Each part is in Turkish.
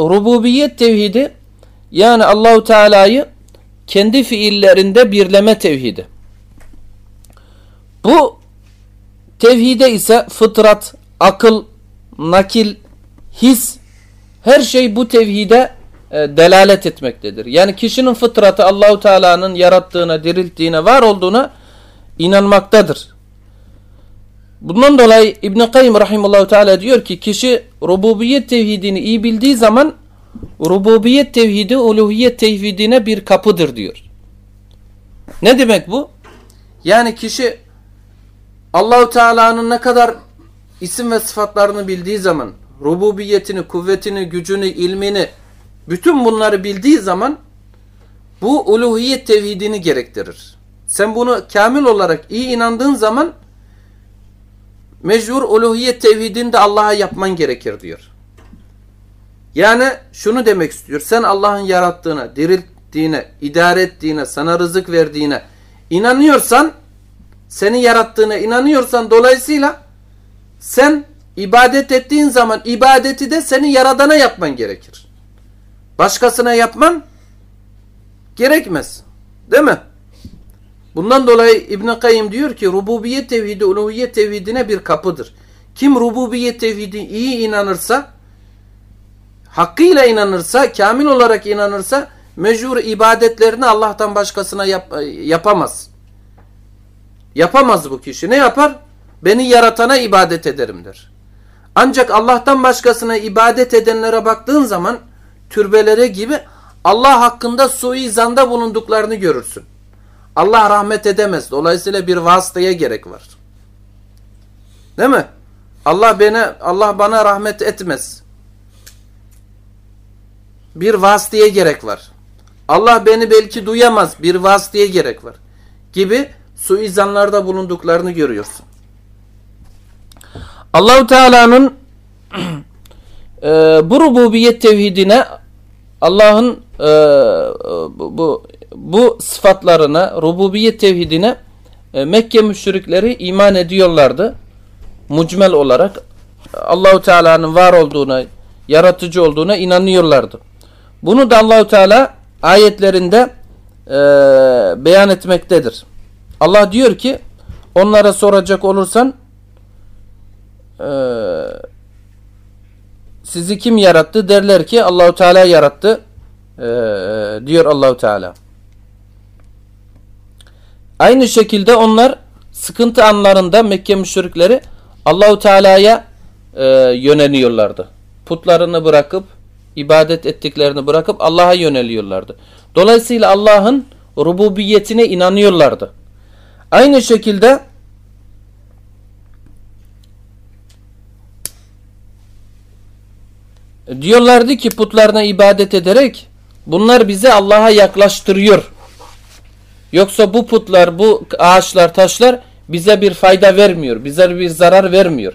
rububiyet tevhidi yani Allahu Teala'yı kendi fiillerinde birleme tevhidi. Bu tevhide ise fıtrat, akıl, nakil, his her şey bu tevhide e, delalet etmektedir. Yani kişinin fıtratı Allahu Teala'nın yarattığına, dirilttiğine, var olduğuna inanmaktadır. Bundan dolayı İbn Kayyim rahimehullah teala diyor ki kişi rububiyet tevhidini iyi bildiği zaman rububiyet tevhidi uluhiyet tevhidine bir kapıdır diyor. Ne demek bu? Yani kişi Allahu Teala'nın ne kadar isim ve sıfatlarını bildiği zaman, rububiyetini, kuvvetini, gücünü, ilmini, bütün bunları bildiği zaman bu uluhiyet tevhidini gerektirir. Sen bunu kamil olarak iyi inandığın zaman mecbur uluhiyet tevhidini de Allah'a yapman gerekir diyor. Yani şunu demek istiyor. Sen Allah'ın yarattığına, dirilttiğine, idare ettiğine, sana rızık verdiğine inanıyorsan, seni yarattığına inanıyorsan dolayısıyla sen ibadet ettiğin zaman ibadeti de seni yaradana yapman gerekir. Başkasına yapman gerekmez. Değil mi? Bundan dolayı İbn Kayyim diyor ki rububiyet tevhidi uluhiyet tevhidine bir kapıdır. Kim rububiyet tevhidi iyi inanırsa hakkıyla inanırsa, kamil olarak inanırsa mecbur ibadetlerini Allah'tan başkasına yap yapamaz. Yapamaz bu kişi. Ne yapar? Beni yaratana ibadet ederim der. Ancak Allah'tan başkasına ibadet edenlere baktığın zaman türbelere gibi Allah hakkında suizanda bulunduklarını görürsün. Allah rahmet edemez. Dolayısıyla bir vasıtaya gerek var. Değil mi? Allah bana Allah bana rahmet etmez. Bir vasıtaya gerek var. Allah beni belki duyamaz. Bir vasıtaya gerek var. Gibi suizanlarda bulunduklarını görüyorsun. Allahu Teala'nın e, bu rububiyet tevhidine Allah'ın e, bu bu sıfatlarına, rububiyet tevhidine e, Mekke müşrikleri iman ediyorlardı. Mucmel olarak Allahu Teala'nın var olduğuna, yaratıcı olduğuna inanıyorlardı. Bunu da Allahu Teala ayetlerinde e, beyan etmektedir. Allah diyor ki onlara soracak olursan e, sizi kim yarattı derler ki Allahu Teala yarattı e, diyor Allahu Teala. Aynı şekilde onlar sıkıntı anlarında Mekke müşrikleri Allahu Teala'ya e, yöneliyorlardı. Putlarını bırakıp ibadet ettiklerini bırakıp Allah'a yöneliyorlardı. Dolayısıyla Allah'ın rububiyetine inanıyorlardı. Aynı şekilde diyorlardı ki putlarına ibadet ederek bunlar bizi Allah'a yaklaştırıyor. Yoksa bu putlar, bu ağaçlar, taşlar bize bir fayda vermiyor. Bize bir zarar vermiyor.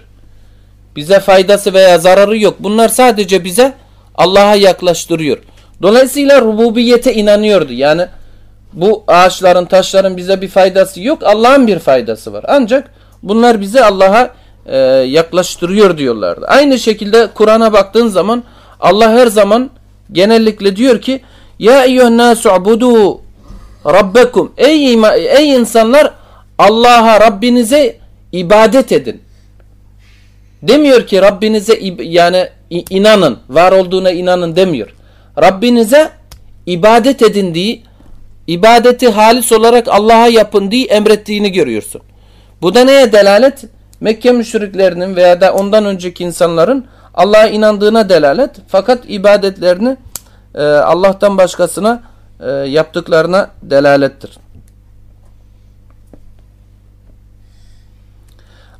Bize faydası veya zararı yok. Bunlar sadece bize Allah'a yaklaştırıyor. Dolayısıyla rububiyete inanıyordu. Yani bu ağaçların, taşların bize bir faydası yok. Allah'ın bir faydası var. Ancak bunlar bize Allah'a e, yaklaştırıyor diyorlardı. Aynı şekilde Kur'an'a baktığın zaman Allah her zaman genellikle diyor ki Ya eyyühen nasu abudu Rabbekum ey, ey insanlar Allah'a Rabbinize ibadet edin. Demiyor ki Rabbinize yani inanın, var olduğuna inanın demiyor. Rabbinize ibadet edin diye ibadeti halis olarak Allah'a yapın diye emrettiğini görüyorsun. Bu da neye delalet? Mekke müşriklerinin veya da ondan önceki insanların Allah'a inandığına delalet. Fakat ibadetlerini e, Allah'tan başkasına e, yaptıklarına delalettir.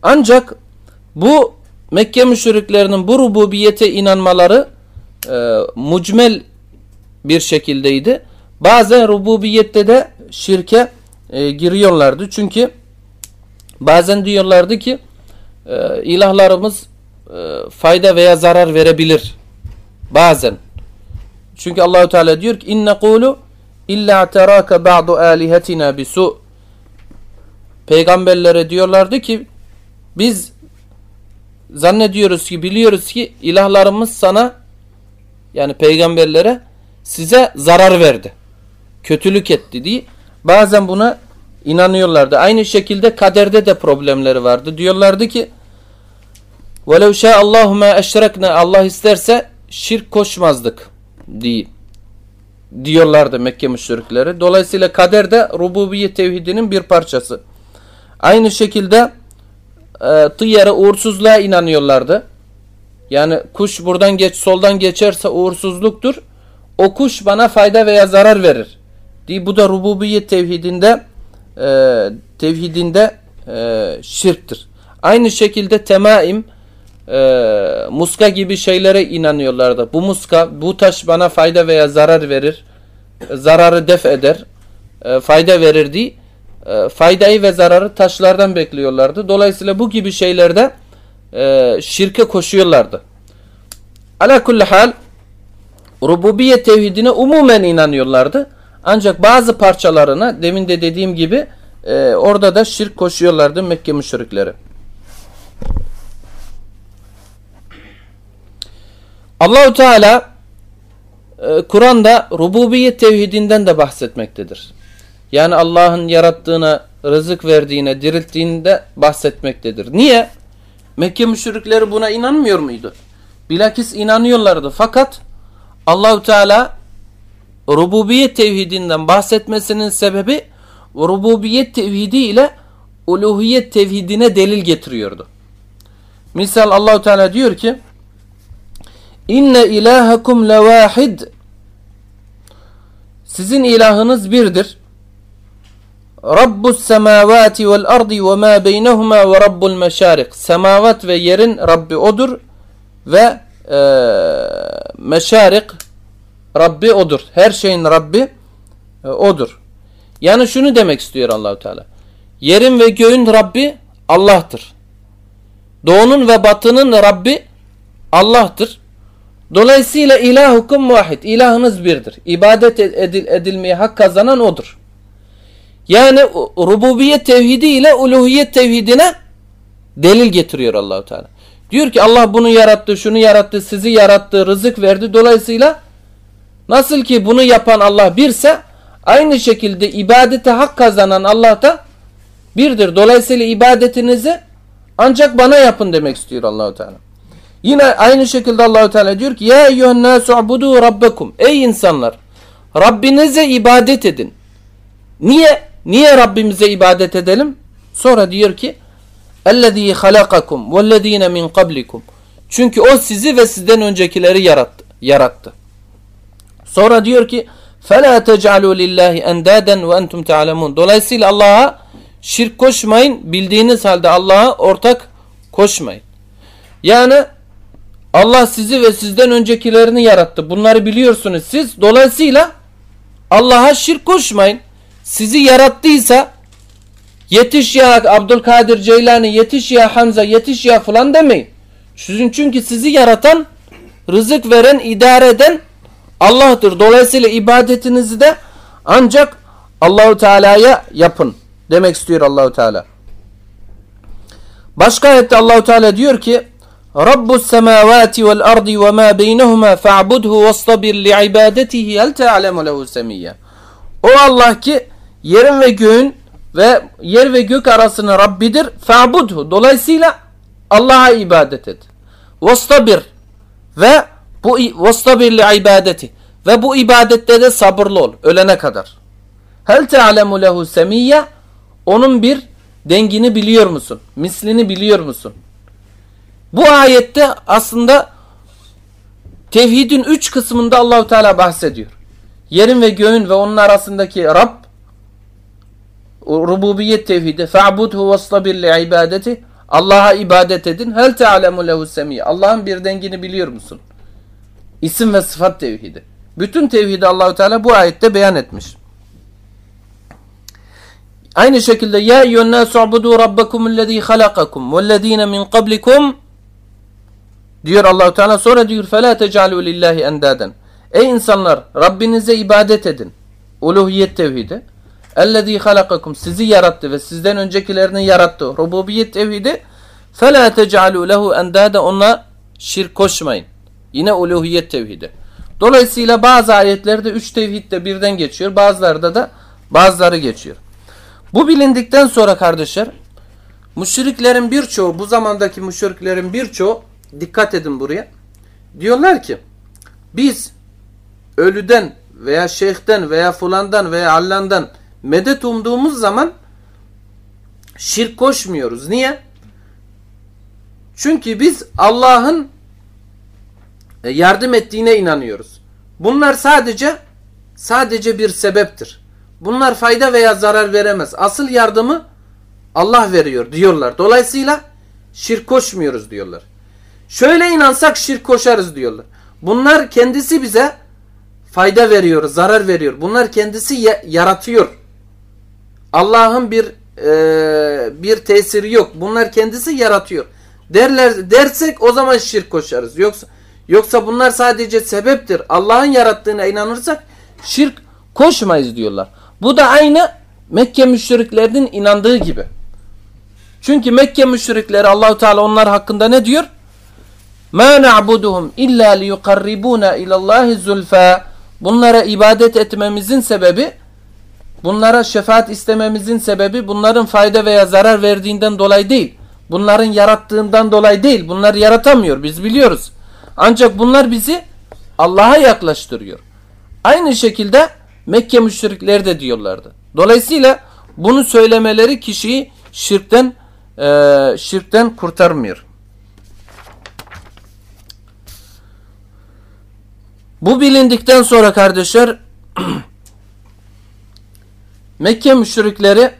Ancak bu Mekke müşriklerinin bu rububiyete inanmaları e, mucmel bir şekildeydi. Bazen rububiyette de şirke e, giriyorlardı. Çünkü bazen diyorlardı ki e, ilahlarımız e, fayda veya zarar verebilir. Bazen. Çünkü Allahu Teala diyor ki inne kulu İlla teraka ba'du alihetina bisu. Peygamberlere diyorlardı ki biz zannediyoruz ki biliyoruz ki ilahlarımız sana yani peygamberlere size zarar verdi. Kötülük etti diye bazen buna inanıyorlardı. Aynı şekilde kaderde de problemleri vardı. Diyorlardı ki وَلَوْ شَاءَ اللّٰهُ مَا اَشْرَكْنَا Allah isterse şirk koşmazdık diye diyorlardı Mekke müşrikleri. Dolayısıyla kader de rububiyet tevhidinin bir parçası. Aynı şekilde e, tıyara uğursuzluğa inanıyorlardı. Yani kuş buradan geç soldan geçerse uğursuzluktur. O kuş bana fayda veya zarar verir. Diye bu da rububiyet tevhidinde e, tevhidinde e, şirktir. Aynı şekilde temaim e, muska gibi şeylere inanıyorlardı. Bu muska, bu taş bana fayda veya zarar verir. Zararı def eder. E, fayda verir diye e, faydayı ve zararı taşlardan bekliyorlardı. Dolayısıyla bu gibi şeylerde e, şirke koşuyorlardı. Ala kulli hal rububiyet tevhidine umumen inanıyorlardı. Ancak bazı parçalarına demin de dediğim gibi e, orada da şirk koşuyorlardı Mekke müşrikleri. Allahu Teala e, Kur'an'da rububiyet tevhidinden de bahsetmektedir. Yani Allah'ın yarattığına, rızık verdiğine, dirilttiğinde bahsetmektedir. Niye? Mekke müşrikleri buna inanmıyor muydu? Bilakis inanıyorlardı. Fakat Allahu Teala rububiyet tevhidinden bahsetmesinin sebebi rububiyet tevhidi ile uluhiyet tevhidine delil getiriyordu. Misal Allahu Teala diyor ki İnne ilahakum levahid Sizin ilahınız birdir. Rabbus semavati vel ardi ve ma beynehuma ve rabbul meşarik. Semavat ve yerin Rabbi odur ve e, meşarik Rabbi odur. Her şeyin Rabbi e, odur. Yani şunu demek istiyor Allahu Teala. Yerin ve göğün Rabbi Allah'tır. Doğunun ve batının Rabbi Allah'tır. Dolayısıyla ilahukum vahid. İlahınız birdir. İbadet edil, edilmeye hak kazanan odur. Yani rububiyet tevhidi ile uluhiyet tevhidine delil getiriyor Allahu Teala. Diyor ki Allah bunu yarattı, şunu yarattı, sizi yarattı, rızık verdi. Dolayısıyla nasıl ki bunu yapan Allah birse aynı şekilde ibadete hak kazanan Allah da birdir. Dolayısıyla ibadetinizi ancak bana yapın demek istiyor Allahu Teala. Yine aynı şekilde Allahu Teala diyor ki: "Ya eyyuhennâsu budu rabbekum." Ey insanlar, Rabbinize ibadet edin. Niye? Niye Rabbimize ibadet edelim? Sonra diyor ki: "Ellezî halakakum vellezîne min kablikum." Çünkü o sizi ve sizden öncekileri yarattı. yarattı. Sonra diyor ki: "Fela tec'alû lillâhi endâden ve entum ta'lemûn." Dolayısıyla Allah'a şirk koşmayın. Bildiğiniz halde Allah'a ortak koşmayın. Yani Allah sizi ve sizden öncekilerini yarattı. Bunları biliyorsunuz siz. Dolayısıyla Allah'a şirk koşmayın. Sizi yarattıysa yetiş ya Abdülkadir Ceylani, yetiş ya Hamza, yetiş ya falan demeyin. Sizin çünkü sizi yaratan, rızık veren, idare eden Allah'tır. Dolayısıyla ibadetinizi de ancak Allahu Teala'ya yapın demek istiyor Allahu Teala. Başka ayette Allahu Teala diyor ki Rabbus semavati vel ardi ve ma beynehuma fa'budhu vastabir li'ibadetihi hel ta'lemu lehu semiyya. O Allah ki yerin ve göğün ve yer ve gök arasının Rabbidir. Fa'budhu. Dolayısıyla Allah'a ibadet et. Vastabir ve bu vastabir li ibadeti ve bu ibadette de sabırlı ol ölene kadar. Hel te'alemu lehu semiyye onun bir dengini biliyor musun? Mislini biliyor musun? Bu ayette aslında tevhidin üç kısmında Allahu Teala bahsediyor. Yerin ve göğün ve onun arasındaki Rab rububiyet tevhidi fa'budhu vastabir li ibadeti Allah'a ibadet edin. Hel te'alemu lehu semiyye. Allah'ın bir dengini biliyor musun? İsim ve sıfat tevhidi. Bütün tevhidi Allahu Teala bu ayette beyan etmiş. Aynı şekilde ya eyyuhennâsu abudu rabbakumüllezî halakakum vellezîne min qablikum diyor Allahu Teala sonra diyor fela tecalu lillahi endaden. Ey insanlar Rabbinize ibadet edin. Uluhiyet tevhidi. Ellezî halakakum sizi yarattı ve sizden öncekilerini yarattı. Rububiyet tevhidi. Fela tecalu lehu endade ona şirk koşmayın. Yine uluhiyet tevhidi. Dolayısıyla bazı ayetlerde üç tevhid de birden geçiyor. Bazılarda da bazıları geçiyor. Bu bilindikten sonra kardeşler müşriklerin birçoğu bu zamandaki müşriklerin birçoğu dikkat edin buraya. Diyorlar ki biz ölüden veya şeyhten veya fulandan veya allandan medet umduğumuz zaman şirk koşmuyoruz. Niye? Çünkü biz Allah'ın e, yardım ettiğine inanıyoruz. Bunlar sadece sadece bir sebeptir. Bunlar fayda veya zarar veremez. Asıl yardımı Allah veriyor diyorlar. Dolayısıyla şirk koşmuyoruz diyorlar. Şöyle inansak şirk koşarız diyorlar. Bunlar kendisi bize fayda veriyor, zarar veriyor. Bunlar kendisi yaratıyor. Allah'ın bir e, bir tesiri yok. Bunlar kendisi yaratıyor. Derler dersek o zaman şirk koşarız. Yoksa yoksa bunlar sadece sebeptir. Allah'ın yarattığına inanırsak şirk koşmayız diyorlar. Bu da aynı Mekke müşriklerinin inandığı gibi. Çünkü Mekke müşrikleri Allahu Teala onlar hakkında ne diyor? Ma na'buduhum illa liyuqarribuna ilallahi zulfa. Bunlara ibadet etmemizin sebebi bunlara şefaat istememizin sebebi bunların fayda veya zarar verdiğinden dolayı değil. Bunların yarattığından dolayı değil. Bunlar yaratamıyor. Biz biliyoruz. Ancak bunlar bizi Allah'a yaklaştırıyor. Aynı şekilde Mekke müşrikleri de diyorlardı. Dolayısıyla bunu söylemeleri kişiyi şirkten e, şirkten kurtarmıyor. Bu bilindikten sonra kardeşler Mekke müşrikleri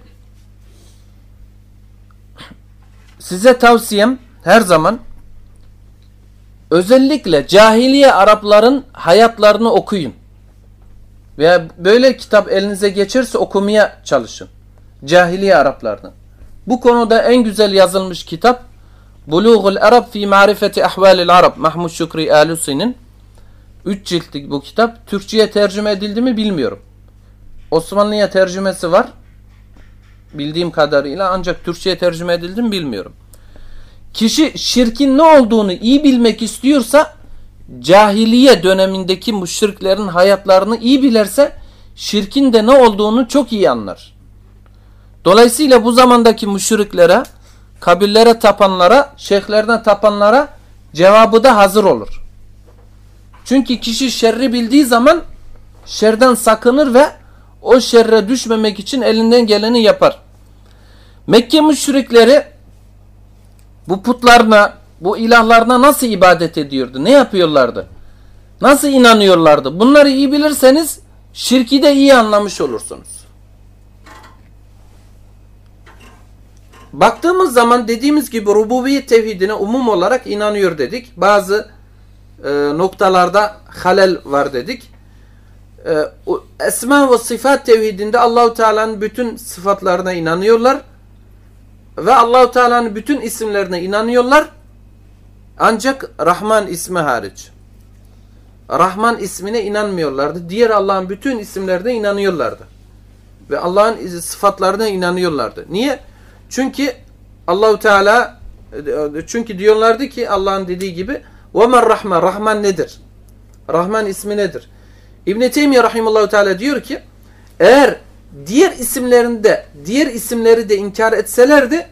size tavsiyem her zaman özellikle cahiliye Arapların hayatlarını okuyun. Veya böyle kitap elinize geçerse okumaya çalışın. Cahiliye Araplardan. Bu konuda en güzel yazılmış kitap Buluğul Arab fi Marifeti Ahvalil Arab Mahmud Şükri Alusi'nin 3 ciltlik bu kitap. Türkçe'ye tercüme edildi mi bilmiyorum. Osmanlı'ya tercümesi var. Bildiğim kadarıyla ancak Türkçe'ye tercüme edildi mi bilmiyorum. Kişi şirkin ne olduğunu iyi bilmek istiyorsa cahiliye dönemindeki müşriklerin hayatlarını iyi bilirse şirkin de ne olduğunu çok iyi anlar. Dolayısıyla bu zamandaki müşriklere, kabirlere tapanlara, şeyhlerine tapanlara cevabı da hazır olur. Çünkü kişi şerri bildiği zaman şerden sakınır ve o şerre düşmemek için elinden geleni yapar. Mekke müşrikleri bu putlarına, bu ilahlarına nasıl ibadet ediyordu? Ne yapıyorlardı? Nasıl inanıyorlardı? Bunları iyi bilirseniz şirki de iyi anlamış olursunuz. Baktığımız zaman dediğimiz gibi rububiyet tevhidine umum olarak inanıyor dedik. Bazı e, noktalarda halel var dedik. E, esma ve sıfat tevhidinde Allahu Teala'nın bütün sıfatlarına inanıyorlar ve Allahu Teala'nın bütün isimlerine inanıyorlar. Ancak Rahman ismi hariç. Rahman ismine inanmıyorlardı. Diğer Allah'ın bütün isimlerine inanıyorlardı. Ve Allah'ın sıfatlarına inanıyorlardı. Niye? Çünkü Allahu Teala çünkü diyorlardı ki Allah'ın dediği gibi وَمَنْ Rahman Rahman nedir? Rahman ismi nedir? İbn Teymiyye rahimehullah teala diyor ki eğer diğer isimlerinde diğer isimleri de inkar etselerdi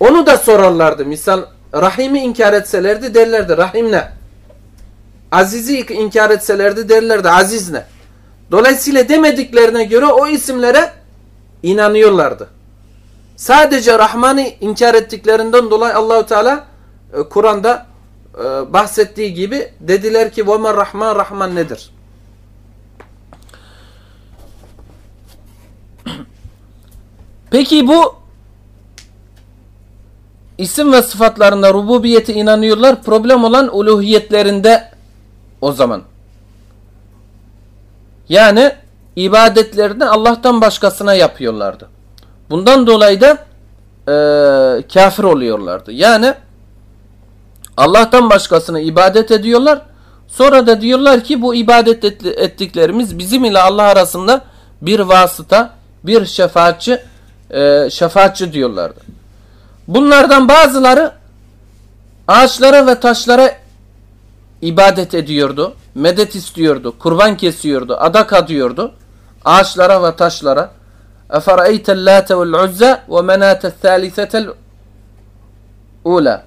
onu da sorarlardı. Misal Rahim'i inkar etselerdi derlerdi Rahim ne? Aziz'i inkar etselerdi derlerdi Aziz ne? Dolayısıyla demediklerine göre o isimlere inanıyorlardı. Sadece Rahman'ı inkar ettiklerinden dolayı Allahu Teala e, Kur'an'da e, bahsettiği gibi dediler ki وَمَا Rahman Rahman nedir? Peki bu isim ve sıfatlarında rububiyete inanıyorlar. Problem olan uluhiyetlerinde o zaman. Yani ibadetlerini Allah'tan başkasına yapıyorlardı. Bundan dolayı da e, kafir oluyorlardı. Yani Allah'tan başkasına ibadet ediyorlar. Sonra da diyorlar ki bu ibadet ettiklerimiz bizim ile Allah arasında bir vasıta, bir şefaatçi, e, şefaatçi diyorlardı. Bunlardan bazıları ağaçlara ve taşlara ibadet ediyordu, medet istiyordu, kurban kesiyordu, adak adıyordu ağaçlara ve taşlara. اَفَرَأَيْتَ اللّٰةَ وَالْعُزَّةَ وَمَنَاتَ الثَّالِثَةَ الْعُولَى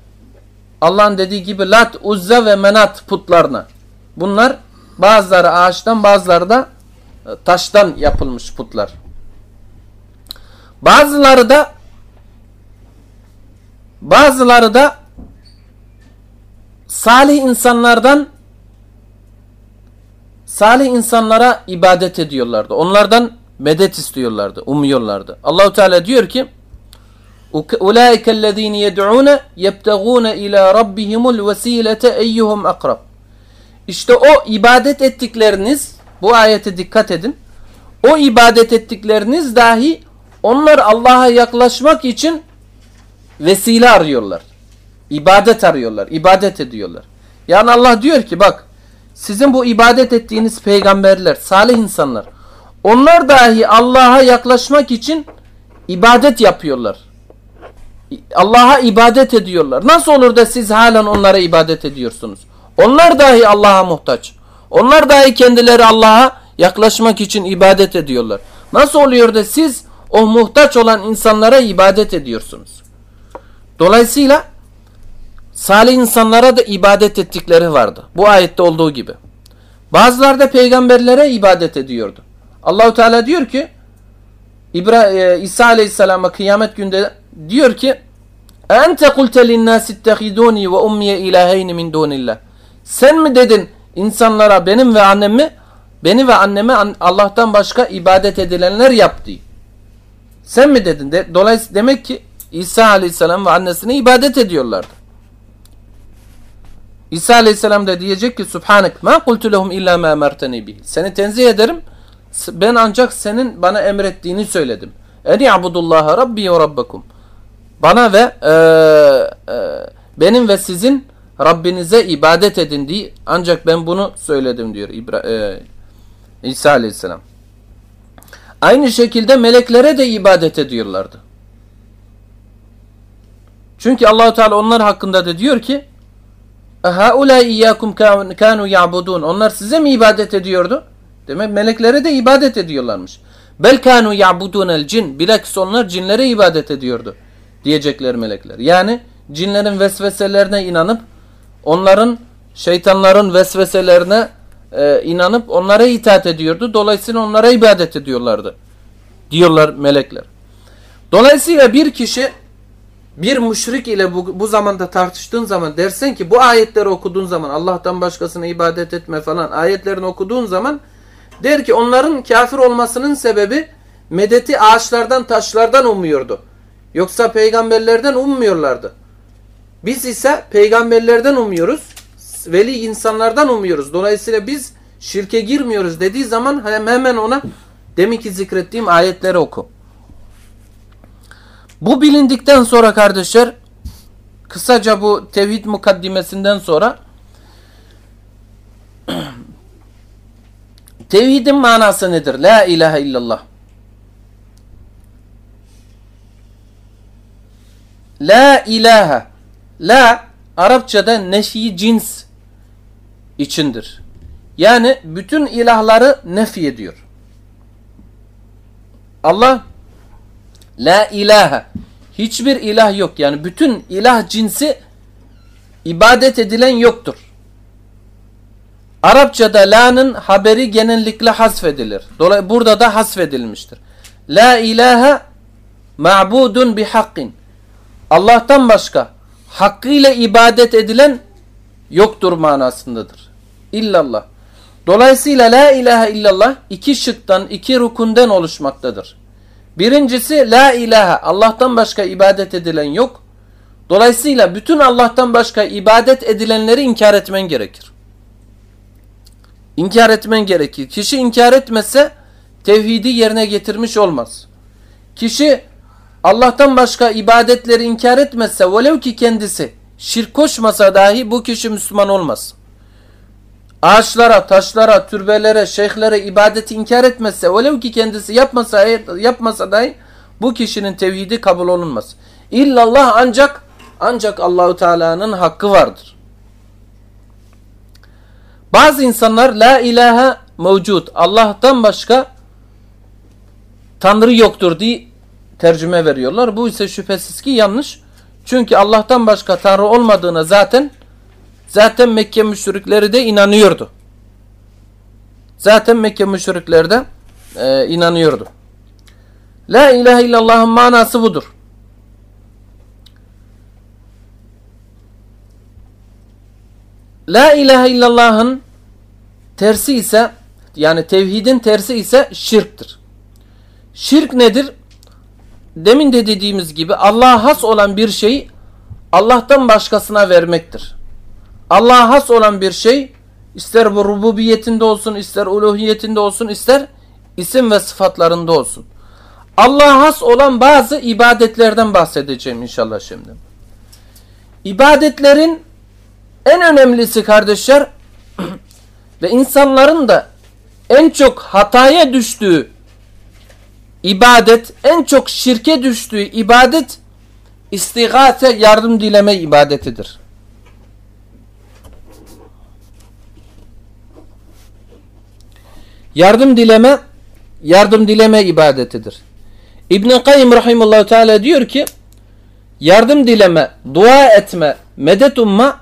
Allah'ın dediği gibi Lat, Uzza ve Menat putlarına. Bunlar bazıları ağaçtan bazıları da e, taştan yapılmış putlar. Bazıları da bazıları da salih insanlardan salih insanlara ibadet ediyorlardı. Onlardan medet istiyorlardı, umuyorlardı. Allahu Teala diyor ki: "Ulaika ellezine yed'un yebtagun ila rabbihimul vesilete eyyuhum akrab." İşte o ibadet ettikleriniz, bu ayete dikkat edin. O ibadet ettikleriniz dahi onlar Allah'a yaklaşmak için vesile arıyorlar. İbadet arıyorlar, ibadet ediyorlar. Yani Allah diyor ki bak sizin bu ibadet ettiğiniz peygamberler, salih insanlar onlar dahi Allah'a yaklaşmak için ibadet yapıyorlar. Allah'a ibadet ediyorlar. Nasıl olur da siz halen onlara ibadet ediyorsunuz? Onlar dahi Allah'a muhtaç. Onlar dahi kendileri Allah'a yaklaşmak için ibadet ediyorlar. Nasıl oluyor da siz o muhtaç olan insanlara ibadet ediyorsunuz? Dolayısıyla salih insanlara da ibadet ettikleri vardı. Bu ayette olduğu gibi. Bazıları da peygamberlere ibadet ediyordu. Allahu Teala diyor ki İbra e, İsa Aleyhisselam'a kıyamet günde diyor ki Ente kulte linnâs ittehidûni ve ummiye ilâheyni min dûnillah. Sen mi dedin insanlara benim ve annemi beni ve anneme Allah'tan başka ibadet edilenler yaptı. Sen mi dedin? De, dolayısıyla demek ki İsa Aleyhisselam ve annesine ibadet ediyorlardı. İsa Aleyhisselam da diyecek ki Subhanek ma kultu lehum illa ma emerteni bih. Seni tenzih ederim. Ben ancak senin bana emrettiğini söyledim. En ya'budullaha rabbi ve rabbakum. Bana ve e, e, benim ve sizin Rabbinize ibadet edin diye ancak ben bunu söyledim diyor İbra e, İsa Aleyhisselam. Aynı şekilde meleklere de ibadet ediyorlardı. Çünkü Allahu Teala onlar hakkında da diyor ki Haula iyyakum kanu ya'budun. Onlar size mi ibadet ediyordu? Demek meleklere de ibadet ediyorlarmış. Bel kanu ya'budunel cin. Bilakis onlar cinlere ibadet ediyordu. Diyecekler melekler. Yani cinlerin vesveselerine inanıp onların şeytanların vesveselerine e, inanıp onlara itaat ediyordu. Dolayısıyla onlara ibadet ediyorlardı. Diyorlar melekler. Dolayısıyla bir kişi bir müşrik ile bu, bu zamanda tartıştığın zaman dersen ki bu ayetleri okuduğun zaman Allah'tan başkasına ibadet etme falan ayetlerini okuduğun zaman der ki onların kafir olmasının sebebi medeti ağaçlardan taşlardan umuyordu. Yoksa peygamberlerden ummuyorlardı. Biz ise peygamberlerden umuyoruz. Veli insanlardan umuyoruz. Dolayısıyla biz şirke girmiyoruz dediği zaman hemen ona demin ki zikrettiğim ayetleri oku. Bu bilindikten sonra kardeşler kısaca bu tevhid mukaddimesinden sonra tevhidin manası nedir? La ilahe illallah. La ilahe. La Arapçada nefi cins içindir. Yani bütün ilahları nefi ediyor. Allah La ilahe. Hiçbir ilah yok. Yani bütün ilah cinsi ibadet edilen yoktur. Arapçada la'nın haberi genellikle hasfedilir. Dolayısıyla burada da hasfedilmiştir. La ilahe ma'budun bihakkin. Allah'tan başka hakkıyla ibadet edilen yoktur manasındadır. İllallah. Dolayısıyla la ilahe illallah iki şıktan, iki rukunden oluşmaktadır. Birincisi la ilahe. Allah'tan başka ibadet edilen yok. Dolayısıyla bütün Allah'tan başka ibadet edilenleri inkar etmen gerekir. İnkar etmen gerekir. Kişi inkar etmese tevhidi yerine getirmiş olmaz. Kişi Allah'tan başka ibadetleri inkar etmezse velev ki kendisi şirk koşmasa dahi bu kişi Müslüman olmaz ağaçlara, taşlara, türbelere, şeyhlere ibadeti inkar etmezse, velev ki kendisi yapmasa, yapmasa dahi bu kişinin tevhidi kabul olunmaz. İllallah ancak ancak Allahu Teala'nın hakkı vardır. Bazı insanlar la ilahe mevcut. Allah'tan başka Tanrı yoktur diye tercüme veriyorlar. Bu ise şüphesiz ki yanlış. Çünkü Allah'tan başka Tanrı olmadığına zaten zaten Mekke müşrikleri de inanıyordu. Zaten Mekke müşrikleri de e, inanıyordu. La ilahe illallah'ın manası budur. La ilahe illallah'ın tersi ise yani tevhidin tersi ise şirktir. Şirk nedir? Demin de dediğimiz gibi Allah'a has olan bir şeyi Allah'tan başkasına vermektir. Allah'a has olan bir şey ister bu rububiyetinde olsun, ister uluhiyetinde olsun, ister isim ve sıfatlarında olsun. Allah'a has olan bazı ibadetlerden bahsedeceğim inşallah şimdi. İbadetlerin en önemlisi kardeşler ve insanların da en çok hataya düştüğü ibadet, en çok şirke düştüğü ibadet istigate yardım dileme ibadetidir. Yardım dileme yardım dileme ibadetidir. İbn Kayyim rahimehullah teala diyor ki yardım dileme, dua etme, medet umma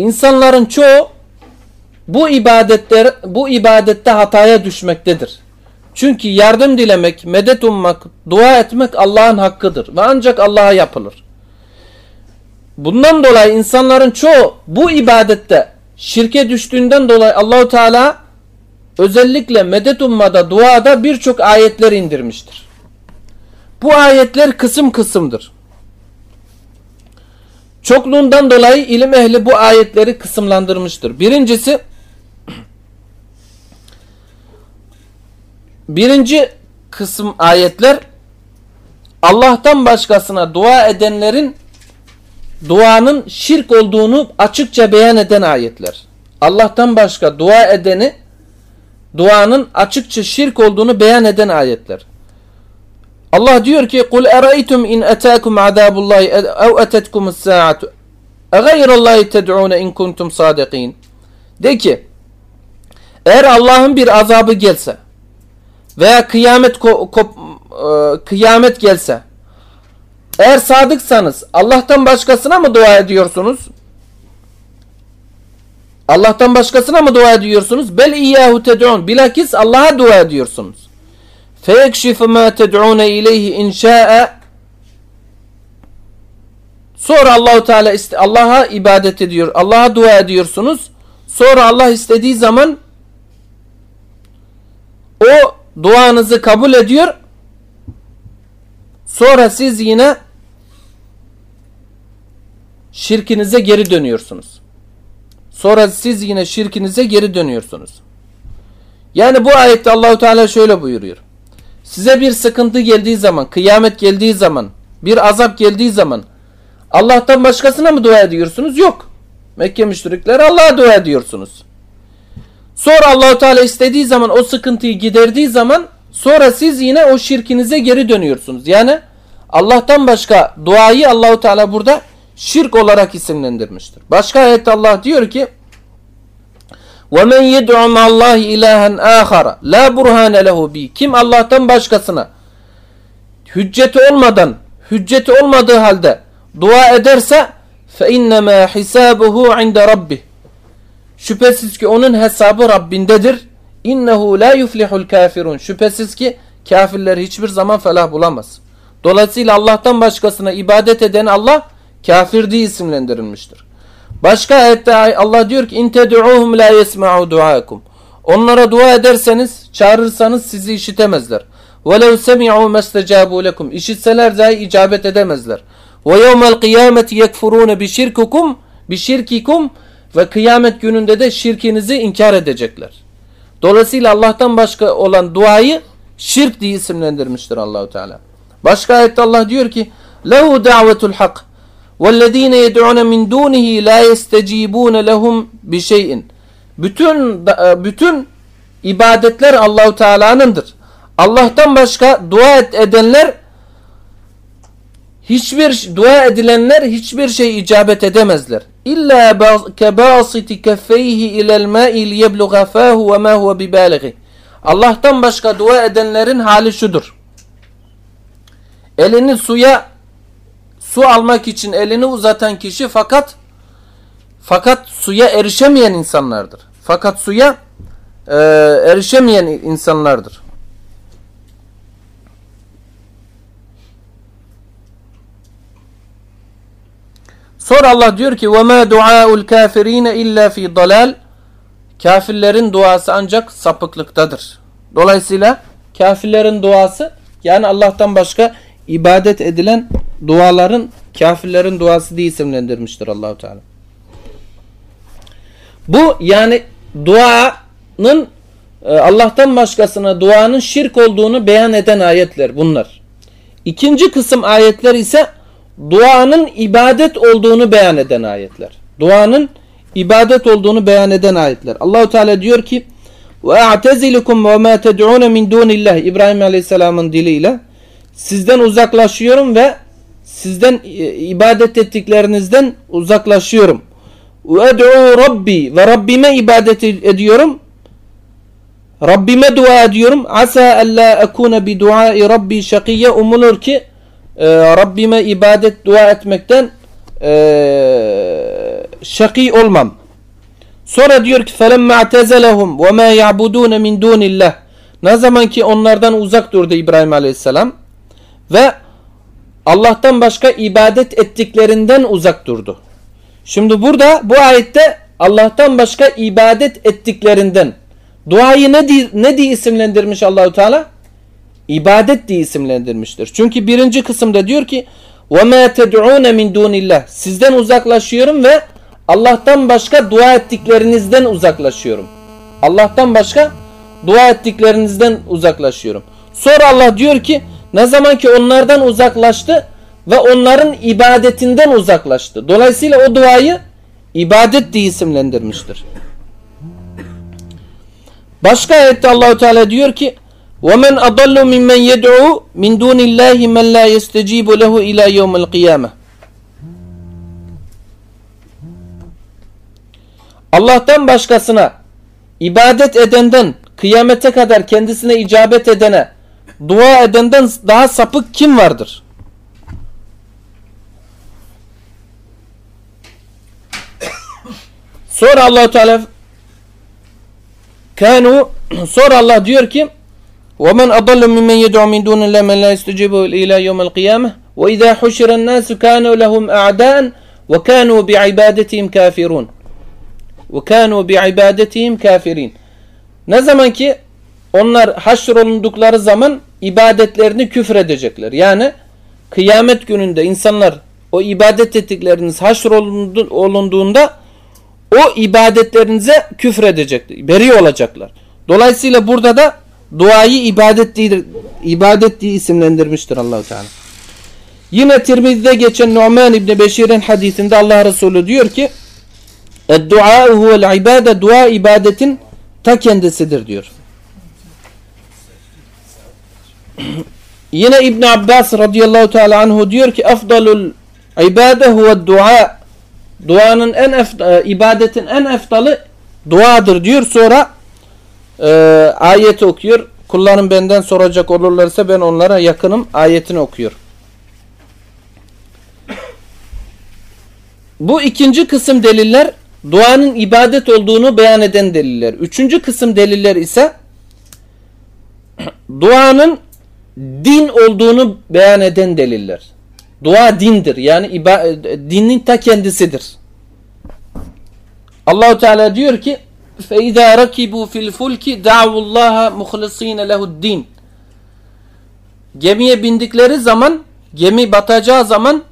insanların çoğu bu ibadetler bu ibadette hataya düşmektedir. Çünkü yardım dilemek, medet ummak, dua etmek Allah'ın hakkıdır ve ancak Allah'a yapılır. Bundan dolayı insanların çoğu bu ibadette şirke düştüğünden dolayı Allahu Teala özellikle medet ummada, duada birçok ayetler indirmiştir. Bu ayetler kısım kısımdır. Çokluğundan dolayı ilim ehli bu ayetleri kısımlandırmıştır. Birincisi birinci kısım ayetler Allah'tan başkasına dua edenlerin duanın şirk olduğunu açıkça beyan eden ayetler. Allah'tan başka dua edeni duanın açıkça şirk olduğunu beyan eden ayetler. Allah diyor ki kul eraytum in atakum azabullahi ev etetkumus saatu egayrallahi ted'un in kuntum sadikin. De ki eğer Allah'ın bir azabı gelse veya kıyamet e, kıyamet gelse eğer sadıksanız Allah'tan başkasına mı dua ediyorsunuz? Allah'tan başkasına mı dua ediyorsunuz? Bel iyyahu ted'un. Bilakis Allah'a dua ediyorsunuz. Feyekşifu ma ted'un ileyhi inşa'e Sonra Allahu Teala Allah'a ibadet ediyor. Allah'a dua ediyorsunuz. Sonra Allah istediği zaman o duanızı kabul ediyor. Sonra siz yine şirkinize geri dönüyorsunuz. Sonra siz yine şirkinize geri dönüyorsunuz. Yani bu ayette Allahu Teala şöyle buyuruyor. Size bir sıkıntı geldiği zaman, kıyamet geldiği zaman, bir azap geldiği zaman Allah'tan başkasına mı dua ediyorsunuz? Yok. Mekke müşrikler Allah'a dua ediyorsunuz. Sonra Allahu Teala istediği zaman o sıkıntıyı giderdiği zaman sonra siz yine o şirkinize geri dönüyorsunuz. Yani Allah'tan başka duayı Allahu Teala burada şirk olarak isimlendirmiştir. Başka ayette Allah diyor ki وَمَنْ يَدْعُ مَا اللّٰهِ اِلَٰهًا آخَرَ لَا بُرْهَانَ لَهُ بِي Kim Allah'tan başkasına hücceti olmadan, hücceti olmadığı halde dua ederse فَاِنَّمَا حِسَابُهُ عِنْدَ رَبِّهِ Şüphesiz ki onun hesabı Rabbindedir. İnnehu la yuflihul kafirun. Şüphesiz ki kafirler hiçbir zaman felah bulamaz. Dolayısıyla Allah'tan başkasına ibadet eden Allah kafir diye isimlendirilmiştir. Başka ayette Allah diyor ki in ted'uhum la yesma'u duakum. Onlara dua ederseniz, çağırırsanız sizi işitemezler. وَلَوْ سَمِعُوا مَسْتَجَابُوا لَكُمْ İşitseler dahi icabet edemezler. وَيَوْمَ الْقِيَامَةِ يَكْفُرُونَ بِشِرْكُكُمْ بِشِرْكِكُمْ Ve kıyamet gününde de şirkinizi inkar edecekler. Dolayısıyla Allah'tan başka olan duayı şirk diye isimlendirmiştir Allahu Teala. Başka ayette Allah diyor ki: "Lehu da'vetul hak وَالَّذ۪ينَ يَدْعُونَ مِنْ دُونِهِ لَا يَسْتَجِيبُونَ لَهُمْ بِشَيْءٍ Bütün e, bütün ibadetler Allahu Teala'nındır. Allah'tan başka dua edenler hiçbir dua edilenler hiçbir şey icabet edemezler. illa kebasiti keffeyhi ilel ma'i liyebluğa fahu ve ma huve bibalighi. Allah'tan başka dua edenlerin hali şudur. Elini suya su almak için elini uzatan kişi fakat fakat suya erişemeyen insanlardır. Fakat suya e, erişemeyen insanlardır. Sonra Allah diyor ki وَمَا دُعَاءُ الْكَافِر۪ينَ اِلَّا ف۪ي ضَلَالٍ Kafirlerin duası ancak sapıklıktadır. Dolayısıyla kafirlerin duası yani Allah'tan başka ibadet edilen duaların kafirlerin duası diye isimlendirmiştir Allahu Teala. Bu yani duanın e, Allah'tan başkasına duanın şirk olduğunu beyan eden ayetler bunlar. İkinci kısım ayetler ise duanın ibadet olduğunu beyan eden ayetler. Duanın ibadet olduğunu beyan eden ayetler. Allahu Teala diyor ki: "Ve a'tezilukum ve ma ted'un min dunillah." İbrahim Aleyhisselam'ın diliyle sizden uzaklaşıyorum ve sizden e, ibadet ettiklerinizden uzaklaşıyorum. Ve Rabbi ve Rabbime ibadet ediyorum. Rabbime dua ediyorum. Asa alla akuna bi duai Rabbi şakiyye umulur ki e, Rabbime ibadet dua etmekten e, olmam. Sonra diyor ki felemma atezelehum ve ma ya'budun min dunillah. Ne zaman ki onlardan uzak durdu İbrahim Aleyhisselam ve Allah'tan başka ibadet ettiklerinden uzak durdu. Şimdi burada bu ayette Allah'tan başka ibadet ettiklerinden duayı ne diye, ne diye isimlendirmiş Allahu Teala? İbadet diye isimlendirmiştir. Çünkü birinci kısımda diyor ki وَمَا تَدْعُونَ مِنْ دُونِ اللّٰهِ Sizden uzaklaşıyorum ve Allah'tan başka dua ettiklerinizden uzaklaşıyorum. Allah'tan başka dua ettiklerinizden uzaklaşıyorum. Sonra Allah diyor ki ne zaman ki onlardan uzaklaştı ve onların ibadetinden uzaklaştı. Dolayısıyla o duayı ibadet diye isimlendirmiştir. Başka ayette Allahu Teala diyor ki: "Vemen adallu mimmen yed'u min dunillahi men la yestecibu lehu ila yevmil kıyameh." Allah'tan başkasına ibadet edenden kıyamete kadar kendisine icabet edene dua edenden daha sapık kim vardır? Sonra Allah Teala kanu sonra Allah diyor ki وَمَنْ أَضَلُّ مِمَّنْ يَدْعُ مِنْ دُونِ اللّٰهِ مَنْ لَا يَسْتَجِيبُ إِلَى يَوْمِ الْقِيَامَةِ وَإِذَا حُشِرَ النَّاسُ كَانُوا لَهُمْ أَعْدَاءً وَكَانُوا بِعِبَادَتِهِمْ كَافِرُونَ وَكَانُوا بِعِبَادَتِهِمْ كَافِرِينَ Ne zaman ki onlar haşrolundukları zaman ibadetlerini küfredecekler. Yani kıyamet gününde insanlar o ibadet ettikleriniz haşrolunduğunda o ibadetlerinize küfredecekler. Beri olacaklar. Dolayısıyla burada da duayı ibadet diye, ibadet diye isimlendirmiştir Allahu Teala. Yine Tirmiz'de geçen Numan İbni Beşir'in hadisinde Allah Resulü diyor ki Dua huvel ibade dua ibadetin ta kendisidir diyor. Yine İbn Abbas radıyallahu teala anhu diyor ki afdalul ibade huve dua duanın en efta, ibadetin en eftalı duadır diyor. Sonra e, ayeti okuyor. Kullarım benden soracak olurlarsa ben onlara yakınım ayetini okuyor. Bu ikinci kısım deliller duanın ibadet olduğunu beyan eden deliller. Üçüncü kısım deliller ise duanın din olduğunu beyan eden deliller. Dua dindir. Yani dinin ta kendisidir. Allahu Teala diyor ki فَاِذَا رَكِبُوا فِي الْفُلْكِ دَعْوُ اللّٰهَ مُخْلِص۪ينَ لَهُ din. Gemiye bindikleri zaman, gemi batacağı zaman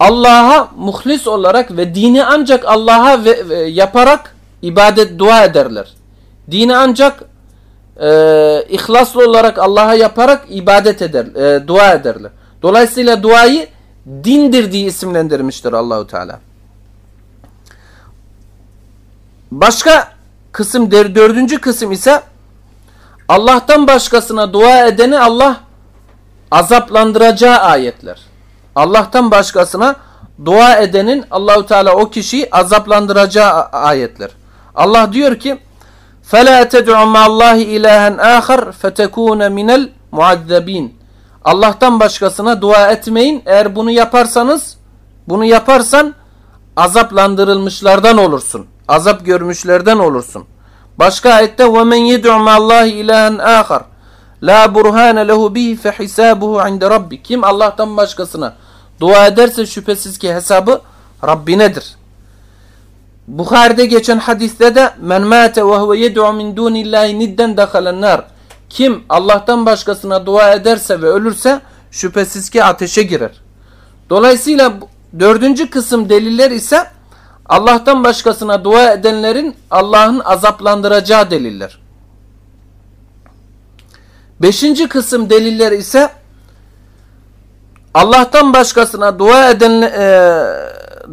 Allah'a muhlis olarak ve dini ancak Allah'a yaparak ibadet dua ederler. Dini ancak e, ihlaslı olarak Allah'a yaparak ibadet eder, e, dua ederler. Dolayısıyla duayı dindir diye isimlendirmiştir Allahu Teala. Başka kısım dördüncü kısım ise Allah'tan başkasına dua edeni Allah azaplandıracağı ayetler. Allah'tan başkasına dua edenin Allahu Teala o kişiyi azaplandıracağı ayetler. Allah diyor ki فَلَا تَدْعُ مَا اللّٰهِ اِلَٰهًا آخَرْ فَتَكُونَ مِنَ الْمُعَذَّب۪ينَ Allah'tan başkasına dua etmeyin. Eğer bunu yaparsanız, bunu yaparsan azaplandırılmışlardan olursun. Azap görmüşlerden olursun. Başka ayette وَمَنْ يَدْعُ مَا اللّٰهِ اِلَٰهًا آخَرْ La burhane lehu bihi fe hisabuhu inde rabbi. Kim Allah'tan başkasına dua ederse şüphesiz ki hesabı Rabbinedir. Bukhari'de geçen hadiste de men mate ve huve yed'u min dunillahi nidden dakalen nar. Kim Allah'tan başkasına dua ederse ve ölürse şüphesiz ki ateşe girer. Dolayısıyla dördüncü kısım deliller ise Allah'tan başkasına dua edenlerin Allah'ın azaplandıracağı deliller. Beşinci kısım deliller ise Allah'tan başkasına dua eden e,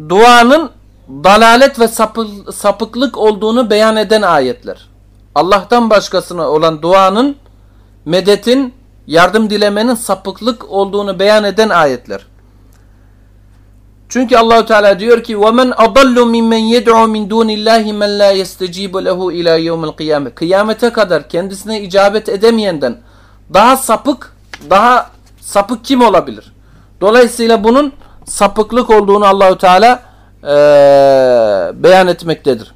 duanın dalalet ve sapı, sapıklık olduğunu beyan eden ayetler. Allah'tan başkasına olan duanın medetin, yardım dilemenin sapıklık olduğunu beyan eden ayetler. Çünkü Allahu Teala diyor ki: "Ve adallu mimmen yed'u min dunillahi men la yestecibu lehu ila yevmil kıyamet." Kıyamete kadar kendisine icabet edemeyenden daha sapık, daha sapık kim olabilir? Dolayısıyla bunun sapıklık olduğunu Allahu Teala e, beyan etmektedir.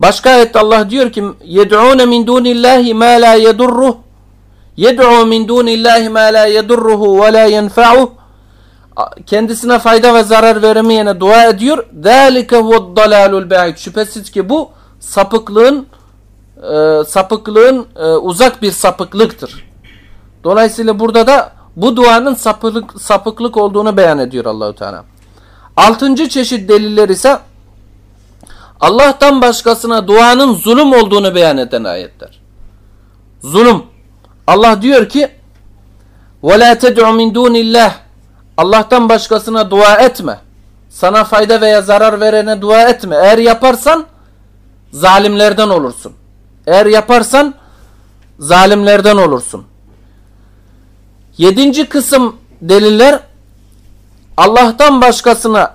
Başka ayette Allah diyor ki: "Yed'un min dunillahi ma la yedurruh yed'u min dunillahi ma la yedurruhu ve la yenfa'uh." Kendisine fayda ve zarar veremeyene dua ediyor. "Zalike huve'd-dalalul ba'id." Şüphesiz ki bu sapıklığın e, sapıklığın e, uzak bir sapıklıktır. Dolayısıyla burada da bu duanın sapıklık, sapıklık olduğunu beyan ediyor Allahu Teala. Altıncı çeşit deliller ise Allah'tan başkasına duanın zulüm olduğunu beyan eden ayetler. Zulüm. Allah diyor ki وَلَا تَدْعُ مِنْ دُونِ اللّٰهِ Allah'tan başkasına dua etme. Sana fayda veya zarar verene dua etme. Eğer yaparsan zalimlerden olursun. Eğer yaparsan zalimlerden olursun. Yedinci kısım deliller Allah'tan başkasına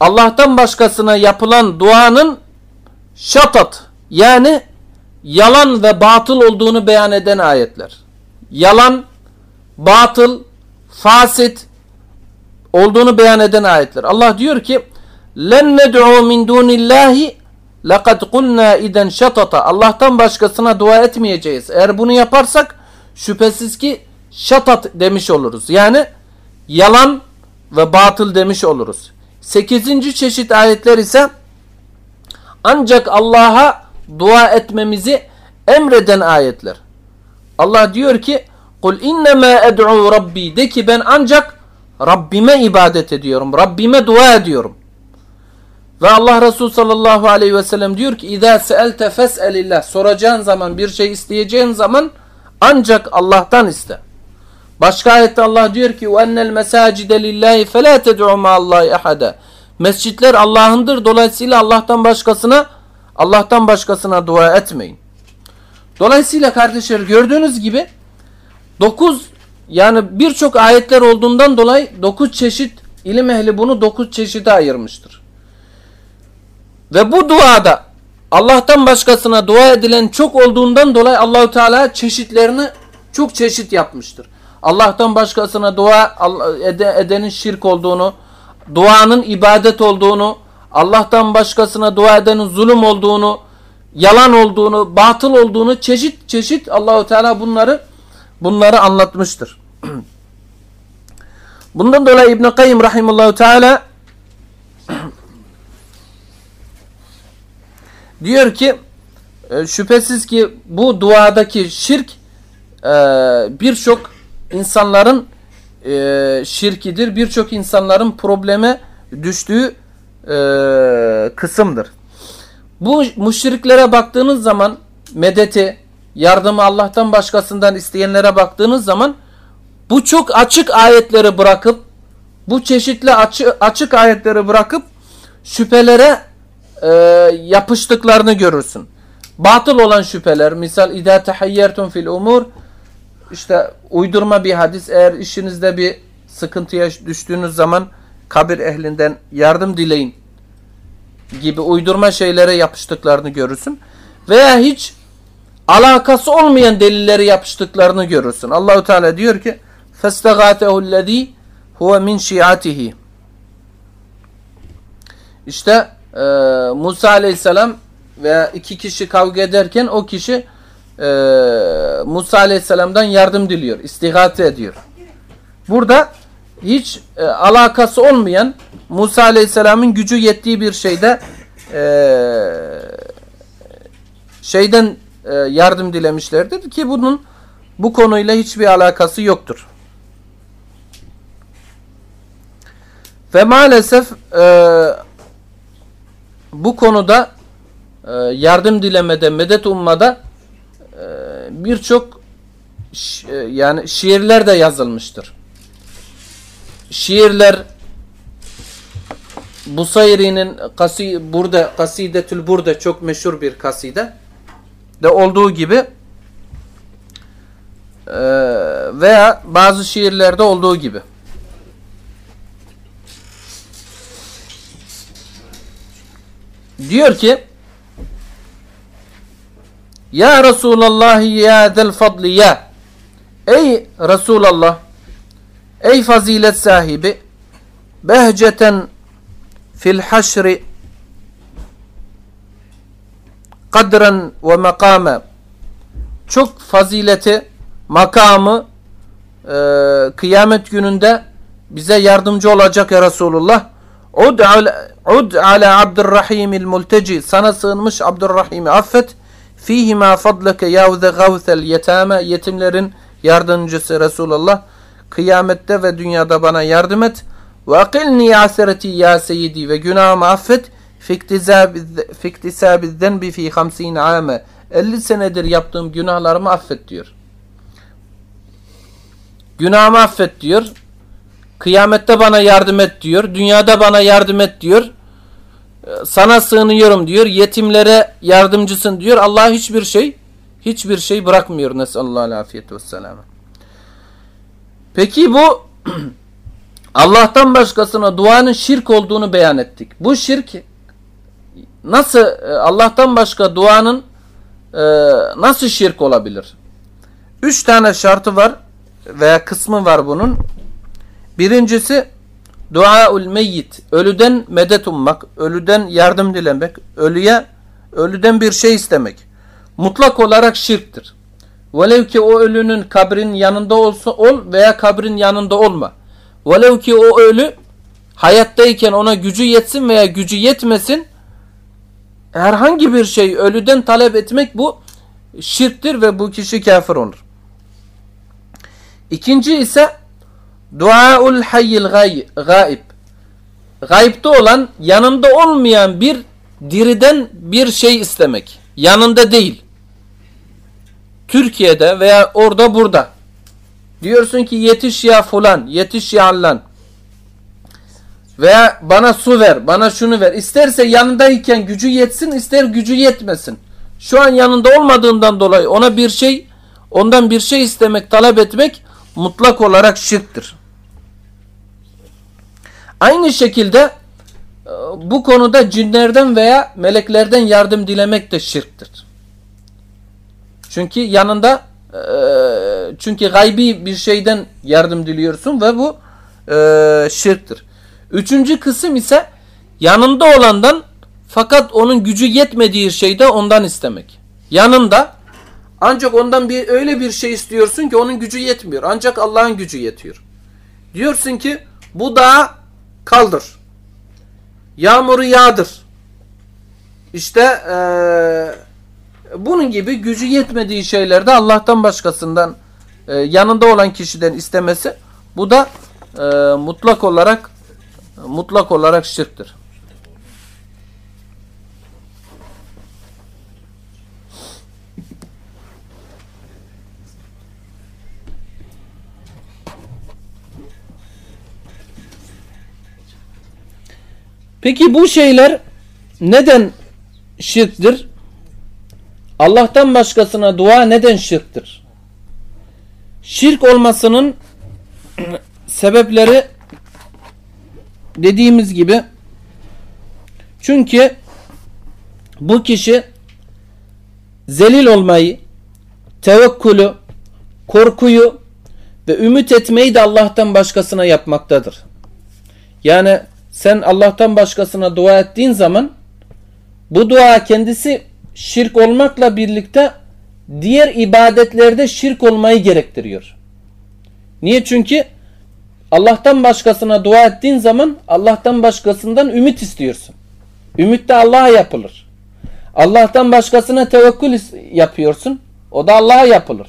Allah'tan başkasına yapılan duanın şatat yani yalan ve batıl olduğunu beyan eden ayetler. Yalan, batıl, fasit olduğunu beyan eden ayetler. Allah diyor ki: "Len ned'u min dunillahi لَقَدْ قُلْنَا اِذَنْ شَطَطَ Allah'tan başkasına dua etmeyeceğiz. Eğer bunu yaparsak şüphesiz ki şatat demiş oluruz. Yani yalan ve batıl demiş oluruz. Sekizinci çeşit ayetler ise ancak Allah'a dua etmemizi emreden ayetler. Allah diyor ki Kul innema ed'u rabbi de ki ben ancak Rabbime ibadet ediyorum. Rabbime dua ediyorum. Ve Allah Resulü sallallahu aleyhi ve sellem diyor ki اِذَا سَأَلْتَ فَسْأَلِ Soracağın zaman bir şey isteyeceğin zaman ancak Allah'tan iste. Başka ayette Allah diyor ki وَاَنَّ الْمَسَاجِدَ لِلّٰهِ فَلَا تَدْعُوا مَا اللّٰهِ اَحَدًا Mescitler Allah'ındır. Dolayısıyla Allah'tan başkasına Allah'tan başkasına dua etmeyin. Dolayısıyla kardeşler gördüğünüz gibi 9 yani birçok ayetler olduğundan dolayı 9 çeşit ilim ehli bunu 9 çeşide ayırmıştır. Ve bu duada Allah'tan başkasına dua edilen çok olduğundan dolayı Allahu Teala çeşitlerini çok çeşit yapmıştır. Allah'tan başkasına dua edenin şirk olduğunu, duanın ibadet olduğunu, Allah'tan başkasına dua edenin zulüm olduğunu, yalan olduğunu, batıl olduğunu çeşit çeşit Allahu Teala bunları bunları anlatmıştır. Bundan dolayı İbn Kayyim rahimehullah Teala Diyor ki e, şüphesiz ki bu duadaki şirk e, birçok insanların e, şirkidir. Birçok insanların probleme düştüğü kısımdır. Bu müşriklere baktığınız zaman medeti, yardımı Allah'tan başkasından isteyenlere baktığınız zaman bu çok açık ayetleri bırakıp bu çeşitli açık, açık ayetleri bırakıp şüphelere e, yapıştıklarını görürsün. Batıl olan şüpheler misal idâ tehayyertum fil umur işte uydurma bir hadis eğer işinizde bir sıkıntıya düştüğünüz zaman kabir ehlinden yardım dileyin gibi uydurma şeylere yapıştıklarını görürsün. Veya hiç alakası olmayan delilleri yapıştıklarını görürsün. Allahu Teala diyor ki: "Festagatehu allazî huve min şiatihi." İşte e, Musa Aleyhisselam veya iki kişi kavga ederken o kişi e, Musa Aleyhisselam'dan yardım diliyor, istigate ediyor. Burada hiç e, alakası olmayan Musa Aleyhisselam'ın gücü yettiği bir şeyde e, şeyden e, yardım dilemişlerdir ki bunun bu konuyla hiçbir alakası yoktur. Ve maalesef e, bu konuda e, yardım dilemede, medet ummada birçok e, yani şiirler de yazılmıştır. Şiirler Busayri'nin kasi, burada Kasidetül Burada çok meşhur bir kaside de olduğu gibi e, veya bazı şiirlerde olduğu gibi. Diyor ki Ya Resulallah ya del fadli ya. Ey Resulallah Ey fazilet sahibi behceten fil haşri kadren ve makame çok fazileti makamı e, kıyamet gününde bize yardımcı olacak ya Resulullah. Ud ala, ud ala Abdurrahimil multeci sana sığınmış Abdurrahim'i affet fihi ma fadleke yavze gavsel yetame yetimlerin yardımcısı Resulullah kıyamette ve dünyada bana yardım et ve akilni asereti ya seyyidi ve günahımı affet fiktisabizden bi fi 50 ame 50 senedir yaptığım günahlarımı affet diyor. Günahımı affet diyor. Kıyamette bana yardım et diyor. Dünyada bana yardım et diyor. Sana sığınıyorum diyor. Yetimlere yardımcısın diyor. Allah hiçbir şey hiçbir şey bırakmıyor. Nesallallahu afiyet ve selam. Peki bu Allah'tan başkasına duanın şirk olduğunu beyan ettik. Bu şirk nasıl e, Allah'tan başka duanın e, nasıl şirk olabilir? Üç tane şartı var veya kısmı var bunun. Birincisi duaul meyyit. Ölüden medet ummak, ölüden yardım dilemek, ölüye ölüden bir şey istemek. Mutlak olarak şirktir. Velev ki o ölünün kabrin yanında olsa ol veya kabrin yanında olma. Velev ki o ölü hayattayken ona gücü yetsin veya gücü yetmesin herhangi bir şey ölüden talep etmek bu şirktir ve bu kişi kafir olur. İkinci ise duaul hayyil gaib. Gaybde olan yanında olmayan bir diriden bir şey istemek. Yanında değil. Türkiye'de veya orada burada. Diyorsun ki yetiş ya fulan, yetiş ya allan. Veya bana su ver, bana şunu ver. İsterse yanındayken gücü yetsin, ister gücü yetmesin. Şu an yanında olmadığından dolayı ona bir şey, ondan bir şey istemek, talep etmek mutlak olarak şirktir. Aynı şekilde e, bu konuda cinlerden veya meleklerden yardım dilemek de şirktir. Çünkü yanında e, çünkü gaybi bir şeyden yardım diliyorsun ve bu e, şirktir. Üçüncü kısım ise yanında olandan fakat onun gücü yetmediği şeyde ondan istemek. Yanında ancak ondan bir öyle bir şey istiyorsun ki onun gücü yetmiyor. Ancak Allah'ın gücü yetiyor. Diyorsun ki bu dağı kaldır. Yağmuru yağdır. İşte eee bunun gibi gücü yetmediği şeylerde Allah'tan başkasından e, yanında olan kişiden istemesi bu da e, mutlak olarak mutlak olarak şirktir. Peki bu şeyler neden şirktir? Allah'tan başkasına dua neden şirktir? Şirk olmasının sebepleri dediğimiz gibi çünkü bu kişi zelil olmayı, tevekkülü, korkuyu ve ümit etmeyi de Allah'tan başkasına yapmaktadır. Yani sen Allah'tan başkasına dua ettiğin zaman bu dua kendisi şirk olmakla birlikte diğer ibadetlerde şirk olmayı gerektiriyor. Niye? Çünkü Allah'tan başkasına dua ettiğin zaman Allah'tan başkasından ümit istiyorsun. Ümit de Allah'a yapılır. Allah'tan başkasına tevekkül yapıyorsun. O da Allah'a yapılır.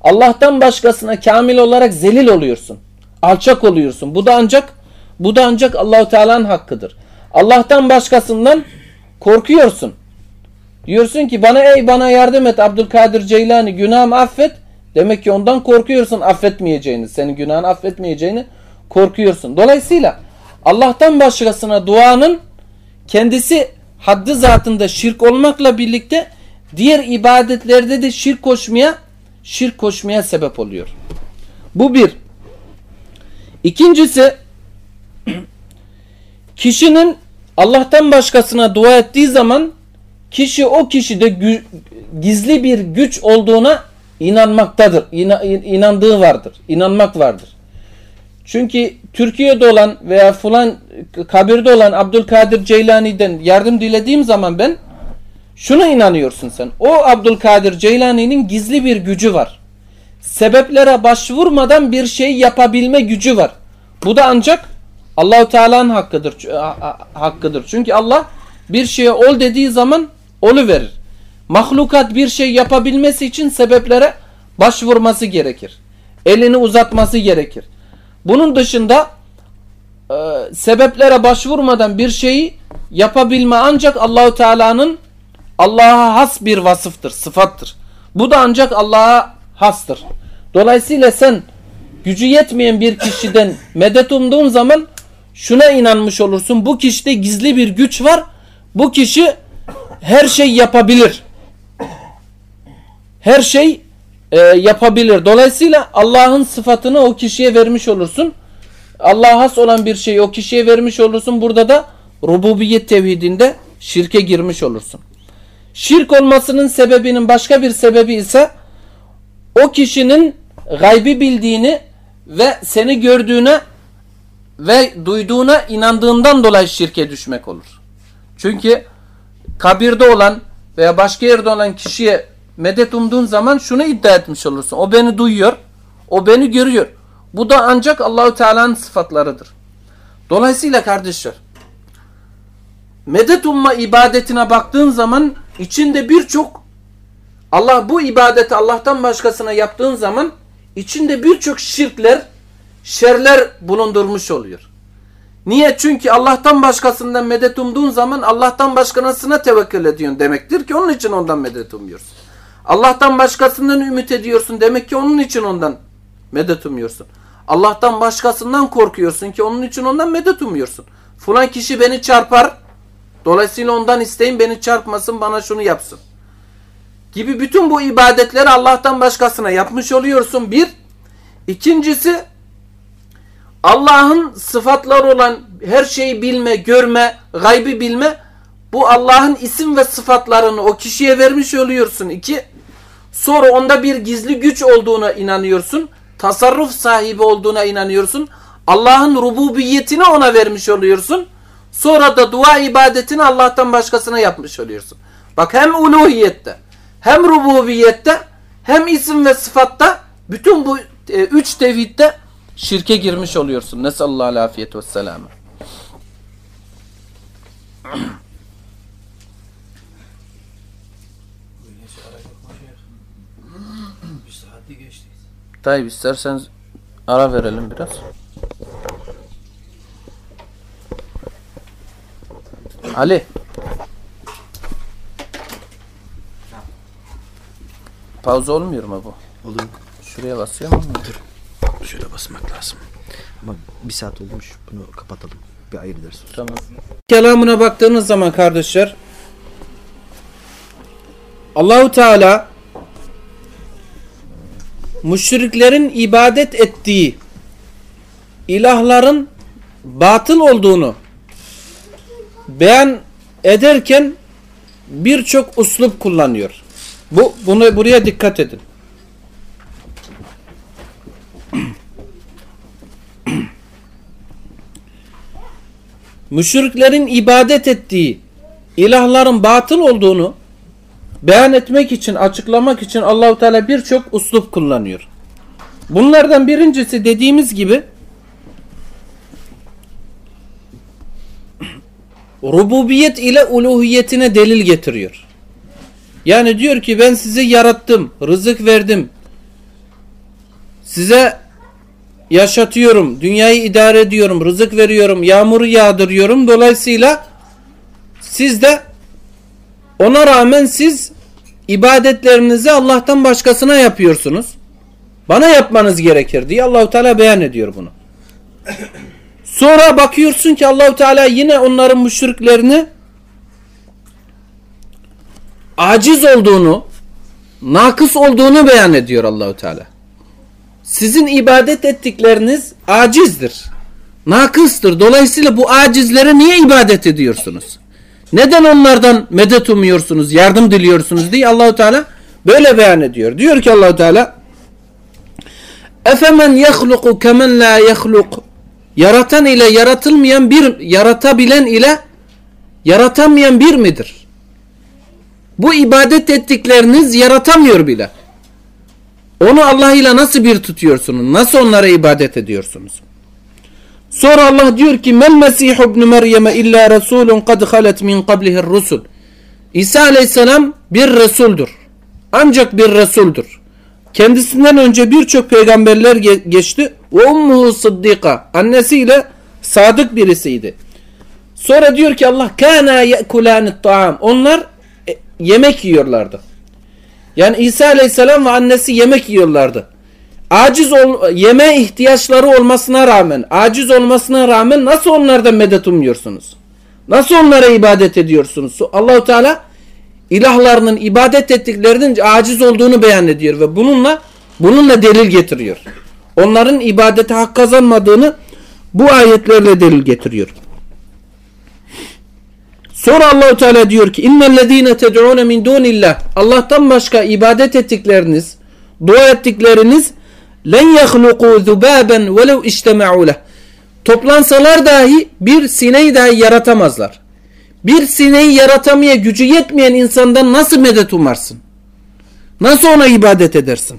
Allah'tan başkasına kamil olarak zelil oluyorsun. Alçak oluyorsun. Bu da ancak bu da ancak Allahu Teala'nın hakkıdır. Allah'tan başkasından korkuyorsun. Diyorsun ki bana ey bana yardım et Abdülkadir Ceylani günahımı affet. Demek ki ondan korkuyorsun affetmeyeceğini, senin günahını affetmeyeceğini korkuyorsun. Dolayısıyla Allah'tan başkasına duanın kendisi haddi zatında şirk olmakla birlikte diğer ibadetlerde de şirk koşmaya şirk koşmaya sebep oluyor. Bu bir. İkincisi kişinin Allah'tan başkasına dua ettiği zaman kişi o kişide gizli bir güç olduğuna inanmaktadır. İna, inandığı vardır. İnanmak vardır. Çünkü Türkiye'de olan veya falan kabirde olan Abdülkadir Ceylani'den yardım dilediğim zaman ben şuna inanıyorsun sen. O Abdülkadir Ceylani'nin gizli bir gücü var. Sebeplere başvurmadan bir şey yapabilme gücü var. Bu da ancak Allahu Teala'nın hakkıdır. hakkıdır. Çünkü Allah bir şeye ol dediği zaman olu verir. Mahlukat bir şey yapabilmesi için sebeplere başvurması gerekir. Elini uzatması gerekir. Bunun dışında e, sebeplere başvurmadan bir şeyi yapabilme ancak Allahu Teala'nın Allah'a has bir vasıftır, sıfattır. Bu da ancak Allah'a hastır. Dolayısıyla sen gücü yetmeyen bir kişiden medet umduğun zaman şuna inanmış olursun. Bu kişide gizli bir güç var. Bu kişi her şey yapabilir. Her şey e, yapabilir. Dolayısıyla Allah'ın sıfatını o kişiye vermiş olursun. Allah'a has olan bir şeyi o kişiye vermiş olursun. Burada da rububiyet tevhidinde şirke girmiş olursun. Şirk olmasının sebebinin başka bir sebebi ise o kişinin gaybi bildiğini ve seni gördüğüne ve duyduğuna inandığından dolayı şirke düşmek olur. Çünkü kabirde olan veya başka yerde olan kişiye medet umduğun zaman şunu iddia etmiş olursun. O beni duyuyor, o beni görüyor. Bu da ancak Allahu Teala'nın sıfatlarıdır. Dolayısıyla kardeşler, medet umma ibadetine baktığın zaman içinde birçok Allah bu ibadeti Allah'tan başkasına yaptığın zaman içinde birçok şirkler, şerler bulundurmuş oluyor. Niye? Çünkü Allah'tan başkasından medet umduğun zaman Allah'tan başkasına tevekkül ediyorsun demektir ki onun için ondan medet umuyorsun. Allah'tan başkasından ümit ediyorsun demek ki onun için ondan medet umuyorsun. Allah'tan başkasından korkuyorsun ki onun için ondan medet umuyorsun. Fulan kişi beni çarpar. Dolayısıyla ondan isteyin beni çarpmasın bana şunu yapsın. Gibi bütün bu ibadetleri Allah'tan başkasına yapmış oluyorsun bir. İkincisi Allah'ın sıfatları olan her şeyi bilme, görme, gaybi bilme bu Allah'ın isim ve sıfatlarını o kişiye vermiş oluyorsun. İki, sonra onda bir gizli güç olduğuna inanıyorsun. Tasarruf sahibi olduğuna inanıyorsun. Allah'ın rububiyetini ona vermiş oluyorsun. Sonra da dua ibadetini Allah'tan başkasına yapmış oluyorsun. Bak hem uluhiyette hem rububiyette hem isim ve sıfatta bütün bu e, üç tevhidde şirke girmiş oluyorsun. Nesallallahu afiyet ve selamı. Tayyip isterseniz ara verelim biraz. Ali. Pauza olmuyor mu bu? Olur. Şuraya basıyor mu? Dur. Şöyle basmak lazım. Ama bir saat olmuş. Bunu kapatalım. Bir ayrı ders olsun. Tamam. Kelamına baktığınız zaman kardeşler Allahu Teala müşriklerin ibadet ettiği ilahların batıl olduğunu beyan ederken birçok uslup kullanıyor. Bu bunu buraya dikkat edin. Müşriklerin ibadet ettiği ilahların batıl olduğunu beyan etmek için, açıklamak için Allahu Teala birçok uslup kullanıyor. Bunlardan birincisi dediğimiz gibi rububiyet ile uluhiyetine delil getiriyor. Yani diyor ki ben sizi yarattım, rızık verdim. Size yaşatıyorum, dünyayı idare ediyorum, rızık veriyorum, yağmuru yağdırıyorum. Dolayısıyla siz de ona rağmen siz ibadetlerinizi Allah'tan başkasına yapıyorsunuz. Bana yapmanız gerekir diye Allahu Teala beyan ediyor bunu. Sonra bakıyorsun ki Allahu Teala yine onların müşriklerini aciz olduğunu, nakıs olduğunu beyan ediyor Allahu Teala. Sizin ibadet ettikleriniz acizdir. Nakıstır. Dolayısıyla bu acizlere niye ibadet ediyorsunuz? Neden onlardan medet umuyorsunuz, yardım diliyorsunuz diye Allahu Teala böyle beyan ediyor. Diyor ki Allahu Teala Efemen yahluku kemen la yahluk Yaratan ile yaratılmayan bir yaratabilen ile yaratamayan bir midir? Bu ibadet ettikleriniz yaratamıyor bile. Onu Allah ile nasıl bir tutuyorsunuz? Nasıl onlara ibadet ediyorsunuz? Sonra Allah diyor ki men Mesih ibn Meryem illa rasulun kad halet min qablihi rusul. İsa aleyhisselam bir resuldur. Ancak bir resuldur. Kendisinden önce birçok peygamberler geçti. Ve ummuhu sıddika. Annesiyle sadık birisiydi. Sonra diyor ki Allah kana ye'kulanit ta'am. Onlar e, yemek yiyorlardı. Yani İsa aleyhisselam ve annesi yemek yiyorlardı. Aciz ol, yeme ihtiyaçları olmasına rağmen, aciz olmasına rağmen nasıl onlardan medet umuyorsunuz? Nasıl onlara ibadet ediyorsunuz? Allahu Teala ilahlarının ibadet ettiklerinin aciz olduğunu beyan ediyor ve bununla bununla delil getiriyor. Onların ibadete hak kazanmadığını bu ayetlerle delil getiriyor. Sonra Allahu Teala diyor ki innellezine ted'un min dunillah Allah'tan başka ibadet ettikleriniz, dua ettikleriniz len yahluku zubaben velev istema'u Toplansalar dahi bir sineği dahi yaratamazlar. Bir sineği yaratamaya gücü yetmeyen insandan nasıl medet umarsın? Nasıl ona ibadet edersin?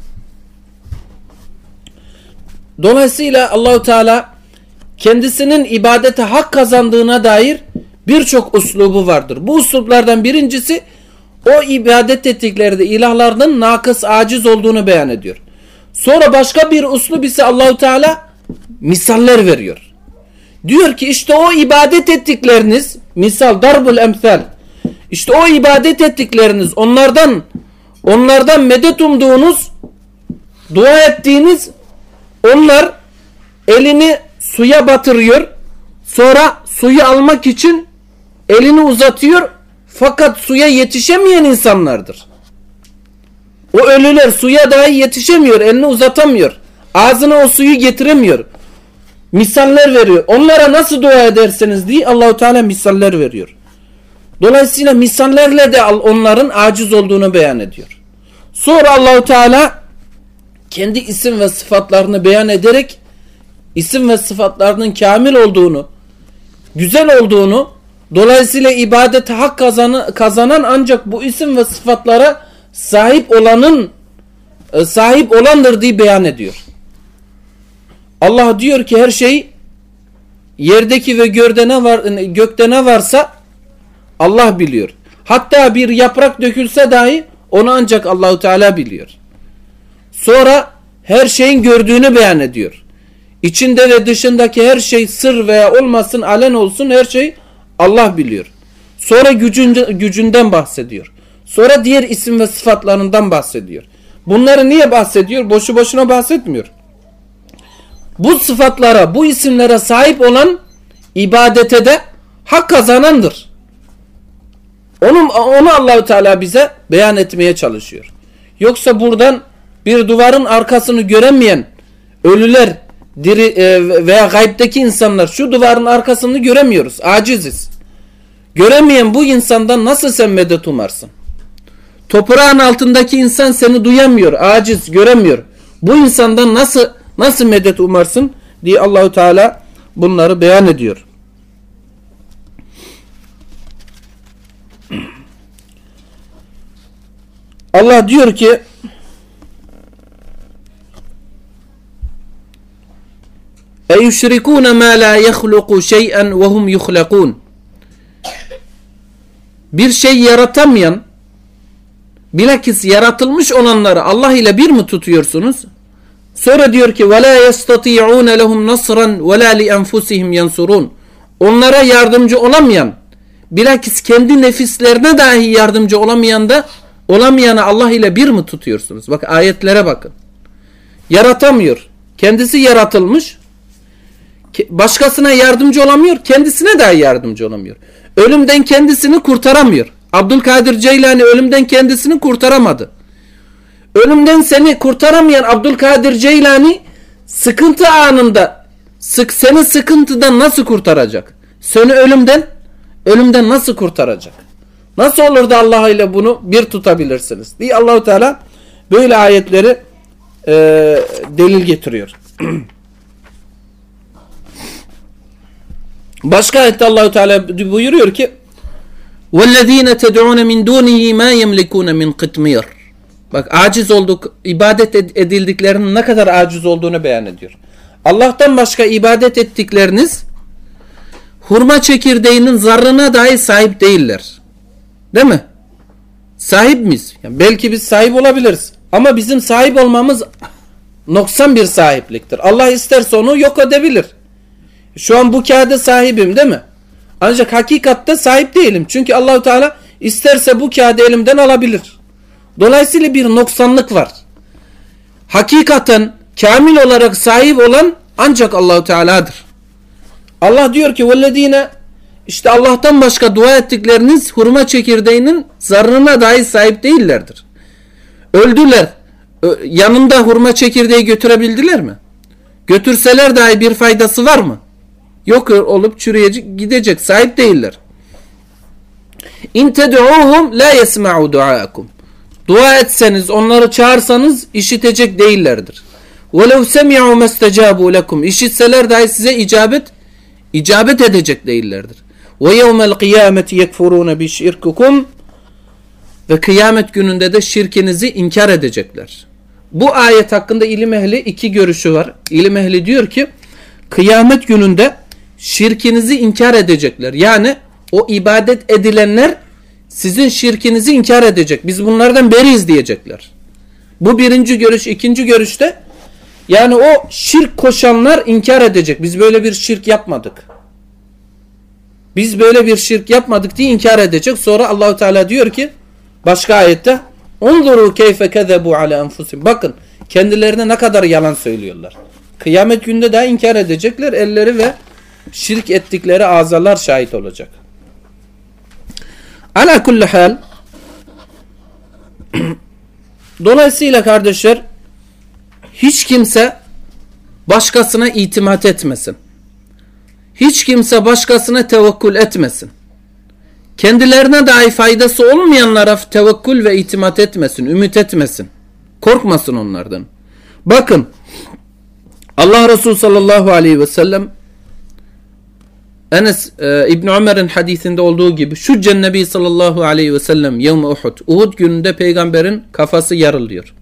Dolayısıyla Allahu Teala kendisinin ibadete hak kazandığına dair birçok uslubu vardır. Bu usluplardan birincisi o ibadet ettikleri de ilahlarının nakıs aciz olduğunu beyan ediyor. Sonra başka bir uslub ise Allahu Teala misaller veriyor. Diyor ki işte o ibadet ettikleriniz misal darbul emsal işte o ibadet ettikleriniz onlardan onlardan medet umduğunuz dua ettiğiniz onlar elini suya batırıyor sonra suyu almak için elini uzatıyor fakat suya yetişemeyen insanlardır. O ölüler suya dahi yetişemiyor, elini uzatamıyor. Ağzına o suyu getiremiyor. Misaller veriyor. Onlara nasıl dua ederseniz diye Allahu Teala misaller veriyor. Dolayısıyla misallerle de onların aciz olduğunu beyan ediyor. Sonra Allahu Teala kendi isim ve sıfatlarını beyan ederek isim ve sıfatlarının kamil olduğunu, güzel olduğunu, dolayısıyla ibadete hak kazanı, kazanan ancak bu isim ve sıfatlara sahip olanın e, sahip olandır diye beyan ediyor. Allah diyor ki her şey yerdeki ve gökte ne var gökte ne varsa Allah biliyor. Hatta bir yaprak dökülse dahi onu ancak Allahu Teala biliyor. Sonra her şeyin gördüğünü beyan ediyor. İçinde ve dışındaki her şey sır veya olmasın, alen olsun her şey Allah biliyor. Sonra gücünden, bahsediyor. Sonra diğer isim ve sıfatlarından bahsediyor. Bunları niye bahsediyor? Boşu boşuna bahsetmiyor. Bu sıfatlara, bu isimlere sahip olan ibadete de hak kazanandır. Onun, onu Allahü Teala bize beyan etmeye çalışıyor. Yoksa buradan bir duvarın arkasını göremeyen ölüler diri e, veya gaybdeki insanlar şu duvarın arkasını göremiyoruz. Aciziz. Göremeyen bu insandan nasıl sen medet umarsın? Toprağın altındaki insan seni duyamıyor, aciz, göremiyor. Bu insandan nasıl nasıl medet umarsın diye Allahu Teala bunları beyan ediyor. Allah diyor ki اَيُشْرِكُونَ مَا لَا يَخْلُقُ شَيْئًا وَهُمْ يُخْلَقُونَ Bir şey yaratamayan bilakis yaratılmış olanları Allah ile bir mi tutuyorsunuz? Sonra diyor ki وَلَا يَسْتَطِيعُونَ لَهُمْ نَصْرًا وَلَا لِأَنْفُسِهِمْ يَنْصُرُونَ Onlara yardımcı olamayan bilakis kendi nefislerine dahi yardımcı olamayan da olamayanı Allah ile bir mi tutuyorsunuz? Bak ayetlere bakın. Yaratamıyor. Kendisi yaratılmış. Başkasına yardımcı olamıyor. Kendisine dahi yardımcı olamıyor. Ölümden kendisini kurtaramıyor. Abdülkadir Ceylani ölümden kendisini kurtaramadı. Ölümden seni kurtaramayan Abdülkadir Ceylani sıkıntı anında sık seni sıkıntıdan nasıl kurtaracak? Seni ölümden ölümden nasıl kurtaracak? Nasıl olur da Allah ile bunu bir tutabilirsiniz? diye Allahu Teala böyle ayetleri e, delil getiriyor. Başka ayette Allahu Teala buyuruyor ki: "Vellezine ted'un min dunihi ma yemlikun min qitmir." Bak aciz olduk, ibadet edildiklerinin ne kadar aciz olduğunu beyan ediyor. Allah'tan başka ibadet ettikleriniz hurma çekirdeğinin zarrına dahi sahip değiller. Değil mi? Sahip miyiz? Yani belki biz sahip olabiliriz. Ama bizim sahip olmamız noksan bir sahipliktir. Allah isterse onu yok edebilir. Şu an bu kağıda sahibim değil mi? Ancak hakikatte sahip değilim. Çünkü Allahu Teala isterse bu kağıdı elimden alabilir. Dolayısıyla bir noksanlık var. Hakikaten kamil olarak sahip olan ancak Allahu Teala'dır. Allah diyor ki vellezine işte Allah'tan başka dua ettikleriniz hurma çekirdeğinin zarrına dahi sahip değillerdir. Öldüler. Yanında hurma çekirdeği götürebildiler mi? Götürseler dahi bir faydası var mı? Yok olup çürüyecek gidecek. Sahip değiller. İn ted'uhum la yesma'u duaakum. Dua etseniz, onları çağırsanız işitecek değillerdir. وَلَوْ سَمِعُوا مَسْتَجَابُوا لَكُمْ İşitseler dahi size icabet icabet edecek değillerdir. وَيَوْمَ الْقِيَامَةِ يَكْفُرُونَ بِشِرْكُكُمْ Ve kıyamet gününde de şirkinizi inkar edecekler. Bu ayet hakkında ilim ehli iki görüşü var. İlim ehli diyor ki kıyamet gününde şirkinizi inkar edecekler. Yani o ibadet edilenler sizin şirkinizi inkar edecek. Biz bunlardan beriyiz diyecekler. Bu birinci görüş. ikinci görüşte yani o şirk koşanlar inkar edecek. Biz böyle bir şirk yapmadık. Biz böyle bir şirk yapmadık diye inkar edecek. Sonra Allahu Teala diyor ki başka ayette Unzuru keyfe kezebu ala enfusim. Bakın kendilerine ne kadar yalan söylüyorlar. Kıyamet günde daha inkar edecekler. Elleri ve şirk ettikleri azalar şahit olacak. Ala kulli hal Dolayısıyla kardeşler hiç kimse başkasına itimat etmesin. Hiç kimse başkasına tevekkül etmesin. Kendilerine dahi faydası olmayanlara tevekkül ve itimat etmesin, ümit etmesin. Korkmasın onlardan. Bakın Allah Resulü sallallahu aleyhi ve sellem Enes e, İbn Ömer'in hadisinde olduğu gibi şu cennebi sallallahu aleyhi ve sellem yevme Uhud. Uhud gününde peygamberin kafası yarılıyor.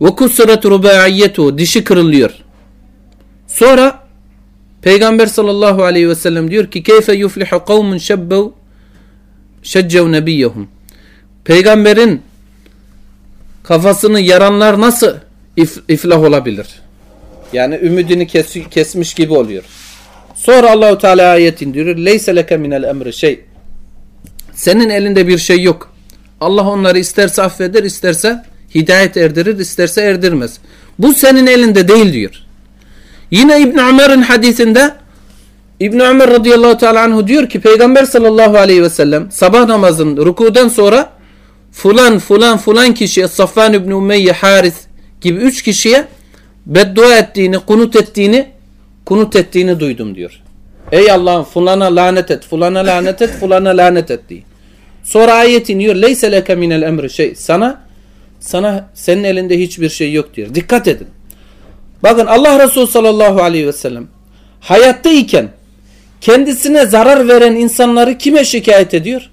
Ve kusuret rubaiyetu dişi kırılıyor. Sonra Peygamber sallallahu aleyhi ve sellem diyor ki keyfe yuflihu kavmun şebbev şeccev nebiyyehum. Peygamberin kafasını yaranlar nasıl if, iflah olabilir? Yani ümidini kes, kesmiş gibi oluyor. Sonra Allahu Teala ayet indiriyor. Leyse leke minel emri şey. Senin elinde bir şey yok. Allah onları isterse affeder, isterse hidayet erdirir, isterse erdirmez. Bu senin elinde değil diyor. Yine İbn Ömer'in hadisinde İbn Ömer radıyallahu teala anhu diyor ki Peygamber sallallahu aleyhi ve sellem sabah namazın rukudan sonra fulan fulan fulan kişiye Safvan İbn Umeyye Haris gibi üç kişiye beddua ettiğini, kunut ettiğini, kunut ettiğini duydum diyor. Ey Allah'ım fulana lanet et, fulana lanet et, fulana lanet et diye. Sonra ayet iniyor. Leyse leke minel emri şey. Sana sana senin elinde hiçbir şey yok diyor. Dikkat edin. Bakın Allah Resulü sallallahu aleyhi ve sellem hayattayken kendisine zarar veren insanları kime şikayet ediyor?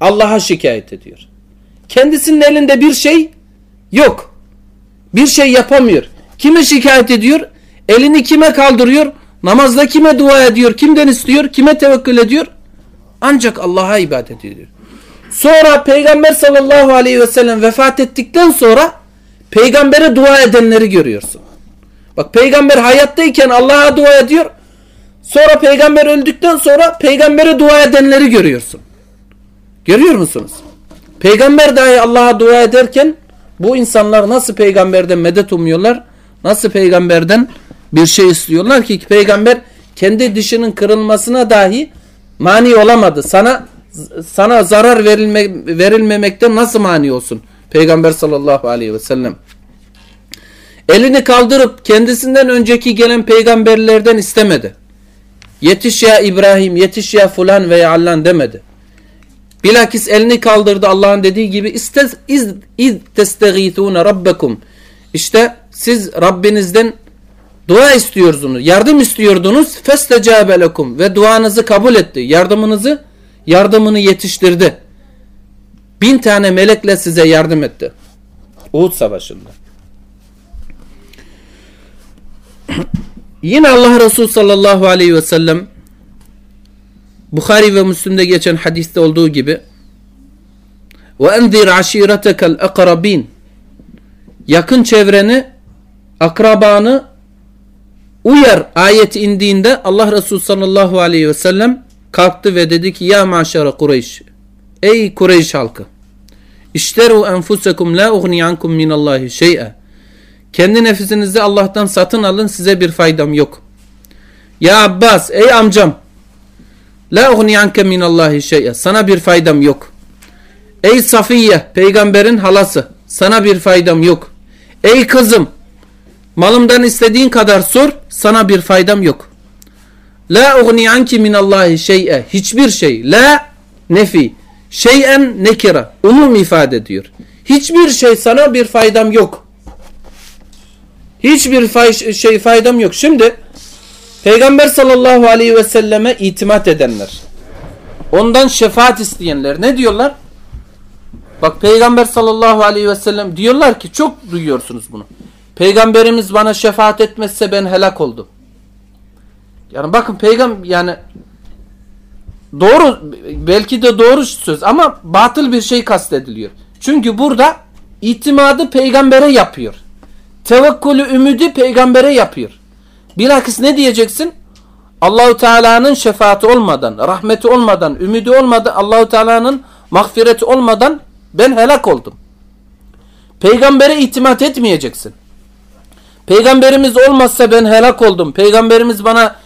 Allah'a şikayet ediyor. Kendisinin elinde bir şey yok. Bir şey yapamıyor. Kime şikayet ediyor? Elini kime kaldırıyor? Namazda kime dua ediyor? Kimden istiyor? Kime tevekkül ediyor? Ancak Allah'a ibadet ediyor. Sonra Peygamber sallallahu aleyhi ve sellem vefat ettikten sonra peygambere dua edenleri görüyorsun. Bak peygamber hayattayken Allah'a dua ediyor. Sonra peygamber öldükten sonra peygambere dua edenleri görüyorsun. Görüyor musunuz? Peygamber dahi Allah'a dua ederken bu insanlar nasıl peygamberden medet umuyorlar? Nasıl peygamberden bir şey istiyorlar ki peygamber kendi dişinin kırılmasına dahi mani olamadı. Sana sana zarar verilme, verilmemekten nasıl mani olsun? Peygamber sallallahu aleyhi ve sellem. Elini kaldırıp kendisinden önceki gelen peygamberlerden istemedi. Yetiş ya İbrahim, yetiş ya fulan veya allan demedi. Bilakis elini kaldırdı Allah'ın dediği gibi iz, testegithune rabbekum. İşte siz Rabbinizden dua istiyordunuz, yardım istiyordunuz. Festecabe lekum ve duanızı kabul etti. Yardımınızı yardımını yetiştirdi. Bin tane melekle size yardım etti. Uhud Savaşı'nda. Yine Allah Resulü sallallahu aleyhi ve sellem Bukhari ve Müslim'de geçen hadiste olduğu gibi ve enzir aşiretekel akrabin yakın çevreni akrabanı uyar ayeti indiğinde Allah Resulü sallallahu aleyhi ve sellem kalktı ve dedi ki ya maşara Kureyş ey Kureyş halkı işteru enfusekum la ugni ankum minallahi şey'e kendi nefisinizi Allah'tan satın alın size bir faydam yok. Ya Abbas ey amcam La ugni anke minallahi şey'e. Sana bir faydam yok. Ey Safiye peygamberin halası. Sana bir faydam yok. Ey kızım malımdan istediğin kadar sor. Sana bir faydam yok. La ugni anki minallahi şey'e. Hiçbir şey. La nefi. Şeyen nekira. Umum ifade ediyor. Hiçbir şey sana bir faydam yok. Hiçbir fay şey faydam yok. Şimdi Peygamber sallallahu aleyhi ve selleme itimat edenler. Ondan şefaat isteyenler ne diyorlar? Bak Peygamber sallallahu aleyhi ve sellem diyorlar ki çok duyuyorsunuz bunu. Peygamberimiz bana şefaat etmezse ben helak oldum. Yani bakın peygamber yani doğru belki de doğru söz ama batıl bir şey kastediliyor. Çünkü burada itimadı peygambere yapıyor. Tevekkülü ümidi peygambere yapıyor. Bilakis ne diyeceksin? Allahu Teala'nın şefaati olmadan, rahmeti olmadan, ümidi olmadan, Allahu Teala'nın mağfireti olmadan ben helak oldum. Peygambere itimat etmeyeceksin. Peygamberimiz olmazsa ben helak oldum. Peygamberimiz bana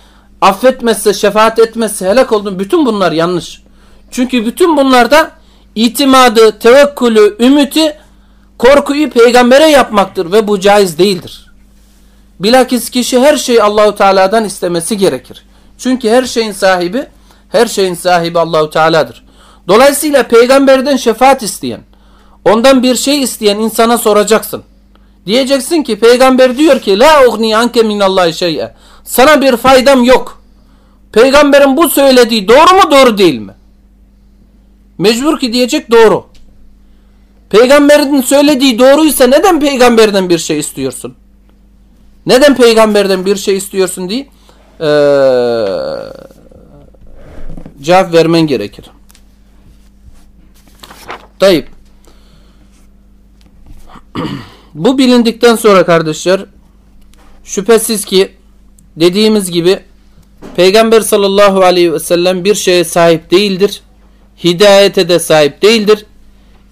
affetmezse, şefaat etmezse helak oldum. Bütün bunlar yanlış. Çünkü bütün bunlarda itimadı, tevekkülü, ümiti, korkuyu peygambere yapmaktır ve bu caiz değildir. Bilakis kişi her şeyi Allahu Teala'dan istemesi gerekir. Çünkü her şeyin sahibi, her şeyin sahibi Allahu Teala'dır. Dolayısıyla peygamberden şefaat isteyen, ondan bir şey isteyen insana soracaksın. Diyeceksin ki peygamber diyor ki la ugni anke minallahi şey'e. Sana bir faydam yok. Peygamberin bu söylediği doğru mu doğru değil mi? Mecbur ki diyecek doğru. Peygamberin söylediği doğruysa neden peygamberden bir şey istiyorsun? Neden peygamberden bir şey istiyorsun diye ee, cevap vermen gerekir. Tayyip. Bu bilindikten sonra kardeşler şüphesiz ki dediğimiz gibi Peygamber sallallahu aleyhi ve sellem bir şeye sahip değildir. Hidayete de sahip değildir.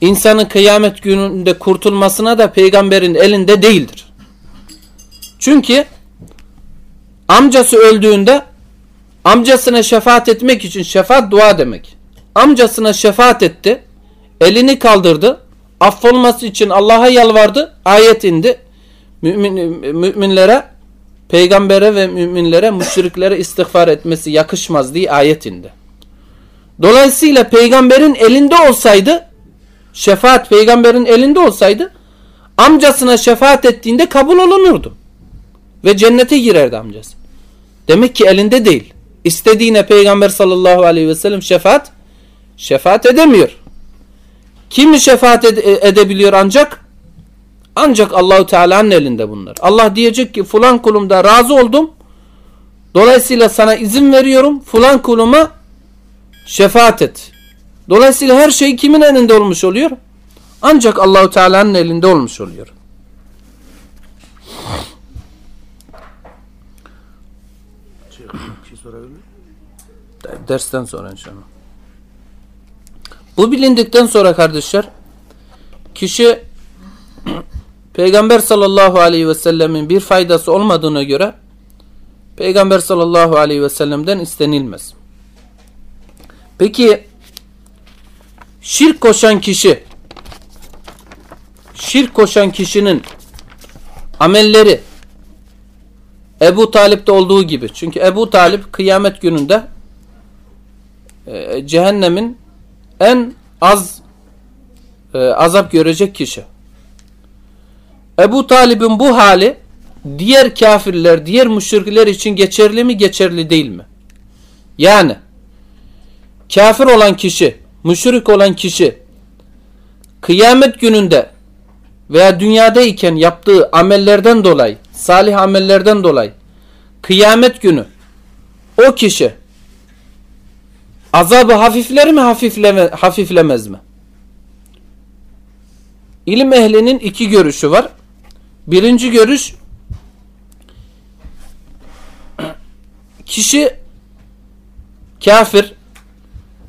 İnsanın kıyamet gününde kurtulmasına da peygamberin elinde değildir. Çünkü amcası öldüğünde amcasına şefaat etmek için şefaat dua demek. Amcasına şefaat etti. Elini kaldırdı. Affolması için Allah'a yalvardı. Ayet indi. mümin, müminlere peygambere ve müminlere müşriklere istiğfar etmesi yakışmaz diye ayet indi. Dolayısıyla peygamberin elinde olsaydı şefaat peygamberin elinde olsaydı amcasına şefaat ettiğinde kabul olunurdu. Ve cennete girerdi amcası. Demek ki elinde değil. İstediğine peygamber sallallahu aleyhi ve sellem şefaat şefaat edemiyor. Kim şefaat ede edebiliyor ancak? Ancak Allahu Teala'nın elinde bunlar. Allah diyecek ki fulan kulumda razı oldum. Dolayısıyla sana izin veriyorum. Fulan kuluma şefaat et. Dolayısıyla her şey kimin elinde olmuş oluyor? Ancak Allahu Teala'nın elinde olmuş oluyor. Şey, şey sorabilir miyim? Dersten sonra inşallah. Bu bilindikten sonra kardeşler kişi Peygamber sallallahu aleyhi ve sellemin bir faydası olmadığına göre Peygamber sallallahu aleyhi ve sellem'den istenilmez. Peki şirk koşan kişi şirk koşan kişinin amelleri Ebu Talip'te olduğu gibi. Çünkü Ebu Talip kıyamet gününde e, cehennemin en az e, azap görecek kişi. Ebu Talib'in bu hali diğer kafirler, diğer müşrikler için geçerli mi, geçerli değil mi? Yani kafir olan kişi, müşrik olan kişi kıyamet gününde veya dünyadayken yaptığı amellerden dolayı, salih amellerden dolayı kıyamet günü o kişi azabı hafifler mi hafifleme, hafiflemez mi? İlim ehlinin iki görüşü var. Birinci görüş kişi kafir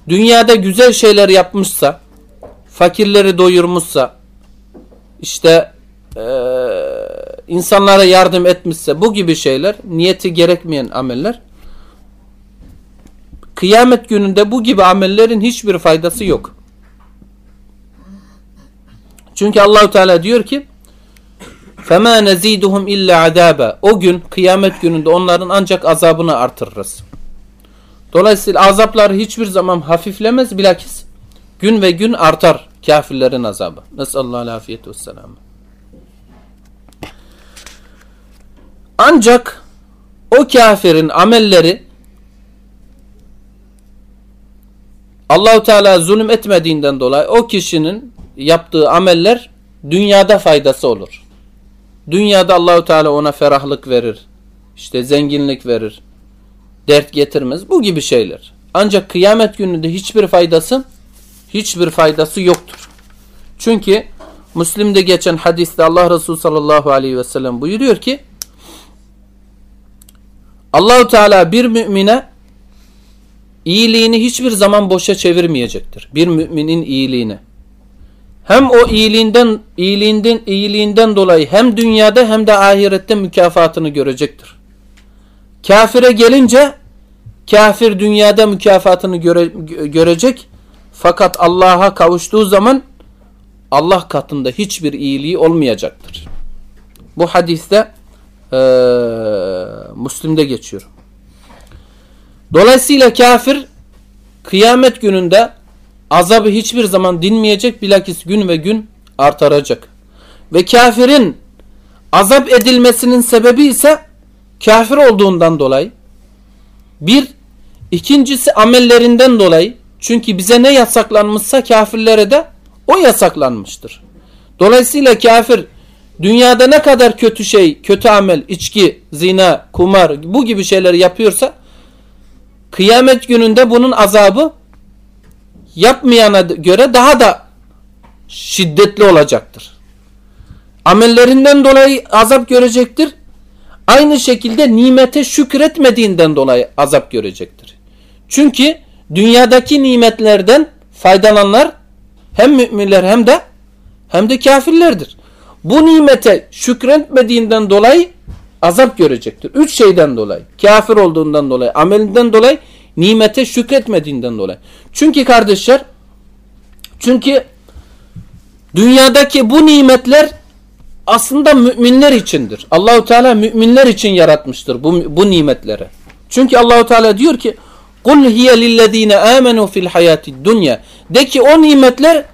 dünyada güzel şeyler yapmışsa fakirleri doyurmuşsa işte e, insanlara yardım etmişse bu gibi şeyler niyeti gerekmeyen ameller kıyamet gününde bu gibi amellerin hiçbir faydası yok. Çünkü Allahu Teala diyor ki فَمَا نَزِيدُهُمْ illa عَذَابًا O gün kıyamet gününde onların ancak azabını artırırız. Dolayısıyla azapları hiçbir zaman hafiflemez bilakis gün ve gün artar kafirlerin azabı. Nesallallahu afiyet ve selam. Ancak o kafirin amelleri Allahu Teala zulüm etmediğinden dolayı o kişinin yaptığı ameller dünyada faydası olur. Dünyada Allahu Teala ona ferahlık verir. İşte zenginlik verir. Dert getirmez. Bu gibi şeyler. Ancak kıyamet gününde hiçbir faydası hiçbir faydası yoktur. Çünkü Müslim'de geçen hadiste Allah Resulü sallallahu aleyhi ve sellem buyuruyor ki Allahu Teala bir mümine iyiliğini hiçbir zaman boşa çevirmeyecektir. Bir müminin iyiliğini. Hem o iyiliğinden iyiliğinden iyiliğinden dolayı hem dünyada hem de ahirette mükafatını görecektir. Kafire gelince kafir dünyada mükafatını göre, görecek fakat Allah'a kavuştuğu zaman Allah katında hiçbir iyiliği olmayacaktır. Bu hadiste e, Müslim'de geçiyor. Dolayısıyla kafir kıyamet gününde azabı hiçbir zaman dinmeyecek bilakis gün ve gün artaracak. Ve kafirin azap edilmesinin sebebi ise kafir olduğundan dolayı bir ikincisi amellerinden dolayı çünkü bize ne yasaklanmışsa kafirlere de o yasaklanmıştır. Dolayısıyla kafir dünyada ne kadar kötü şey, kötü amel, içki, zina, kumar bu gibi şeyler yapıyorsa kıyamet gününde bunun azabı yapmayana göre daha da şiddetli olacaktır. Amellerinden dolayı azap görecektir. Aynı şekilde nimete şükretmediğinden dolayı azap görecektir. Çünkü dünyadaki nimetlerden faydalananlar hem müminler hem de hem de kafirlerdir. Bu nimete şükretmediğinden dolayı azap görecektir. Üç şeyden dolayı. Kafir olduğundan dolayı, amelinden dolayı, nimete şükretmediğinden dolayı. Çünkü kardeşler çünkü dünyadaki bu nimetler aslında müminler içindir. Allahu Teala müminler için yaratmıştır bu bu nimetleri. Çünkü Allahu Teala diyor ki "Kul hiye lillezine amenu fil hayati dunya." De ki o nimetler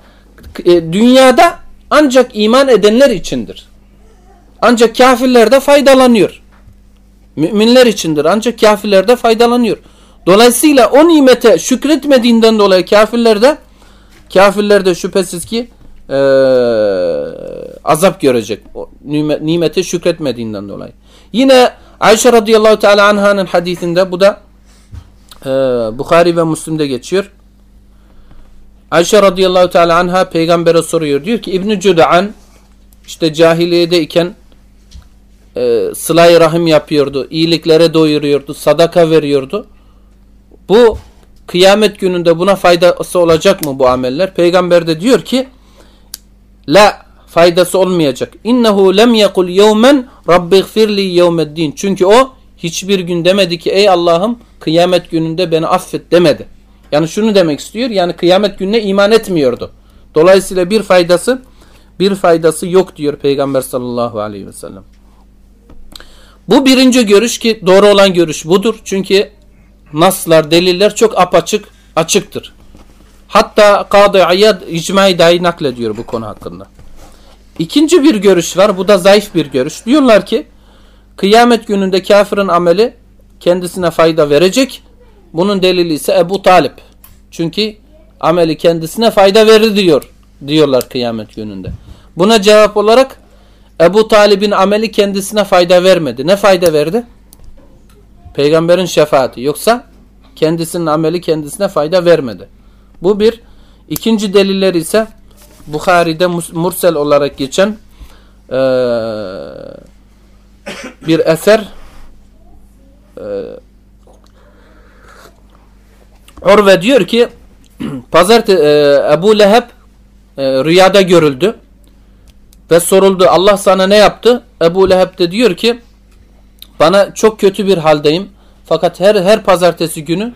e, dünyada ancak iman edenler içindir. Ancak kafirler de faydalanıyor. Müminler içindir. Ancak kafirler de faydalanıyor. Dolayısıyla o nimete şükretmediğinden dolayı kafirler de kafirler de şüphesiz ki e, azap görecek. O nimete şükretmediğinden dolayı. Yine Ayşe radıyallahu teala anh'ın hadisinde bu da e, Bukhari ve Müslim'de geçiyor. Ayşe radıyallahu teala anha peygambere soruyor. Diyor ki İbn-i Cüda'an işte cahiliyede iken e, sıla rahim yapıyordu. iyiliklere doyuruyordu. Sadaka veriyordu. Bu kıyamet gününde buna faydası olacak mı bu ameller? Peygamber de diyor ki la faydası olmayacak. İnnehu lem yekul yevmen rabbighfirli yevmeddin. Çünkü o hiçbir gün demedi ki ey Allah'ım kıyamet gününde beni affet demedi. Yani şunu demek istiyor. Yani kıyamet gününe iman etmiyordu. Dolayısıyla bir faydası bir faydası yok diyor Peygamber sallallahu aleyhi ve sellem. Bu birinci görüş ki doğru olan görüş budur. Çünkü naslar, deliller çok apaçık, açıktır. Hatta Kadı İyad icma dahi naklediyor bu konu hakkında. İkinci bir görüş var. Bu da zayıf bir görüş. Diyorlar ki kıyamet gününde kafirin ameli kendisine fayda verecek. Bunun delili ise Ebu Talip. Çünkü ameli kendisine fayda verir diyor. Diyorlar kıyamet gününde. Buna cevap olarak Ebu Talib'in ameli kendisine fayda vermedi. Ne fayda verdi? Peygamberin şefaati. Yoksa kendisinin ameli kendisine fayda vermedi. Bu bir. İkinci deliller ise Bukhari'de mursel olarak geçen e, bir eser e, Urve diyor ki pazartesi e, Ebu Leheb e, rüyada görüldü ve soruldu Allah sana ne yaptı? Ebu Leheb de diyor ki bana çok kötü bir haldeyim fakat her her pazartesi günü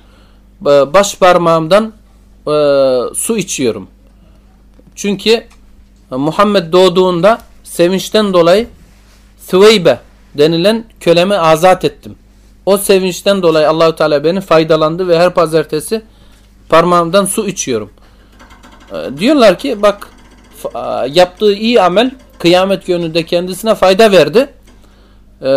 e, baş parmağımdan e, su içiyorum. Çünkü e, Muhammed doğduğunda sevinçten dolayı Süveybe denilen kölemi azat ettim. O sevinçten dolayı Allahu Teala beni faydalandı ve her pazartesi parmağımdan su içiyorum. E, diyorlar ki bak yaptığı iyi amel kıyamet gününde kendisine fayda verdi. E,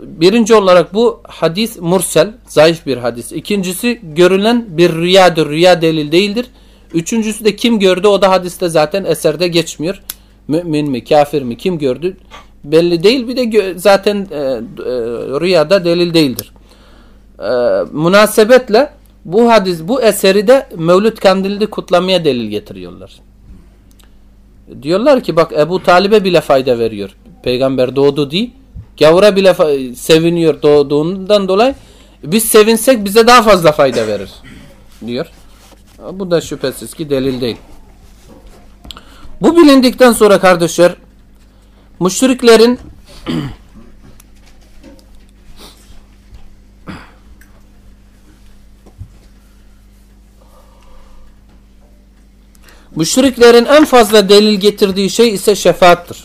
birinci olarak bu hadis mursel, zayıf bir hadis. İkincisi görülen bir rüyadır, rüya delil değildir. Üçüncüsü de kim gördü o da hadiste zaten eserde geçmiyor. Mümin mi, kafir mi, kim gördü belli değil. Bir de zaten e, e, rüyada delil değildir. Münasebetle bu hadis, bu eseri de Mevlüt Kandil'de kutlamaya delil getiriyorlar. Diyorlar ki bak Ebu Talib'e bile fayda veriyor. Peygamber doğdu değil. Gavura bile seviniyor doğduğundan dolayı. Biz sevinsek bize daha fazla fayda verir. Diyor. Bu da şüphesiz ki delil değil. Bu bilindikten sonra kardeşler müşriklerin Müşriklerin en fazla delil getirdiği şey ise şefaattır.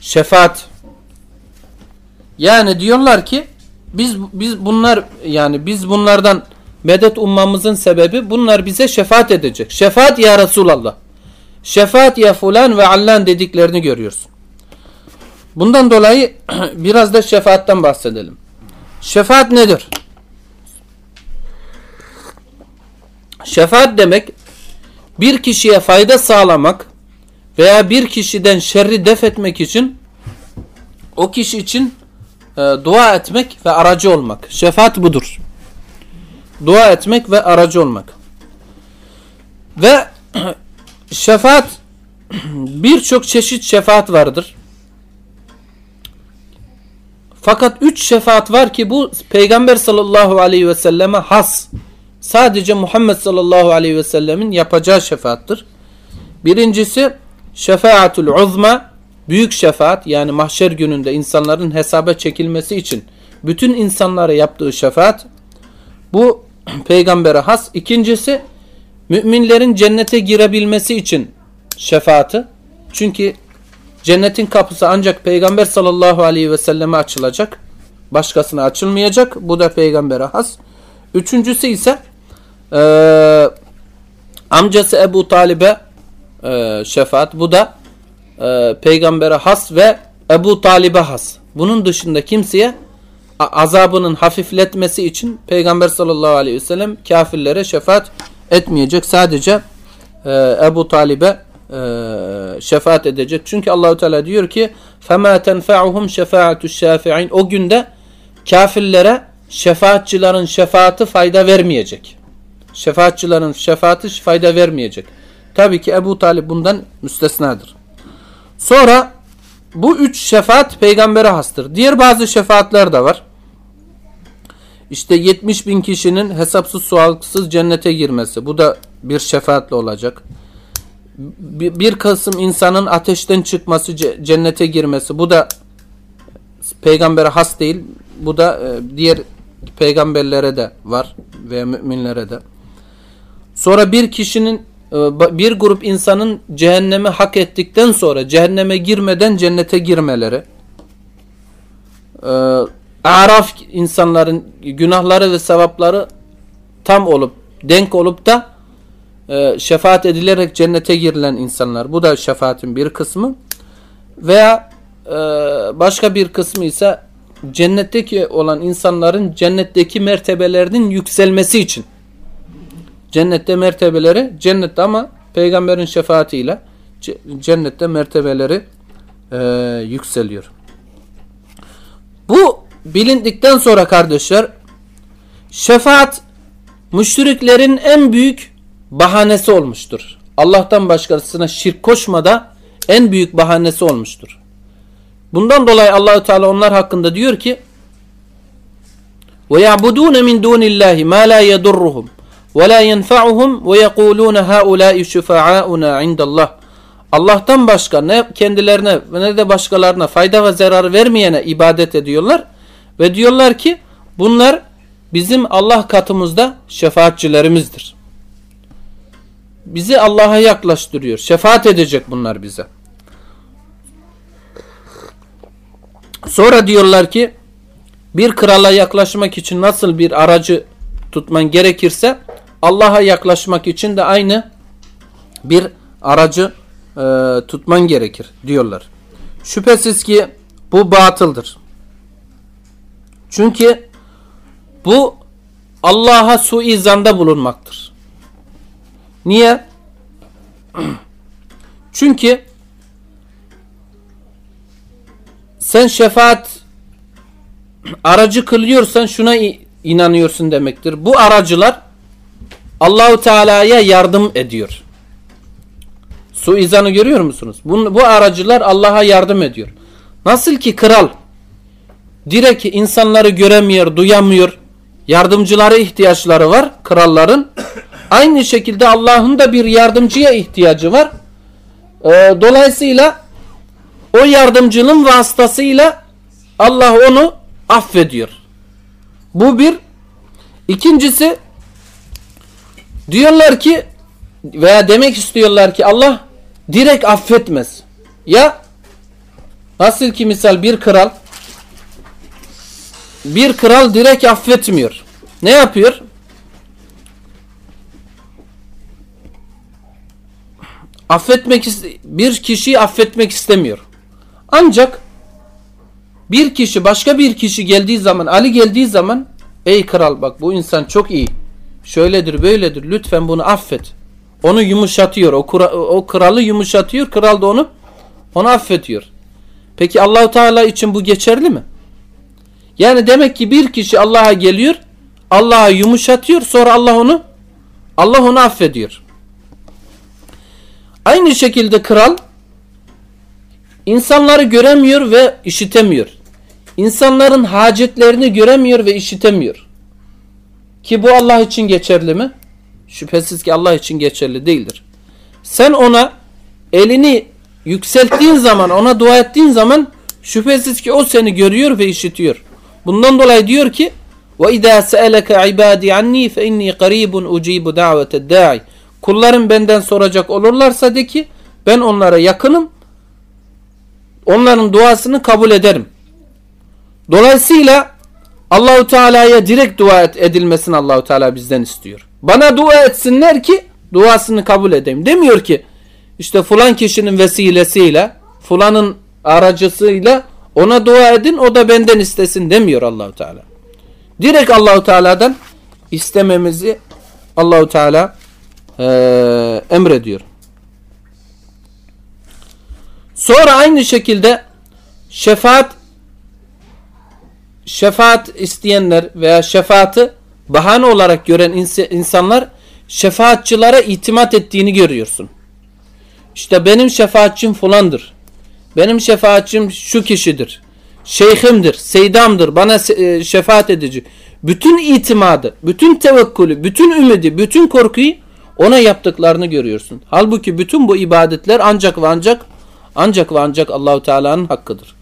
Şefaat. Yani diyorlar ki biz biz bunlar yani biz bunlardan medet ummamızın sebebi bunlar bize şefaat edecek. Şefaat ya Resulallah. Şefaat ya fulan ve allan dediklerini görüyorsun. Bundan dolayı biraz da şefaatten bahsedelim. Şefaat nedir? Şefaat demek bir kişiye fayda sağlamak veya bir kişiden şerri def etmek için o kişi için e, dua etmek ve aracı olmak. Şefaat budur. Dua etmek ve aracı olmak. Ve şefaat birçok çeşit şefaat vardır. Fakat üç şefaat var ki bu Peygamber sallallahu aleyhi ve selleme has sadece Muhammed sallallahu aleyhi ve sellemin yapacağı şefaattır. Birincisi şefaatul uzma büyük şefaat yani mahşer gününde insanların hesaba çekilmesi için bütün insanlara yaptığı şefaat bu peygambere has. İkincisi müminlerin cennete girebilmesi için şefaati. Çünkü cennetin kapısı ancak Peygamber sallallahu aleyhi ve selleme açılacak. Başkasına açılmayacak. Bu da peygambere has. Üçüncüsü ise e, amcası Ebu Talib'e e, şefaat. Bu da e, peygambere has ve Ebu Talib'e has. Bunun dışında kimseye azabının hafifletmesi için peygamber sallallahu aleyhi ve sellem kafirlere şefaat etmeyecek. Sadece e, Ebu Talib'e e, şefaat edecek. Çünkü Allahu Teala diyor ki: "Fema tenfa'uhum şefaatu şafi'in." O günde kafirlere şefaatçilerin şefaati fayda vermeyecek. Şefaatçilerin şefaati fayda vermeyecek. Tabii ki Ebu Talib bundan müstesnadır. Sonra bu üç şefaat peygambere hastır. Diğer bazı şefaatler de var. İşte 70 bin kişinin hesapsız sualsız cennete girmesi. Bu da bir şefaatle olacak. Bir kısım insanın ateşten çıkması, cennete girmesi. Bu da peygambere has değil. Bu da e, diğer peygamberlere de var ve müminlere de. Sonra bir kişinin e, bir grup insanın cehennemi hak ettikten sonra cehenneme girmeden cennete girmeleri. E, Araf insanların günahları ve sevapları tam olup denk olup da e, şefaat edilerek cennete girilen insanlar. Bu da şefaatin bir kısmı. Veya başka bir kısmı ise cennetteki olan insanların cennetteki mertebelerinin yükselmesi için. Cennette mertebeleri cennette ama peygamberin şefaatiyle cennette mertebeleri e, yükseliyor. Bu bilindikten sonra kardeşler şefaat müşriklerin en büyük bahanesi olmuştur. Allah'tan başkasına şirk koşmada en büyük bahanesi olmuştur. Bundan dolayı Allahü Teala onlar hakkında diyor ki: "Ve ya'budun min dunillahi ma la yedurruhum ve la yenfa'uhum ve yekulun haula'i şufa'auna indallah." Allah'tan başka ne kendilerine ne de başkalarına fayda ve zarar vermeyene ibadet ediyorlar ve diyorlar ki bunlar bizim Allah katımızda şefaatçilerimizdir. Bizi Allah'a yaklaştırıyor. Şefaat edecek bunlar bize. Sonra diyorlar ki bir krala yaklaşmak için nasıl bir aracı tutman gerekirse Allah'a yaklaşmak için de aynı bir aracı e, tutman gerekir diyorlar. Şüphesiz ki bu batıldır. Çünkü bu Allah'a suizanda bulunmaktır. Niye? Çünkü sen şefaat aracı kılıyorsan şuna inanıyorsun demektir. Bu aracılar Allahu Teala'ya yardım ediyor. Suizanı görüyor musunuz? Bu, bu aracılar Allah'a yardım ediyor. Nasıl ki kral direkt insanları göremiyor, duyamıyor. Yardımcılara ihtiyaçları var kralların. Aynı şekilde Allah'ın da bir yardımcıya ihtiyacı var. Ee, dolayısıyla o yardımcının vasıtasıyla Allah onu affediyor. Bu bir. İkincisi diyorlar ki veya demek istiyorlar ki Allah direkt affetmez. Ya nasıl ki misal bir kral bir kral direkt affetmiyor. Ne yapıyor? Affetmek bir kişiyi affetmek istemiyor. Ancak bir kişi başka bir kişi geldiği zaman Ali geldiği zaman ey kral bak bu insan çok iyi. Şöyledir böyledir lütfen bunu affet. Onu yumuşatıyor. O, kura, o kralı yumuşatıyor. Kral da onu onu affetiyor. Peki Allahu Teala için bu geçerli mi? Yani demek ki bir kişi Allah'a geliyor, Allah'a yumuşatıyor, sonra Allah onu Allah onu affediyor. Aynı şekilde kral insanları göremiyor ve işitemiyor. İnsanların hacetlerini göremiyor ve işitemiyor. Ki bu Allah için geçerli mi? Şüphesiz ki Allah için geçerli değildir. Sen ona elini yükselttiğin zaman, ona dua ettiğin zaman şüphesiz ki o seni görüyor ve işitiyor. Bundan dolayı diyor ki وَاِذَا سَأَلَكَ عِبَادِ عَنِّي فَاِنِّي قَرِيبٌ اُجِيبُ دَعْوَةَ الدَّاعِ Kullarım benden soracak olurlarsa de ki ben onlara yakınım onların duasını kabul ederim. Dolayısıyla Allahu Teala'ya direkt dua edilmesini Allahu Teala bizden istiyor. Bana dua etsinler ki duasını kabul edeyim. Demiyor ki işte fulan kişinin vesilesiyle fulanın aracısıyla ona dua edin o da benden istesin demiyor Allahu Teala. Direkt Allahu Teala'dan istememizi Allahu Teala e, emrediyor. Sonra aynı şekilde şefaat şefaat isteyenler veya şefaati bahane olarak gören ins insanlar şefaatçılara itimat ettiğini görüyorsun. İşte benim şefaatçim fulandır. Benim şefaatçim şu kişidir. Şeyhimdir, seydamdır, bana e, şefaat edici. Bütün itimadı, bütün tevekkülü, bütün ümidi, bütün korkuyu ona yaptıklarını görüyorsun. Halbuki bütün bu ibadetler ancak ve ancak ancak ve ancak Allahu Teala'nın hakkıdır.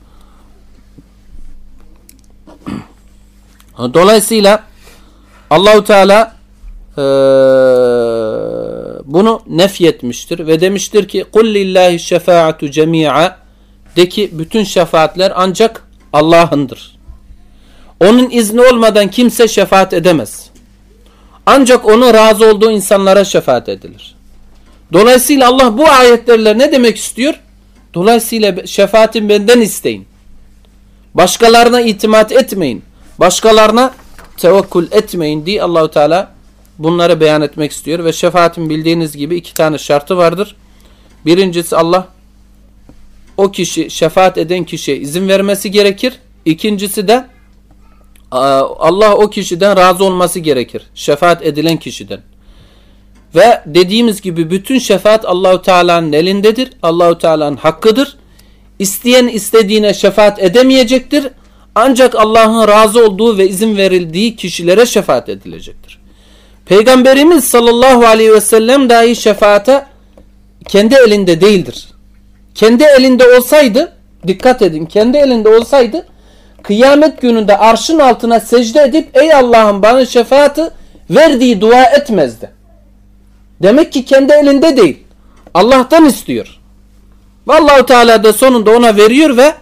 Dolayısıyla Allahu Teala e, bunu nefyetmiştir ve demiştir ki kul lillahi şefaatu cemi'a de ki bütün şefaatler ancak Allah'ındır. Onun izni olmadan kimse şefaat edemez. Ancak onun razı olduğu insanlara şefaat edilir. Dolayısıyla Allah bu ayetlerle ne demek istiyor? Dolayısıyla şefaatin benden isteyin. Başkalarına itimat etmeyin. Başkalarına tevekkül etmeyin diye Allahu Teala bunları beyan etmek istiyor ve şefaatin bildiğiniz gibi iki tane şartı vardır. Birincisi Allah o kişi şefaat eden kişiye izin vermesi gerekir. İkincisi de Allah o kişiden razı olması gerekir. Şefaat edilen kişiden. Ve dediğimiz gibi bütün şefaat Allahu Teala'nın elindedir. Allahu Teala'nın hakkıdır. İsteyen istediğine şefaat edemeyecektir. Ancak Allah'ın razı olduğu ve izin verildiği kişilere şefaat edilecektir. Peygamberimiz sallallahu aleyhi ve sellem dahi şefaate kendi elinde değildir. Kendi elinde olsaydı, dikkat edin, kendi elinde olsaydı kıyamet gününde arşın altına secde edip ey Allah'ım bana şefaati verdiği dua etmezdi. Demek ki kendi elinde değil. Allah'tan istiyor. Vallahu Teala da sonunda ona veriyor ve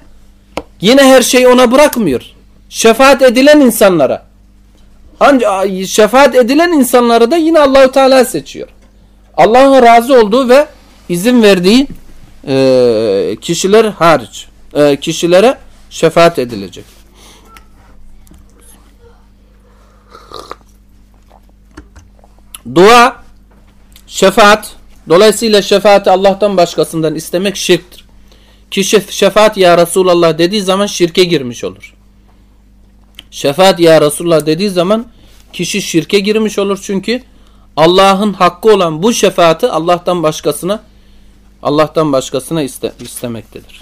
yine her şeyi ona bırakmıyor. Şefaat edilen insanlara ancak şefaat edilen insanları da yine Allahu Teala seçiyor. Allah'ın razı olduğu ve izin verdiği e, kişiler hariç e, kişilere şefaat edilecek. Dua, şefaat, dolayısıyla şefaati Allah'tan başkasından istemek şirktir. Kişi şefaat ya Resulallah dediği zaman şirke girmiş olur. Şefaat ya Resulallah dediği zaman kişi şirke girmiş olur çünkü Allah'ın hakkı olan bu şefaati Allah'tan başkasına Allah'tan başkasına iste, istemektedir.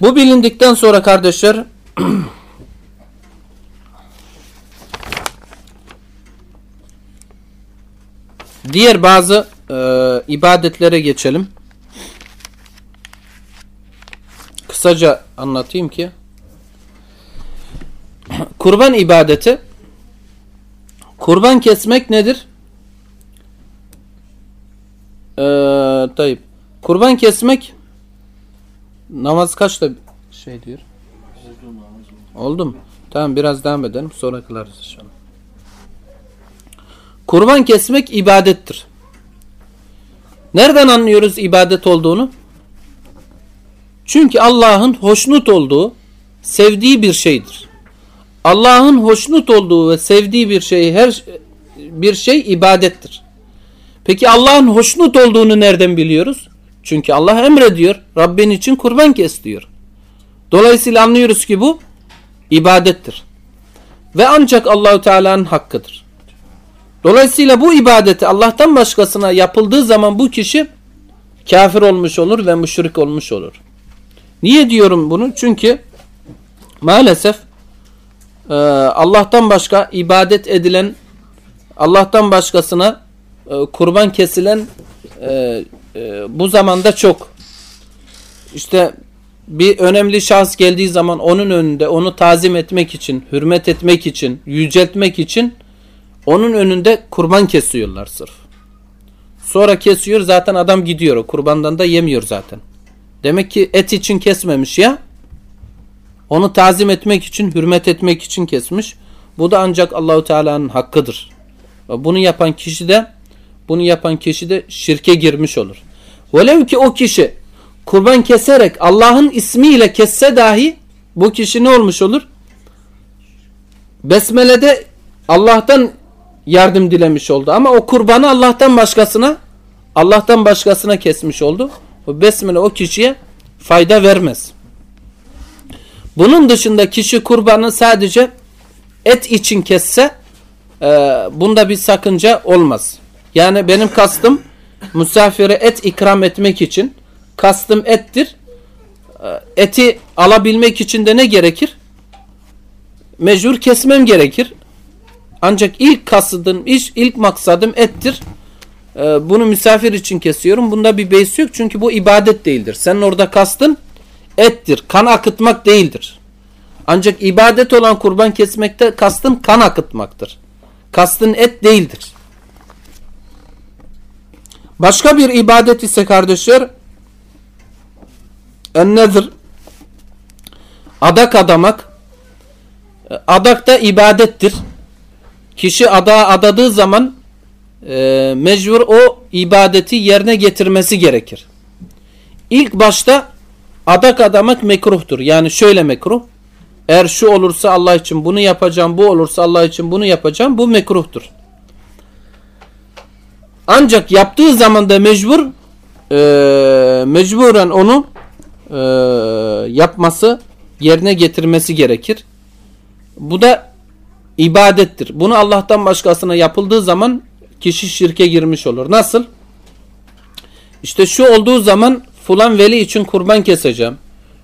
Bu bilindikten sonra kardeşler diğer bazı e, ibadetlere geçelim. Kısaca anlatayım ki kurban ibadeti kurban kesmek nedir? Ee, tayyip. Kurban kesmek namaz kaçta şey diyor? Oldu mu? Tamam biraz devam edelim. Sonra kılarız inşallah. Kurban kesmek ibadettir. Nereden anlıyoruz ibadet olduğunu? Çünkü Allah'ın hoşnut olduğu, sevdiği bir şeydir. Allah'ın hoşnut olduğu ve sevdiği bir şey her bir şey ibadettir. Peki Allah'ın hoşnut olduğunu nereden biliyoruz? Çünkü Allah emrediyor. Rabbin için kurban kes diyor. Dolayısıyla anlıyoruz ki bu ibadettir. Ve ancak Allahu Teala'nın hakkıdır. Dolayısıyla bu ibadeti Allah'tan başkasına yapıldığı zaman bu kişi kafir olmuş olur ve müşrik olmuş olur. Niye diyorum bunu? Çünkü maalesef e, Allah'tan başka ibadet edilen Allah'tan başkasına e, kurban kesilen e, bu zamanda çok. İşte bir önemli şahıs geldiği zaman onun önünde onu tazim etmek için, hürmet etmek için, yüceltmek için onun önünde kurban kesiyorlar sırf. Sonra kesiyor zaten adam gidiyor. O kurbandan da yemiyor zaten. Demek ki et için kesmemiş ya. Onu tazim etmek için, hürmet etmek için kesmiş. Bu da ancak Allahu Teala'nın hakkıdır. Bunu yapan kişi de bunu yapan kişi de şirke girmiş olur. Velev ki o kişi kurban keserek Allah'ın ismiyle kesse dahi bu kişi ne olmuş olur? Besmele'de Allah'tan yardım dilemiş oldu. Ama o kurbanı Allah'tan başkasına Allah'tan başkasına kesmiş oldu. O besmele o kişiye fayda vermez. Bunun dışında kişi kurbanı sadece et için kesse e, bunda bir sakınca olmaz. Yani benim kastım misafire et ikram etmek için kastım ettir. E, eti alabilmek için de ne gerekir? Mecbur kesmem gerekir. Ancak ilk kasıdım, ilk, ilk maksadım ettir. Ee, bunu misafir için kesiyorum. Bunda bir beys yok çünkü bu ibadet değildir. Senin orada kastın ettir. Kan akıtmak değildir. Ancak ibadet olan kurban kesmekte kastın kan akıtmaktır. Kastın et değildir. Başka bir ibadet ise kardeşler en-nezr adak adamak adak da ibadettir. Kişi ada adadığı zaman e, mecbur o ibadeti yerine getirmesi gerekir. İlk başta adak adamak mekruhtur. Yani şöyle mekruh. Eğer şu olursa Allah için bunu yapacağım, bu olursa Allah için bunu yapacağım. Bu mekruhtur. Ancak yaptığı zaman da mecbur e, mecburen onu e, yapması, yerine getirmesi gerekir. Bu da ibadettir. Bunu Allah'tan başkasına yapıldığı zaman kişi şirke girmiş olur. Nasıl? İşte şu olduğu zaman fulan veli için kurban keseceğim.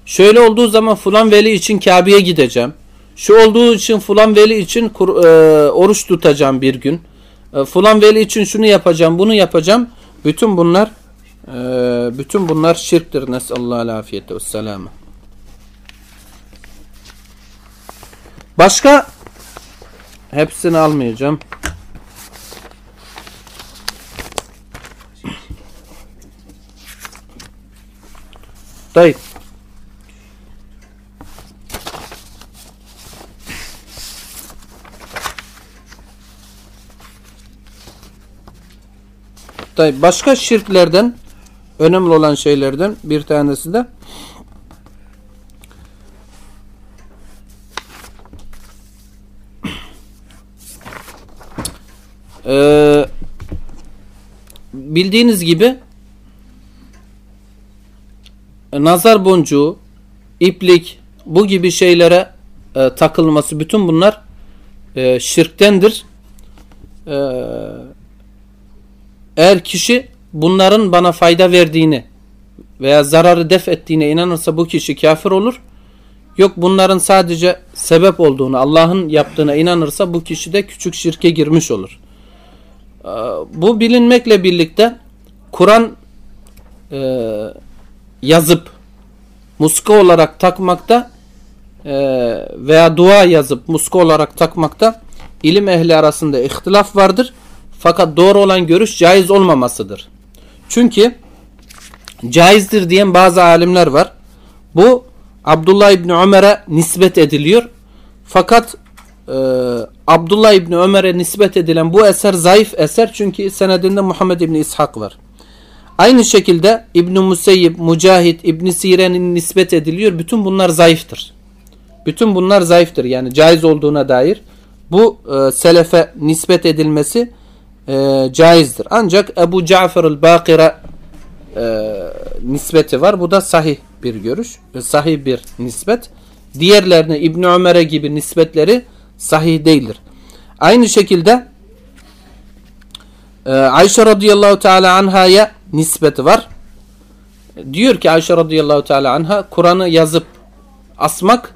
Şöyle olduğu zaman fulan veli için Kabe'ye gideceğim. Şu olduğu için fulan veli için kur, e, oruç tutacağım bir gün. E, fulan veli için şunu yapacağım, bunu yapacağım. Bütün bunlar e, bütün bunlar şirktir. Nesallallahu afiyete ve selamı. Başka hepsini almayacağım. Dayı. Dayı başka şirklerden önemli olan şeylerden bir tanesi de ee, bildiğiniz gibi nazar boncuğu, iplik bu gibi şeylere e, takılması bütün bunlar e, şirktendir. E, eğer kişi bunların bana fayda verdiğini veya zararı def ettiğine inanırsa bu kişi kafir olur. Yok bunların sadece sebep olduğunu, Allah'ın yaptığına inanırsa bu kişi de küçük şirke girmiş olur. Ee, bu bilinmekle birlikte Kur'an e, yazıp muska olarak takmakta e, veya dua yazıp muska olarak takmakta ilim ehli arasında ihtilaf vardır. Fakat doğru olan görüş caiz olmamasıdır. Çünkü caizdir diyen bazı alimler var. Bu Abdullah İbni Ömer'e nispet ediliyor. Fakat e, Abdullah İbni Ömer'e nispet edilen bu eser zayıf eser çünkü senedinde Muhammed İbni İshak var. Aynı şekilde İbn Museyyib, Mücahit, İbn Sire'nin nispet ediliyor. Bütün bunlar zayıftır. Bütün bunlar zayıftır. Yani caiz olduğuna dair bu e, selefe nispet edilmesi e, caizdir. Ancak Ebu Cafer el-Bakir'e e, nispeti var. Bu da sahih bir görüş. E, sahih bir nispet. Diğerlerine İbn Ömer'e gibi nispetleri sahih değildir. Aynı şekilde e, Ayşe radıyallahu teala anhaya nispeti var. Diyor ki Ayşe radıyallahu teala anha Kur'an'ı yazıp asmak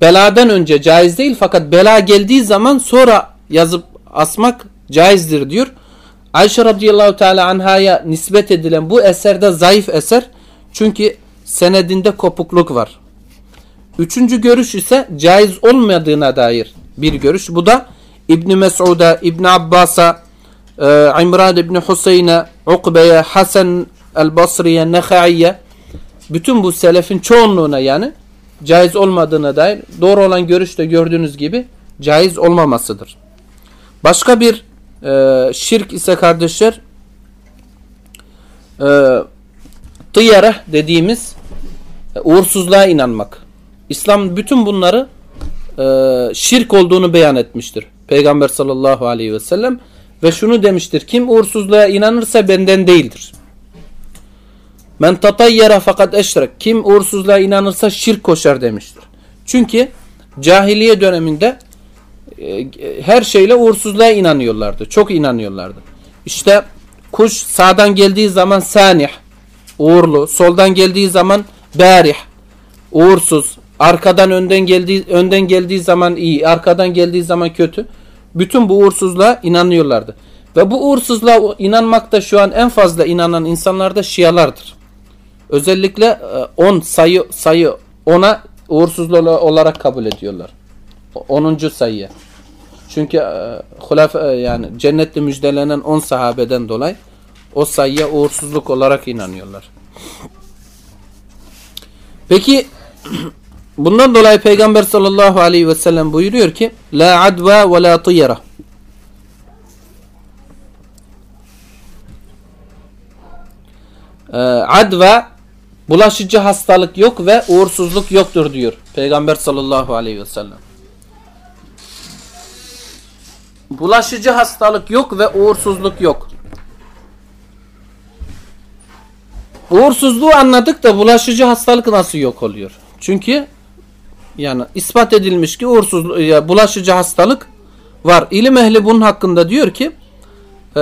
beladan önce caiz değil fakat bela geldiği zaman sonra yazıp asmak caizdir diyor. Ayşe radıyallahu teala anhaya nispet edilen bu eserde zayıf eser çünkü senedinde kopukluk var. Üçüncü görüş ise caiz olmadığına dair bir görüş. Bu da İbn Mes'ud'a, İbn Abbas'a, e, İmran İbn Hüseyin'e, Ukbe'ye, Hasan el-Basri'ye, Nekha'iye bütün bu selefin çoğunluğuna yani caiz olmadığına dair doğru olan görüş de gördüğünüz gibi caiz olmamasıdır. Başka bir e, şirk ise kardeşler e, tıyara dediğimiz e, uğursuzluğa inanmak. İslam bütün bunları e, şirk olduğunu beyan etmiştir. Peygamber sallallahu aleyhi ve sellem ve şunu demiştir. Kim uğursuzluğa inanırsa benden değildir. Men tatayyara fakat eşrek. Kim uğursuzluğa inanırsa şirk koşar demiştir. Çünkü cahiliye döneminde e, her şeyle uğursuzluğa inanıyorlardı. Çok inanıyorlardı. İşte kuş sağdan geldiği zaman sanih, uğurlu. Soldan geldiği zaman berih, uğursuz. Arkadan önden geldiği önden geldiği zaman iyi, arkadan geldiği zaman kötü. Bütün bu uğursuzluğa inanıyorlardı. Ve bu uğursuzluğa inanmakta şu an en fazla inanan insanlar da Şialardır. Özellikle 10 sayı sayı 10'a uğursuzluğu olarak kabul ediyorlar. 10. sayıya. Çünkü e, hulaf e, yani cennetli müjdelenen 10 sahabeden dolayı o sayıya uğursuzluk olarak inanıyorlar. Peki bundan dolayı Peygamber sallallahu aleyhi ve sellem buyuruyor ki La adva ve la tiyara adva bulaşıcı hastalık yok ve uğursuzluk yoktur diyor Peygamber sallallahu aleyhi ve sellem. Bulaşıcı hastalık yok ve uğursuzluk yok. Uğursuzluğu anladık da bulaşıcı hastalık nasıl yok oluyor? Çünkü yani ispat edilmiş ki uğursuzluk, ya bulaşıcı hastalık var. İlim ehli bunun hakkında diyor ki ee,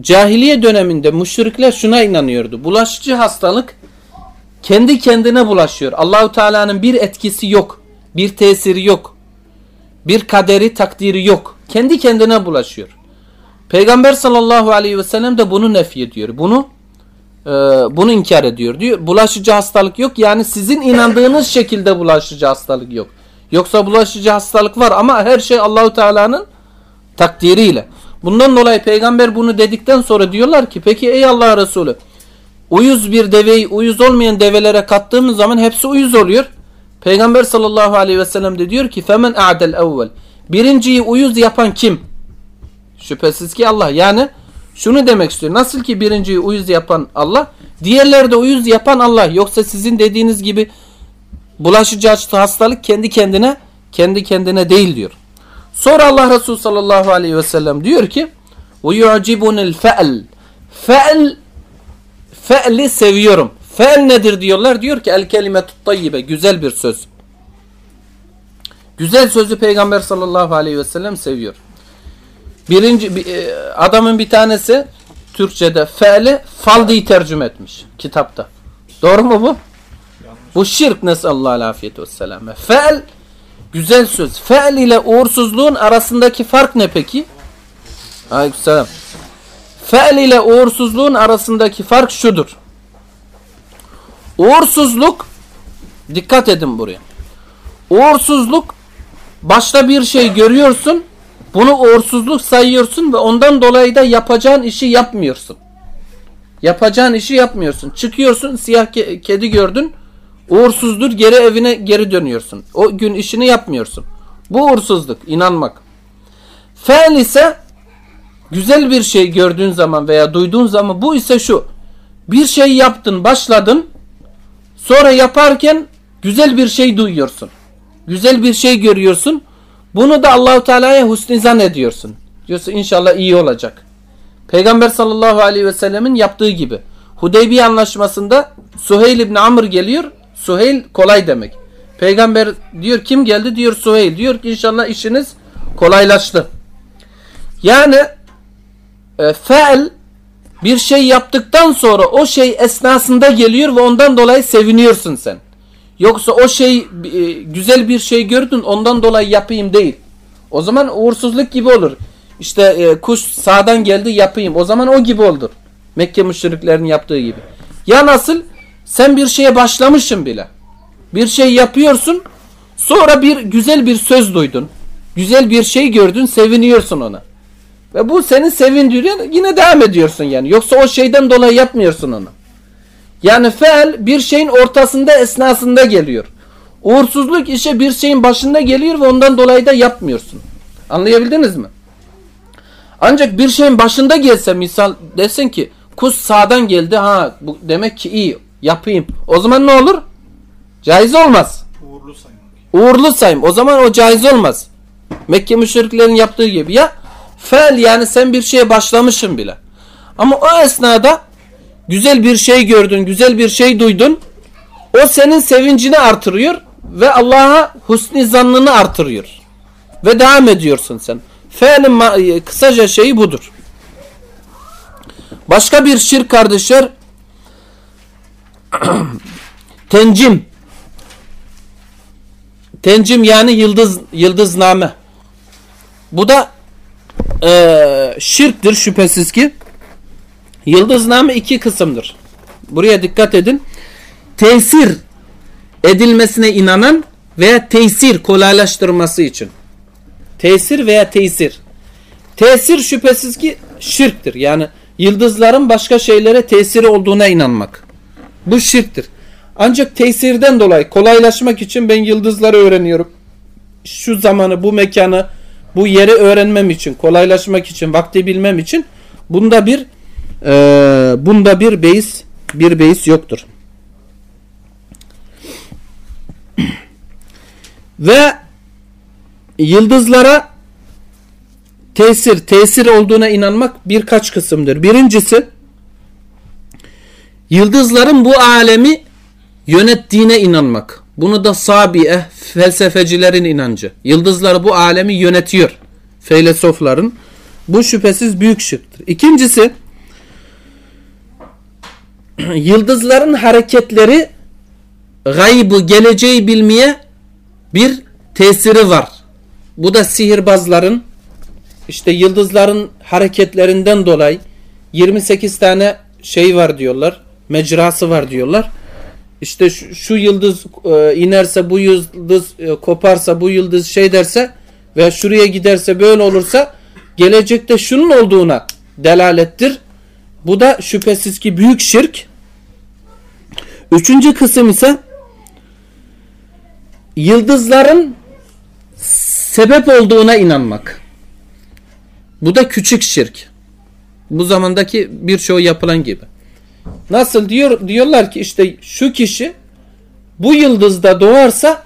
cahiliye döneminde müşrikler şuna inanıyordu. Bulaşıcı hastalık kendi kendine bulaşıyor. Allahu Teala'nın bir etkisi yok. Bir tesiri yok. Bir kaderi, takdiri yok. Kendi kendine bulaşıyor. Peygamber sallallahu aleyhi ve sellem de bunu nefi ediyor. Bunu e, bunu inkar ediyor. Diyor bulaşıcı hastalık yok. Yani sizin inandığınız şekilde bulaşıcı hastalık yok. Yoksa bulaşıcı hastalık var ama her şey Allahu Teala'nın takdiriyle. Bundan dolayı peygamber bunu dedikten sonra diyorlar ki peki ey Allah Resulü uyuz bir deveyi uyuz olmayan develere kattığımız zaman hepsi uyuz oluyor. Peygamber sallallahu aleyhi ve sellem de diyor ki femen a'del evvel. Birinciyi uyuz yapan kim? Şüphesiz ki Allah. Yani şunu demek istiyor. Nasıl ki birinciyi uyuz yapan Allah, diğerleri de uyuz yapan Allah. Yoksa sizin dediğiniz gibi bulaşıcı hastalık kendi kendine kendi kendine değil diyor. Sonra Allah Resulü sallallahu aleyhi ve sellem diyor ki وَيُعْجِبُنِ الْفَأْلِ Fe'l Fe'li seviyorum. Fe'l nedir diyorlar? Diyor ki el kelimetut tayyibe. Güzel bir söz. Güzel sözü Peygamber sallallahu aleyhi ve sellem seviyor. Birinci e, adamın bir tanesi Türkçe'de fe'li fal diye tercüme etmiş kitapta. Doğru mu bu? Yanlış. Bu şirk nesallallahu afiyet ve selame. Fe'l güzel söz. Fe'l ile uğursuzluğun arasındaki fark ne peki? Aleykümselam. Fe'l ile uğursuzluğun arasındaki fark şudur. Uğursuzluk dikkat edin buraya. Uğursuzluk başta bir şey görüyorsun bunu uğursuzluk sayıyorsun ve ondan dolayı da yapacağın işi yapmıyorsun. Yapacağın işi yapmıyorsun. Çıkıyorsun siyah ke kedi gördün. Uğursuzdur geri evine geri dönüyorsun. O gün işini yapmıyorsun. Bu uğursuzluk inanmak. Fel ise güzel bir şey gördüğün zaman veya duyduğun zaman bu ise şu. Bir şey yaptın başladın sonra yaparken güzel bir şey duyuyorsun. Güzel bir şey görüyorsun bunu da Allahu Teala'ya husnizan ediyorsun. Diyorsun inşallah iyi olacak. Peygamber sallallahu aleyhi ve sellemin yaptığı gibi. Hudeybiye anlaşmasında Suheyl ibn Amr geliyor. Suheyl kolay demek. Peygamber diyor kim geldi? Diyor Suheyl. Diyor ki inşallah işiniz kolaylaştı. Yani e, fe'l bir şey yaptıktan sonra o şey esnasında geliyor ve ondan dolayı seviniyorsun sen. Yoksa o şey e, güzel bir şey gördün ondan dolayı yapayım değil. O zaman uğursuzluk gibi olur. İşte e, kuş sağdan geldi yapayım. O zaman o gibi olur. Mekke müşriklerinin yaptığı gibi. Ya nasıl? Sen bir şeye başlamışsın bile. Bir şey yapıyorsun. Sonra bir güzel bir söz duydun. Güzel bir şey gördün. Seviniyorsun ona. Ve bu seni sevindiriyor. Yine devam ediyorsun yani. Yoksa o şeyden dolayı yapmıyorsun onu. Yani fel bir şeyin ortasında esnasında geliyor. Uğursuzluk işe bir şeyin başında geliyor ve ondan dolayı da yapmıyorsun. Anlayabildiniz mi? Ancak bir şeyin başında gelse misal desin ki kuş sağdan geldi ha bu demek ki iyi yapayım. O zaman ne olur? Caiz olmaz. Uğurlu saymak. Uğurlu sayım. O zaman o caiz olmaz. Mekke müşriklerin yaptığı gibi. Ya fel yani sen bir şeye başlamışsın bile. Ama o esnada güzel bir şey gördün, güzel bir şey duydun. O senin sevincini artırıyor ve Allah'a husni zannını artırıyor. Ve devam ediyorsun sen. Fe'nin kısaca şeyi budur. Başka bir şirk kardeşler tencim tencim yani yıldız yıldızname. Bu da e, şirktir şüphesiz ki. Yıldızname iki kısımdır. Buraya dikkat edin. Tesir edilmesine inanan veya tesir kolaylaştırması için. Tesir veya tesir. Tesir şüphesiz ki şirktir. Yani yıldızların başka şeylere tesiri olduğuna inanmak. Bu şirktir. Ancak tesirden dolayı kolaylaşmak için ben yıldızları öğreniyorum. Şu zamanı, bu mekanı, bu yeri öğrenmem için, kolaylaşmak için, vakti bilmem için bunda bir e, bunda bir beis bir beis yoktur. Ve yıldızlara tesir, tesir olduğuna inanmak birkaç kısımdır. Birincisi yıldızların bu alemi yönettiğine inanmak. Bunu da Sabi'e felsefecilerin inancı. Yıldızlar bu alemi yönetiyor. Filozofların. Bu şüphesiz büyük şıktır. İkincisi yıldızların hareketleri gaybı geleceği bilmeye bir tesiri var. Bu da sihirbazların işte yıldızların hareketlerinden dolayı 28 tane şey var diyorlar. Mecrası var diyorlar. İşte şu, şu yıldız e, inerse bu yıldız e, koparsa bu yıldız şey derse veya şuraya giderse böyle olursa gelecekte şunun olduğuna delalettir. Bu da şüphesiz ki büyük şirk. Üçüncü kısım ise yıldızların sebep olduğuna inanmak. Bu da küçük şirk. Bu zamandaki birçoğu yapılan gibi. Nasıl diyor diyorlar ki işte şu kişi bu yıldızda doğarsa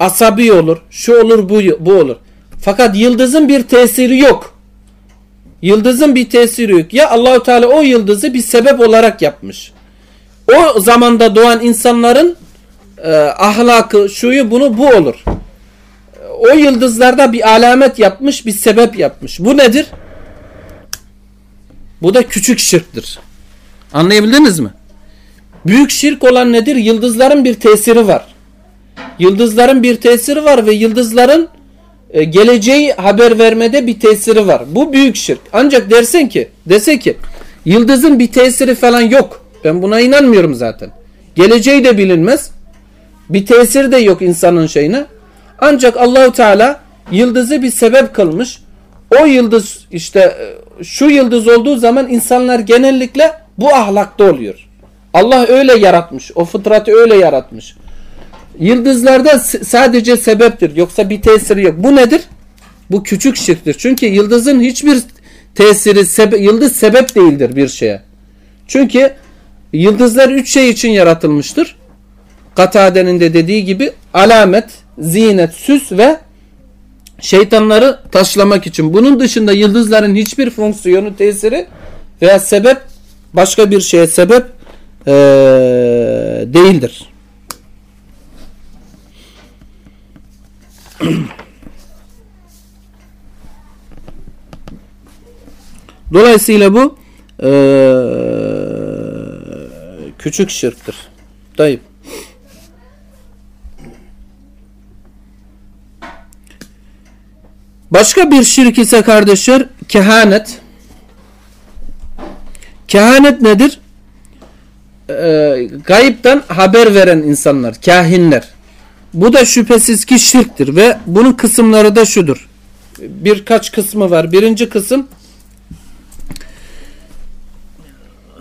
asabi olur, şu olur, bu bu olur. Fakat yıldızın bir tesiri yok. Yıldızın bir tesiri yok. Ya Allahu Teala o yıldızı bir sebep olarak yapmış. O zamanda doğan insanların e, ahlakı, şuyu bunu bu olur. O yıldızlarda bir alamet yapmış, bir sebep yapmış. Bu nedir? Bu da küçük şirktir. Anlayabildiniz mi? Büyük şirk olan nedir? Yıldızların bir tesiri var. Yıldızların bir tesiri var ve yıldızların e, geleceği haber vermede bir tesiri var. Bu büyük şirk. Ancak dersen ki, dese ki yıldızın bir tesiri falan yok. Ben buna inanmıyorum zaten. Geleceği de bilinmez. Bir tesir de yok insanın şeyine. Ancak Allahu Teala yıldızı bir sebep kılmış. O yıldız işte e, şu yıldız olduğu zaman insanlar genellikle bu ahlakta oluyor. Allah öyle yaratmış. O fıtratı öyle yaratmış. Yıldızlarda sadece sebeptir. Yoksa bir tesiri yok. Bu nedir? Bu küçük şirktir. Çünkü yıldızın hiçbir tesiri, sebe yıldız sebep değildir bir şeye. Çünkü yıldızlar üç şey için yaratılmıştır. Katade'nin de dediği gibi alamet, zinet, süs ve şeytanları taşlamak için. Bunun dışında yıldızların hiçbir fonksiyonu, tesiri veya sebep başka bir şeye sebep ee, değildir. Dolayısıyla bu ee, küçük şirktir. Tayyip. Başka bir şirk ise kardeşler kehanet. Kehanet nedir? Ee, gayipten haber veren insanlar, kahinler. Bu da şüphesiz ki şirktir ve bunun kısımları da şudur. birkaç kısmı var. Birinci kısım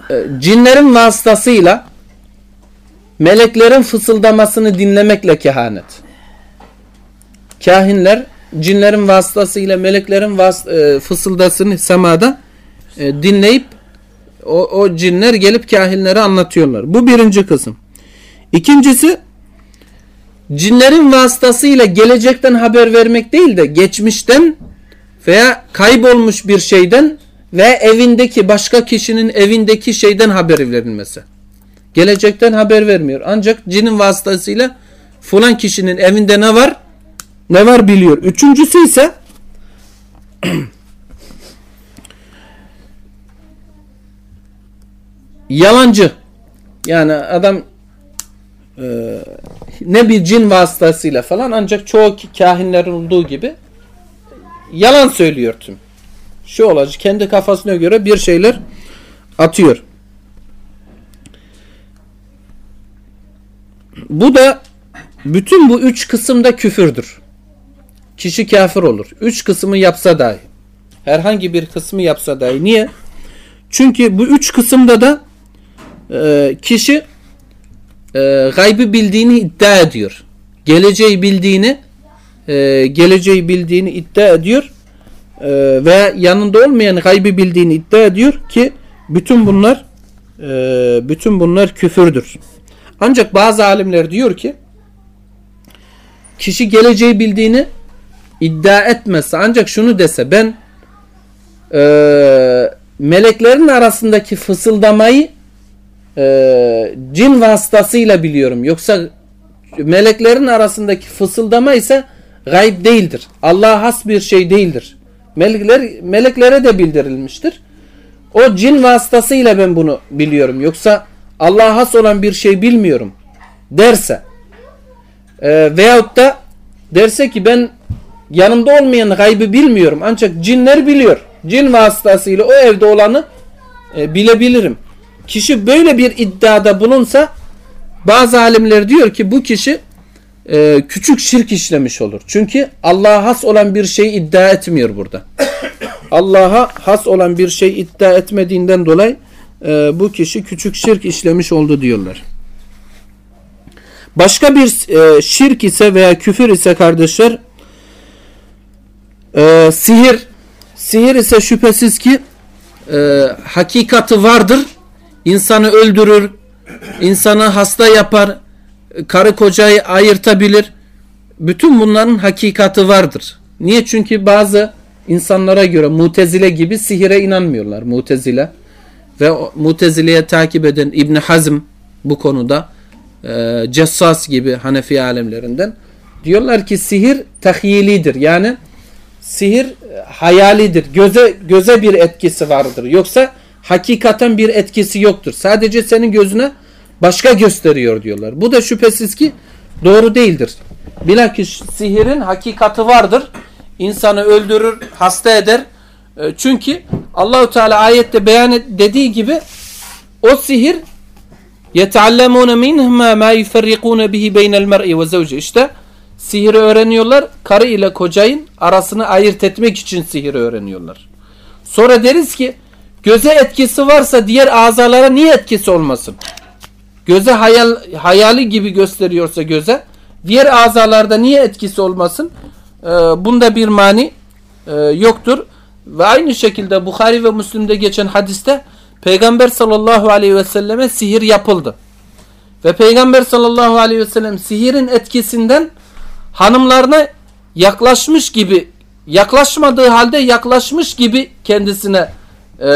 e, cinlerin vasıtasıyla meleklerin fısıldamasını dinlemekle kehanet. Kahinler cinlerin vasıtasıyla meleklerin vas e, fısıldasını semada e, dinleyip o, o cinler gelip kahinlere anlatıyorlar. Bu birinci kısım. İkincisi cinlerin vasıtasıyla gelecekten haber vermek değil de geçmişten veya kaybolmuş bir şeyden ve evindeki başka kişinin evindeki şeyden haber verilmesi. Gelecekten haber vermiyor. Ancak cinin vasıtasıyla falan kişinin evinde ne var? Ne var biliyor. Üçüncüsü ise yalancı. Yani adam e, ne bir cin vasıtasıyla falan ancak çoğu kahinlerin olduğu gibi yalan söylüyor tüm. Şu olacak kendi kafasına göre bir şeyler atıyor. Bu da bütün bu üç kısımda küfürdür. Kişi kafir olur. Üç kısmı yapsa dahi. Herhangi bir kısmı yapsa dahi. Niye? Çünkü bu üç kısımda da e, kişi e, gaybı bildiğini iddia ediyor. Geleceği bildiğini e, geleceği bildiğini iddia ediyor e, ve yanında olmayan gaybı bildiğini iddia ediyor ki bütün bunlar e, bütün bunlar küfürdür. Ancak bazı alimler diyor ki kişi geleceği bildiğini iddia etmezse ancak şunu dese ben e, meleklerin arasındaki fısıldamayı e, cin vasıtasıyla biliyorum. Yoksa meleklerin arasındaki fısıldama ise gayb değildir. Allah'a has bir şey değildir. Melekler, meleklere de bildirilmiştir. O cin vasıtasıyla ben bunu biliyorum. Yoksa Allah'a has olan bir şey bilmiyorum derse e, veyahut da derse ki ben yanımda olmayan gaybı bilmiyorum ancak cinler biliyor. Cin vasıtasıyla o evde olanı e, bilebilirim. Kişi böyle bir iddiada bulunsa bazı alimler diyor ki bu kişi e, küçük şirk işlemiş olur. Çünkü Allah'a has olan bir şey iddia etmiyor burada. Allah'a has olan bir şey iddia etmediğinden dolayı e, bu kişi küçük şirk işlemiş oldu diyorlar. Başka bir e, şirk ise veya küfür ise kardeşler e, sihir sihir ise şüphesiz ki e, hakikati vardır. İnsanı öldürür, insanı hasta yapar, karı kocayı ayırtabilir. Bütün bunların hakikati vardır. Niye? Çünkü bazı insanlara göre mutezile gibi sihire inanmıyorlar. Mutezile ve Mutezile'ye takip eden İbn Hazm bu konuda e, Cessas gibi Hanefi alemlerinden diyorlar ki sihir tahyilidir. Yani sihir e, hayalidir. Göze göze bir etkisi vardır. Yoksa hakikaten bir etkisi yoktur. Sadece senin gözüne başka gösteriyor diyorlar. Bu da şüphesiz ki doğru değildir. Bilakis sihirin hakikati vardır. İnsanı öldürür, hasta eder. Ee, çünkü Allahu Teala ayette beyan dediği gibi o sihir yetallemune minhuma ma yufarriqun bihi beynel mer'i ve zevci. İşte sihiri öğreniyorlar. Karı ile kocayın arasını ayırt etmek için sihiri öğreniyorlar. Sonra deriz ki göze etkisi varsa diğer azalara niye etkisi olmasın? Göze hayal, hayali gibi gösteriyorsa göze diğer azalarda niye etkisi olmasın? Ee, bunda bir mani e, yoktur. Ve aynı şekilde Bukhari ve Müslim'de geçen hadiste Peygamber sallallahu aleyhi ve selleme sihir yapıldı. Ve Peygamber sallallahu aleyhi ve sellem sihirin etkisinden hanımlarına yaklaşmış gibi yaklaşmadığı halde yaklaşmış gibi kendisine e,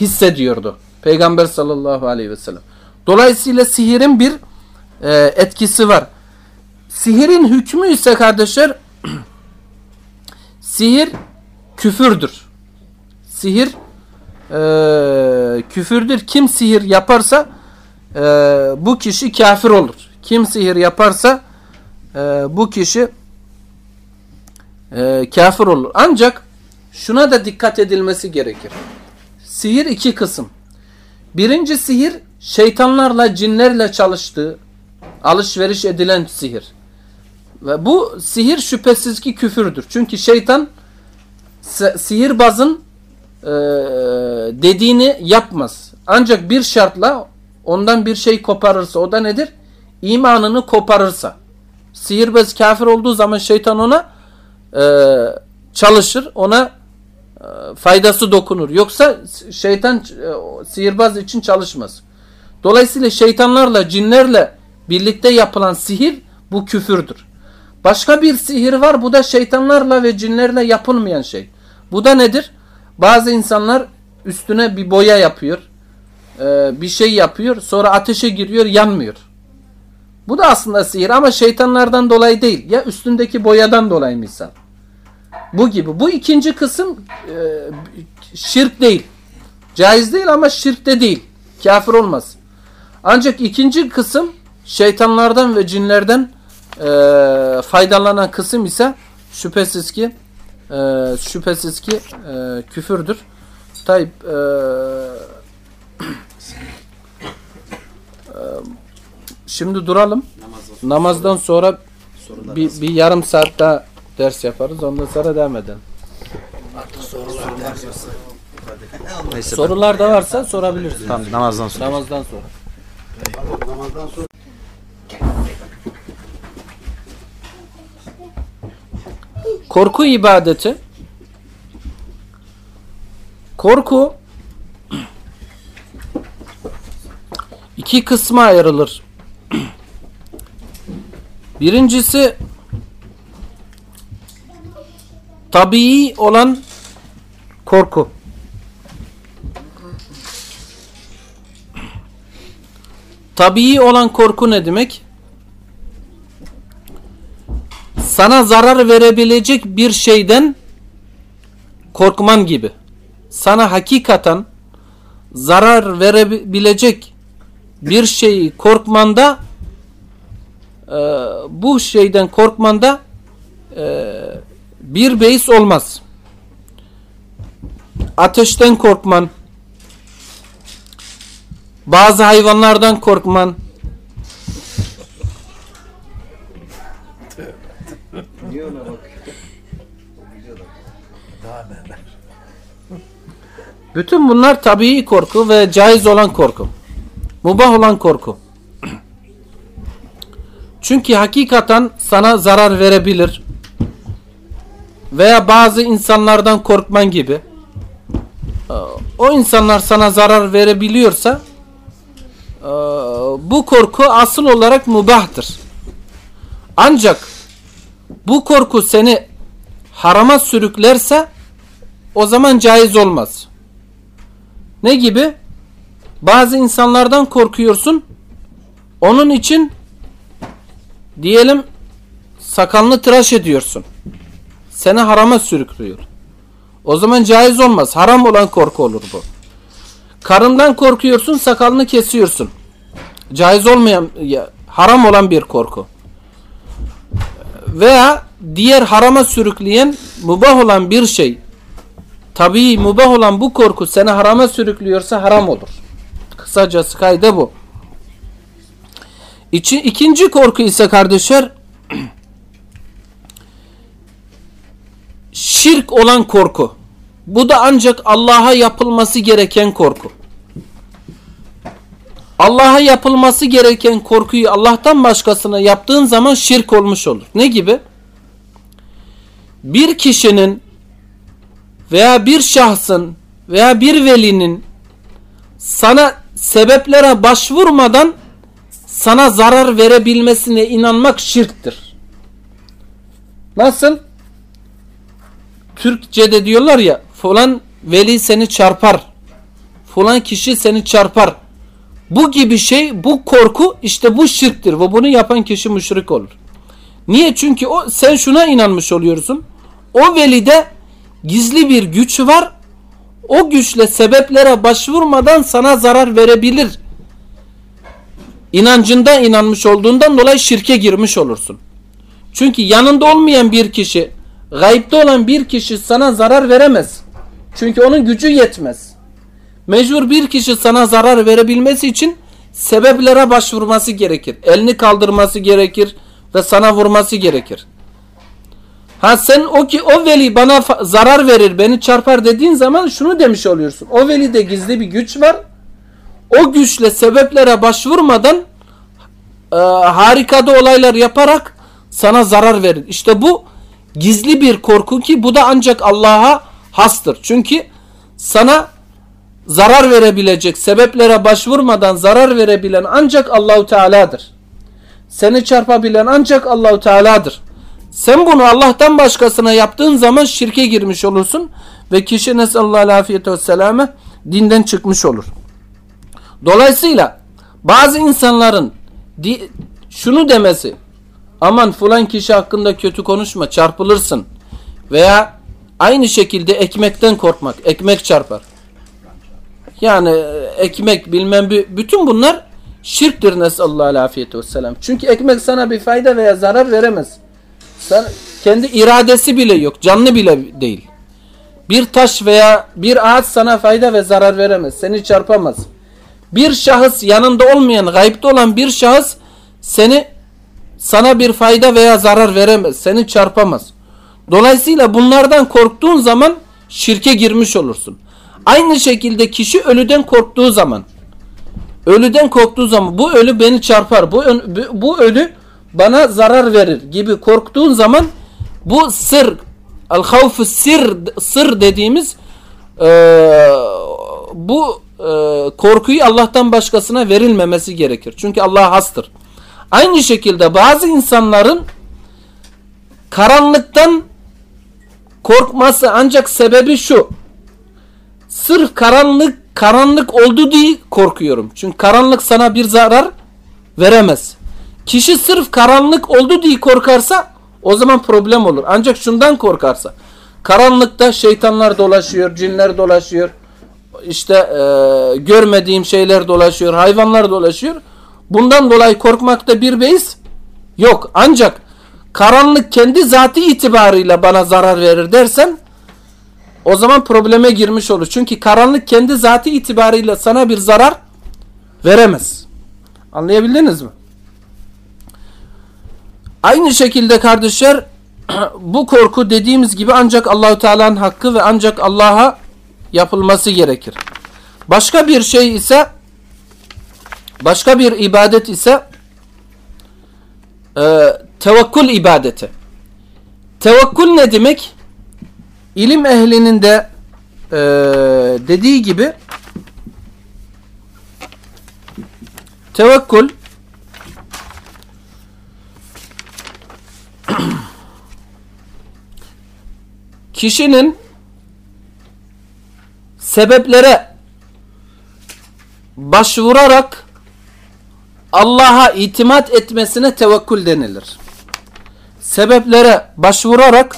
hissediyordu. Peygamber sallallahu aleyhi ve sellem. Dolayısıyla sihirin bir e, etkisi var. Sihirin hükmü ise kardeşler sihir küfürdür. Sihir e, küfürdür. Kim sihir yaparsa e, bu kişi kafir olur. Kim sihir yaparsa e, bu kişi e, kafir olur. Ancak şuna da dikkat edilmesi gerekir. Sihir iki kısım. Birinci sihir şeytanlarla cinlerle çalıştığı alışveriş edilen sihir. Ve bu sihir şüphesiz ki küfürdür. Çünkü şeytan sihirbazın e, dediğini yapmaz. Ancak bir şartla ondan bir şey koparırsa o da nedir? İmanını koparırsa. Sihirbaz kafir olduğu zaman şeytan ona e, çalışır. Ona faydası dokunur. Yoksa şeytan e, sihirbaz için çalışmaz. Dolayısıyla şeytanlarla, cinlerle birlikte yapılan sihir bu küfürdür. Başka bir sihir var. Bu da şeytanlarla ve cinlerle yapılmayan şey. Bu da nedir? Bazı insanlar üstüne bir boya yapıyor. e, bir şey yapıyor. Sonra ateşe giriyor, yanmıyor. Bu da aslında sihir ama şeytanlardan dolayı değil. Ya üstündeki boyadan dolayı misal. Bu gibi. Bu ikinci kısım e, şirk değil. Caiz değil ama şirk de değil. Kafir olmaz. Ancak ikinci kısım şeytanlardan ve cinlerden e, faydalanan kısım ise şüphesiz ki e, şüphesiz ki e, küfürdür. Tayyip e, e, şimdi duralım. Namazdan sonra bir, bir yarım saat daha ders yaparız. Ondan sonra devam edelim. Neyse. Sorular da varsa sorabilirsiniz. Tamam namazdan sonra. Namazdan sonra. Korku ibadeti Korku iki kısma ayrılır. Birincisi tabii olan korku. Tabii olan korku ne demek? Sana zarar verebilecek bir şeyden korkman gibi. Sana hakikaten zarar verebilecek bir şeyi korkmanda e, bu şeyden korkmanda e, bir beis olmaz. Ateşten korkman, bazı hayvanlardan korkman. Bütün bunlar tabii korku ve caiz olan korku. Mubah olan korku. Çünkü hakikaten sana zarar verebilir. Veya bazı insanlardan korkman gibi. O insanlar sana zarar verebiliyorsa ee, bu korku asıl olarak mubahtır. Ancak bu korku seni harama sürüklerse o zaman caiz olmaz. Ne gibi? Bazı insanlardan korkuyorsun. Onun için diyelim sakalını tıraş ediyorsun. Seni harama sürüklüyor. O zaman caiz olmaz. Haram olan korku olur bu. Karından korkuyorsun, sakalını kesiyorsun. Caiz olmayan, ya, haram olan bir korku. Veya diğer harama sürükleyen, mubah olan bir şey. Tabii mubah olan bu korku seni harama sürüklüyorsa haram olur. Kısacası kayda bu. İçi, ikinci korku ise kardeşler şirk olan korku. Bu da ancak Allah'a yapılması gereken korku. Allah'a yapılması gereken korkuyu Allah'tan başkasına yaptığın zaman şirk olmuş olur. Ne gibi? Bir kişinin veya bir şahsın veya bir velinin sana sebeplere başvurmadan sana zarar verebilmesine inanmak şirktir. Nasıl? Türkçe'de diyorlar ya falan veli seni çarpar. Falan kişi seni çarpar. Bu gibi şey, bu korku işte bu şirktir ve bunu yapan kişi müşrik olur. Niye? Çünkü o sen şuna inanmış oluyorsun. O velide gizli bir güç var. O güçle sebeplere başvurmadan sana zarar verebilir. İnancında inanmış olduğundan dolayı şirke girmiş olursun. Çünkü yanında olmayan bir kişi, gayipte olan bir kişi sana zarar veremez. Çünkü onun gücü yetmez. Mecbur bir kişi sana zarar verebilmesi için sebeplere başvurması gerekir. Elini kaldırması gerekir ve sana vurması gerekir. Ha sen o ki o veli bana zarar verir, beni çarpar dediğin zaman şunu demiş oluyorsun. O velide gizli bir güç var. O güçle sebeplere başvurmadan e, harikada olaylar yaparak sana zarar verir. İşte bu gizli bir korku ki bu da ancak Allah'a hastır. Çünkü sana zarar verebilecek sebeplere başvurmadan zarar verebilen ancak Allahu Teala'dır. Seni çarpabilen ancak Allahu Teala'dır. Sen bunu Allah'tan başkasına yaptığın zaman şirke girmiş olursun ve kişi nesallallahu afiyete vesselame dinden çıkmış olur. Dolayısıyla bazı insanların şunu demesi aman fulan kişi hakkında kötü konuşma çarpılırsın veya aynı şekilde ekmekten korkmak ekmek çarpar. Yani ekmek bilmem bütün bunlar şirktir nesallallahu afiyete vesselam. Çünkü ekmek sana bir fayda veya zarar veremez. Sen kendi iradesi bile yok. Canlı bile değil. Bir taş veya bir ağaç sana fayda ve zarar veremez. Seni çarpamaz. Bir şahıs yanında olmayan, gayipte olan bir şahıs seni sana bir fayda veya zarar veremez. Seni çarpamaz. Dolayısıyla bunlardan korktuğun zaman şirke girmiş olursun. Aynı şekilde kişi ölüden korktuğu zaman ölüden korktuğu zaman bu ölü beni çarpar. Bu, bu ölü bana zarar verir gibi korktuğun zaman bu sır el havfu sır sır dediğimiz e, bu e, korkuyu Allah'tan başkasına verilmemesi gerekir. Çünkü Allah hastır. Aynı şekilde bazı insanların karanlıktan korkması ancak sebebi şu. Sırf karanlık karanlık oldu diye korkuyorum. Çünkü karanlık sana bir zarar veremez. Kişi sırf karanlık oldu diye korkarsa o zaman problem olur. Ancak şundan korkarsa karanlıkta şeytanlar dolaşıyor, cinler dolaşıyor, işte e, görmediğim şeyler dolaşıyor, hayvanlar dolaşıyor. Bundan dolayı korkmakta bir beis yok. Ancak karanlık kendi zatı itibarıyla bana zarar verir dersen o zaman probleme girmiş olur. Çünkü karanlık kendi zatı itibarıyla sana bir zarar veremez. Anlayabildiniz mi? Aynı şekilde kardeşler bu korku dediğimiz gibi ancak Allahu Teala'nın hakkı ve ancak Allah'a yapılması gerekir. Başka bir şey ise başka bir ibadet ise e, tevekkül ibadeti. Tevekkül ne demek? İlim ehlinin de e, dediği gibi tevekkül kişinin sebeplere başvurarak Allah'a itimat etmesine tevekkül denilir. Sebeplere başvurarak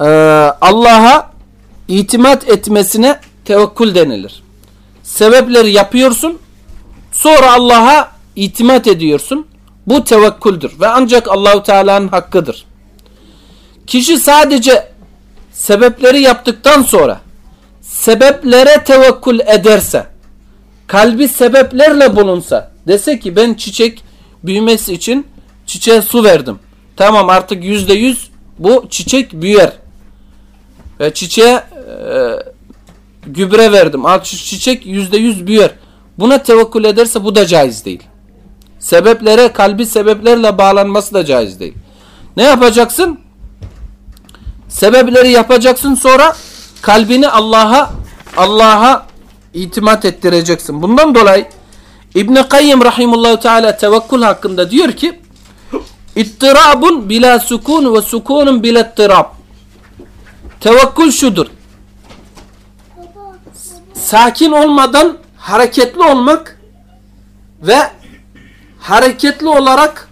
e, Allah'a itimat etmesine tevekkül denilir. Sebepleri yapıyorsun, sonra Allah'a itimat ediyorsun. Bu tevekküldür ve ancak Allahu Teala'nın hakkıdır. Kişi sadece sebepleri yaptıktan sonra sebeplere tevekkül ederse, kalbi sebeplerle bulunsa, dese ki ben çiçek büyümesi için çiçeğe su verdim. Tamam artık yüzde yüz bu çiçek büyür. Ve çiçeğe e, gübre verdim. Artık çiçek yüzde yüz büyür. Buna tevekkül ederse bu da caiz değil. Sebeplere, kalbi sebeplerle bağlanması da caiz değil. Ne yapacaksın? Sebepleri yapacaksın sonra kalbini Allah'a Allah'a itimat ettireceksin. Bundan dolayı İbn Kayyim rahimehullah teala tevekkül hakkında diyor ki İttirabun bila sukun ve sukunun bila ittirab. Tevekkül şudur. Sakin olmadan hareketli olmak ve hareketli olarak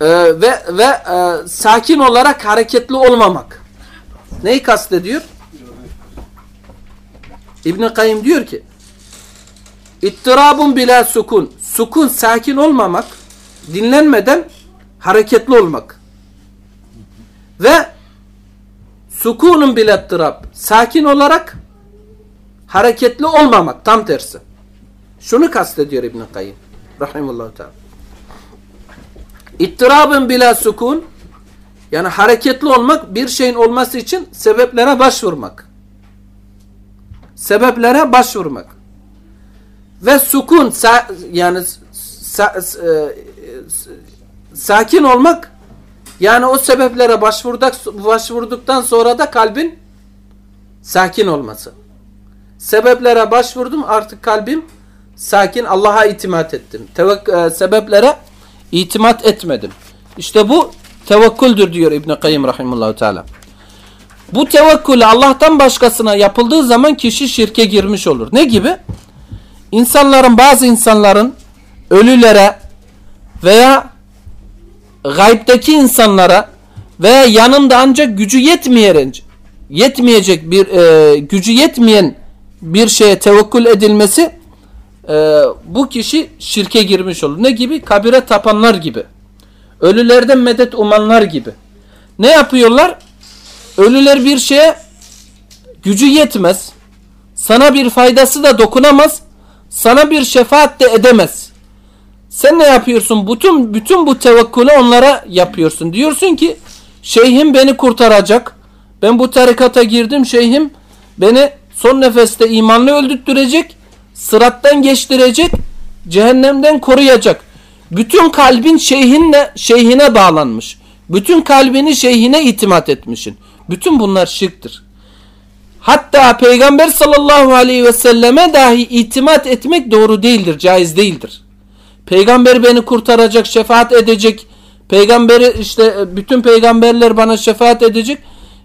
e, ve ve e, sakin olarak hareketli olmamak. Neyi kastediyor? İbn Kayyim diyor ki İttirabun bila sukun. Sukun sakin olmamak, dinlenmeden hareketli olmak. Ve sukunun bile ittirab. Sakin olarak hareketli olmamak. Tam tersi. Şunu kastediyor İbn Kayyim rahimehullah teala. İttirabın bila sukun yani hareketli olmak bir şeyin olması için sebeplere başvurmak. Sebeplere başvurmak. Ve sukun sa yani sa e, sakin olmak yani o sebeplere başvurduk, başvurduktan sonra da kalbin sakin olması. Sebeplere başvurdum artık kalbim sakin Allah'a itimat ettim. Tevek e, sebeplere itimat etmedim. İşte bu tevekküldür diyor İbn Kayyim rahimehullah teala. Bu tevekkül Allah'tan başkasına yapıldığı zaman kişi şirke girmiş olur. Ne gibi? İnsanların bazı insanların ölülere veya gaybdeki insanlara veya yanında ancak gücü yetmeyecek yetmeyecek bir e, gücü yetmeyen bir şeye tevekkül edilmesi e, bu kişi şirke girmiş olur. Ne gibi? Kabire tapanlar gibi. Ölülerden medet umanlar gibi. Ne yapıyorlar? Ölüler bir şeye gücü yetmez. Sana bir faydası da dokunamaz. Sana bir şefaat de edemez. Sen ne yapıyorsun? Bütün bütün bu tevekkülü onlara yapıyorsun. Diyorsun ki şeyhim beni kurtaracak. Ben bu tarikata girdim şeyhim beni son nefeste imanlı öldürtecek. Sırattan geçtirecek. Cehennemden koruyacak. Bütün kalbin şeyhinle şeyhine bağlanmış. Bütün kalbini şeyhine itimat etmişsin. Bütün bunlar şirktir. Hatta Peygamber sallallahu aleyhi ve selleme dahi itimat etmek doğru değildir, caiz değildir. Peygamber beni kurtaracak, şefaat edecek. Peygamberi işte bütün peygamberler bana şefaat edecek.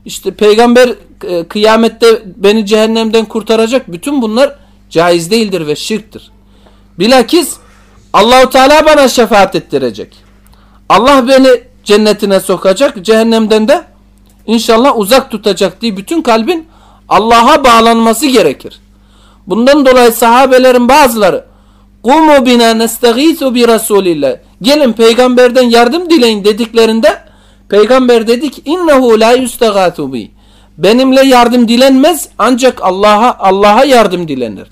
İşte peygamber e, kıyamette beni cehennemden kurtaracak. Bütün bunlar caiz değildir ve şirktir. Bilakis Allahu Teala bana şefaat ettirecek. Allah beni cennetine sokacak, cehennemden de inşallah uzak tutacak diye bütün kalbin Allah'a bağlanması gerekir. Bundan dolayı sahabelerin bazıları Kumu bina nestagîsu bi Rasulillah. Gelin peygamberden yardım dileyin dediklerinde peygamber dedik innehu la yustagatu bi. Benimle yardım dilenmez ancak Allah'a Allah'a yardım dilenir.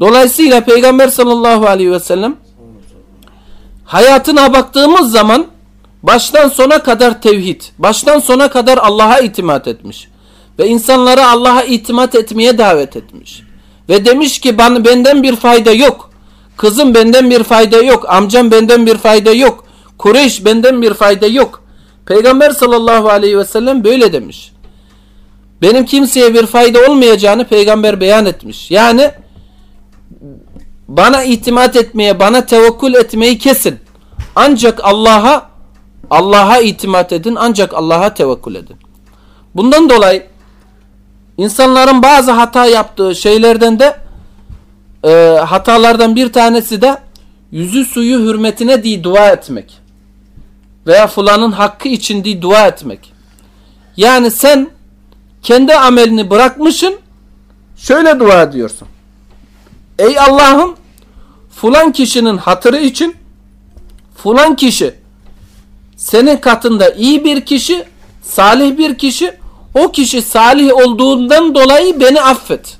Dolayısıyla peygamber sallallahu aleyhi ve sellem hayatına baktığımız zaman baştan sona kadar tevhid, baştan sona kadar Allah'a itimat etmiş ve insanları Allah'a itimat etmeye davet etmiş. Ve demiş ki bana benden bir fayda yok. Kızım benden bir fayda yok. Amcam benden bir fayda yok. Kureyş benden bir fayda yok. Peygamber sallallahu aleyhi ve sellem böyle demiş. Benim kimseye bir fayda olmayacağını peygamber beyan etmiş. Yani bana itimat etmeye, bana tevekkül etmeyi kesin. Ancak Allah'a Allah'a itimat edin, ancak Allah'a tevekkül edin. Bundan dolayı İnsanların bazı hata yaptığı şeylerden de e, hatalardan bir tanesi de yüzü suyu hürmetine diye dua etmek. Veya fulanın hakkı için diye dua etmek. Yani sen kendi amelini bırakmışsın şöyle dua ediyorsun. Ey Allah'ım fulan kişinin hatırı için fulan kişi senin katında iyi bir kişi, salih bir kişi o kişi salih olduğundan dolayı beni affet.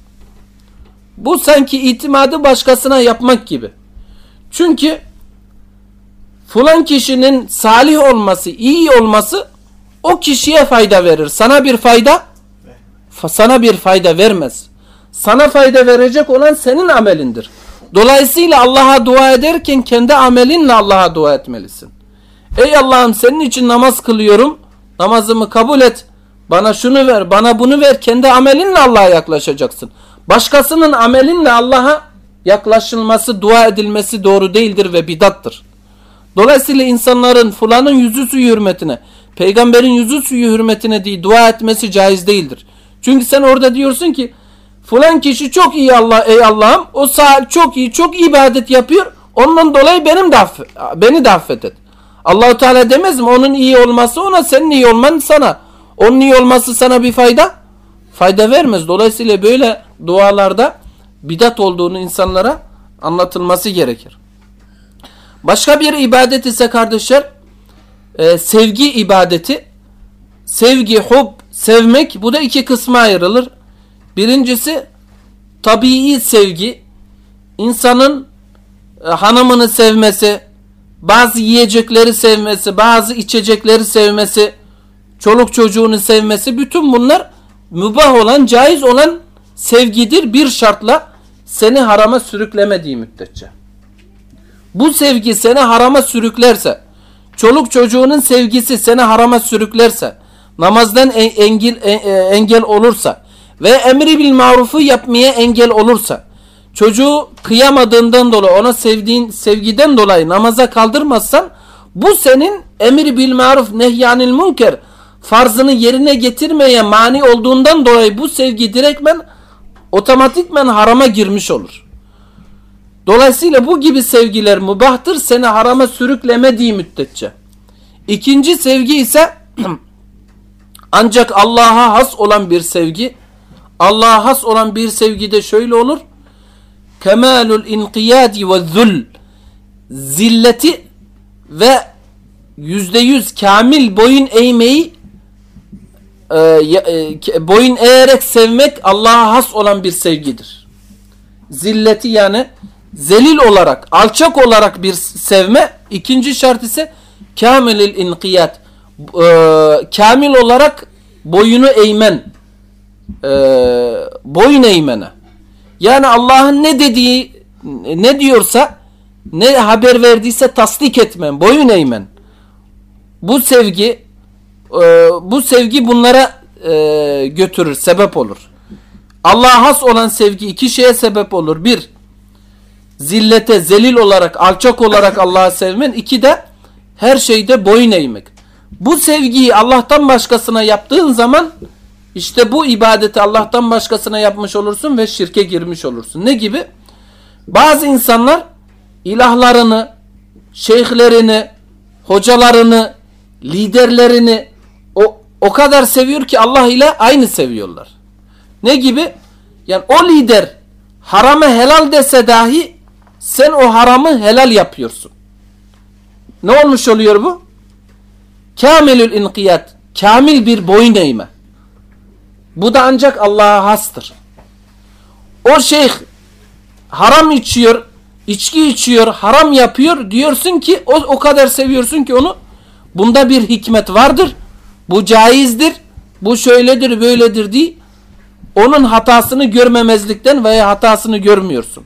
Bu sanki itimadı başkasına yapmak gibi. Çünkü fulan kişinin salih olması, iyi olması o kişiye fayda verir. Sana bir fayda sana bir fayda vermez. Sana fayda verecek olan senin amelindir. Dolayısıyla Allah'a dua ederken kendi amelinle Allah'a dua etmelisin. Ey Allah'ım senin için namaz kılıyorum. Namazımı kabul et. Bana şunu ver, bana bunu ver. Kendi amelinle Allah'a yaklaşacaksın. Başkasının amelinle Allah'a yaklaşılması, dua edilmesi doğru değildir ve bidattır. Dolayısıyla insanların fulanın yüzü suyu hürmetine, peygamberin yüzü suyu hürmetine diye dua etmesi caiz değildir. Çünkü sen orada diyorsun ki fulan kişi çok iyi Allah ey Allah'ım o sağ çok iyi çok ibadet yapıyor. Ondan dolayı benim de affet, beni de affet et. Allahu Teala demez mi? Onun iyi olması ona senin iyi olman sana. Onun iyi olması sana bir fayda fayda vermez. Dolayısıyla böyle dualarda bidat olduğunu insanlara anlatılması gerekir. Başka bir ibadet ise kardeşler e, sevgi ibadeti. Sevgi, hub, sevmek bu da iki kısma ayrılır. Birincisi tabii sevgi. insanın e, hanımını sevmesi, bazı yiyecekleri sevmesi, bazı içecekleri sevmesi, çoluk çocuğunu sevmesi bütün bunlar mübah olan, caiz olan sevgidir bir şartla seni harama sürüklemediği müddetçe. Bu sevgi seni harama sürüklerse, çoluk çocuğunun sevgisi seni harama sürüklerse, namazdan en- engel, e- e- engel olursa ve emri bil marufu yapmaya engel olursa, çocuğu kıyamadığından dolayı ona sevdiğin sevgiden dolayı namaza kaldırmazsan bu senin emri bil maruf nehyanil münker farzını yerine getirmeye mani olduğundan dolayı bu sevgi direktmen otomatikmen harama girmiş olur. Dolayısıyla bu gibi sevgiler mübahtır seni harama sürüklemediği müddetçe. İkinci sevgi ise ancak Allah'a has olan bir sevgi. Allah'a has olan bir sevgi de şöyle olur. Kemalul inqiyadi ve zul zilleti ve yüzde yüz kamil boyun eğmeyi e, e, boyun eğerek sevmek Allah'a has olan bir sevgidir. Zilleti yani zelil olarak, alçak olarak bir sevme. İkinci şart ise kamilil inkiyat. E, kamil olarak boyunu eğmen. E, boyun eğmene. Yani Allah'ın ne dediği, ne diyorsa, ne haber verdiyse tasdik etmen, boyun eğmen. Bu sevgi, e, bu sevgi bunlara e, götürür, sebep olur. Allah'a has olan sevgi iki şeye sebep olur. Bir, zillete, zelil olarak, alçak olarak Allah'ı sevmen. İki de her şeyde boyun eğmek. Bu sevgiyi Allah'tan başkasına yaptığın zaman işte bu ibadeti Allah'tan başkasına yapmış olursun ve şirke girmiş olursun. Ne gibi? Bazı insanlar ilahlarını, şeyhlerini, hocalarını, liderlerini o, o kadar seviyor ki Allah ile aynı seviyorlar. Ne gibi? Yani o lider haramı helal dese dahi sen o haramı helal yapıyorsun. Ne olmuş oluyor bu? Kamilül inkiyat. Kamil bir boyun eğme. Bu da ancak Allah'a hastır. O şeyh haram içiyor, içki içiyor, haram yapıyor diyorsun ki o, o kadar seviyorsun ki onu bunda bir hikmet vardır. Bu caizdir. Bu şöyledir, böyledir diye onun hatasını görmemezlikten veya hatasını görmüyorsun.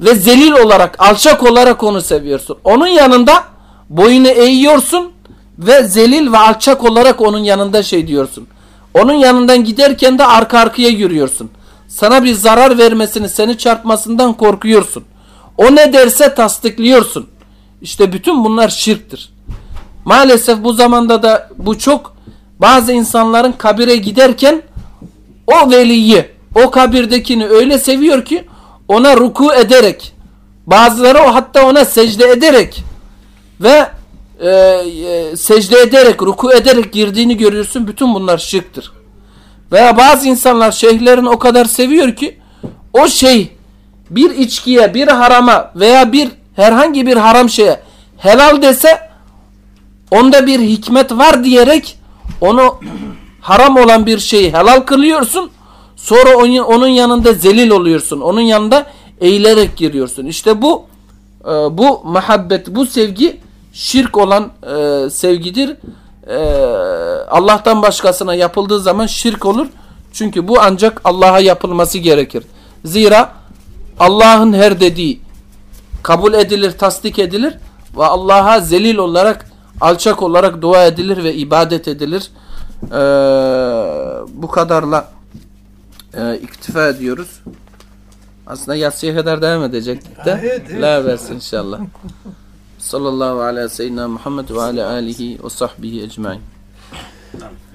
Ve zelil olarak, alçak olarak onu seviyorsun. Onun yanında boyunu eğiyorsun ve zelil ve alçak olarak onun yanında şey diyorsun. Onun yanından giderken de arka arkaya yürüyorsun. Sana bir zarar vermesini, seni çarpmasından korkuyorsun. O ne derse tasdikliyorsun. İşte bütün bunlar şirktir. Maalesef bu zamanda da bu çok bazı insanların kabire giderken o veliyi, o kabirdekini öyle seviyor ki ona ruku ederek, bazıları o hatta ona secde ederek ve e, e, secde ederek, ruku ederek girdiğini görüyorsun. Bütün bunlar şirktir. Veya bazı insanlar şeyhlerini o kadar seviyor ki o şey bir içkiye, bir harama veya bir herhangi bir haram şeye helal dese onda bir hikmet var diyerek onu haram olan bir şeyi helal kılıyorsun. Sonra onun, yanında zelil oluyorsun. Onun yanında eğilerek giriyorsun. İşte bu e, bu muhabbet, bu sevgi şirk olan e, sevgidir. E, Allah'tan başkasına yapıldığı zaman şirk olur. Çünkü bu ancak Allah'a yapılması gerekir. Zira Allah'ın her dediği kabul edilir, tasdik edilir ve Allah'a zelil olarak, alçak olarak dua edilir ve ibadet edilir. Ee, bu kadarla e, iktifa ediyoruz. Aslında yatsıya kadar devam edecektik de. La versin inşallah. Sallallahu aleyhi ve seyyidina Muhammed ve ala alihi ve sahbihi ecmain. Tamam.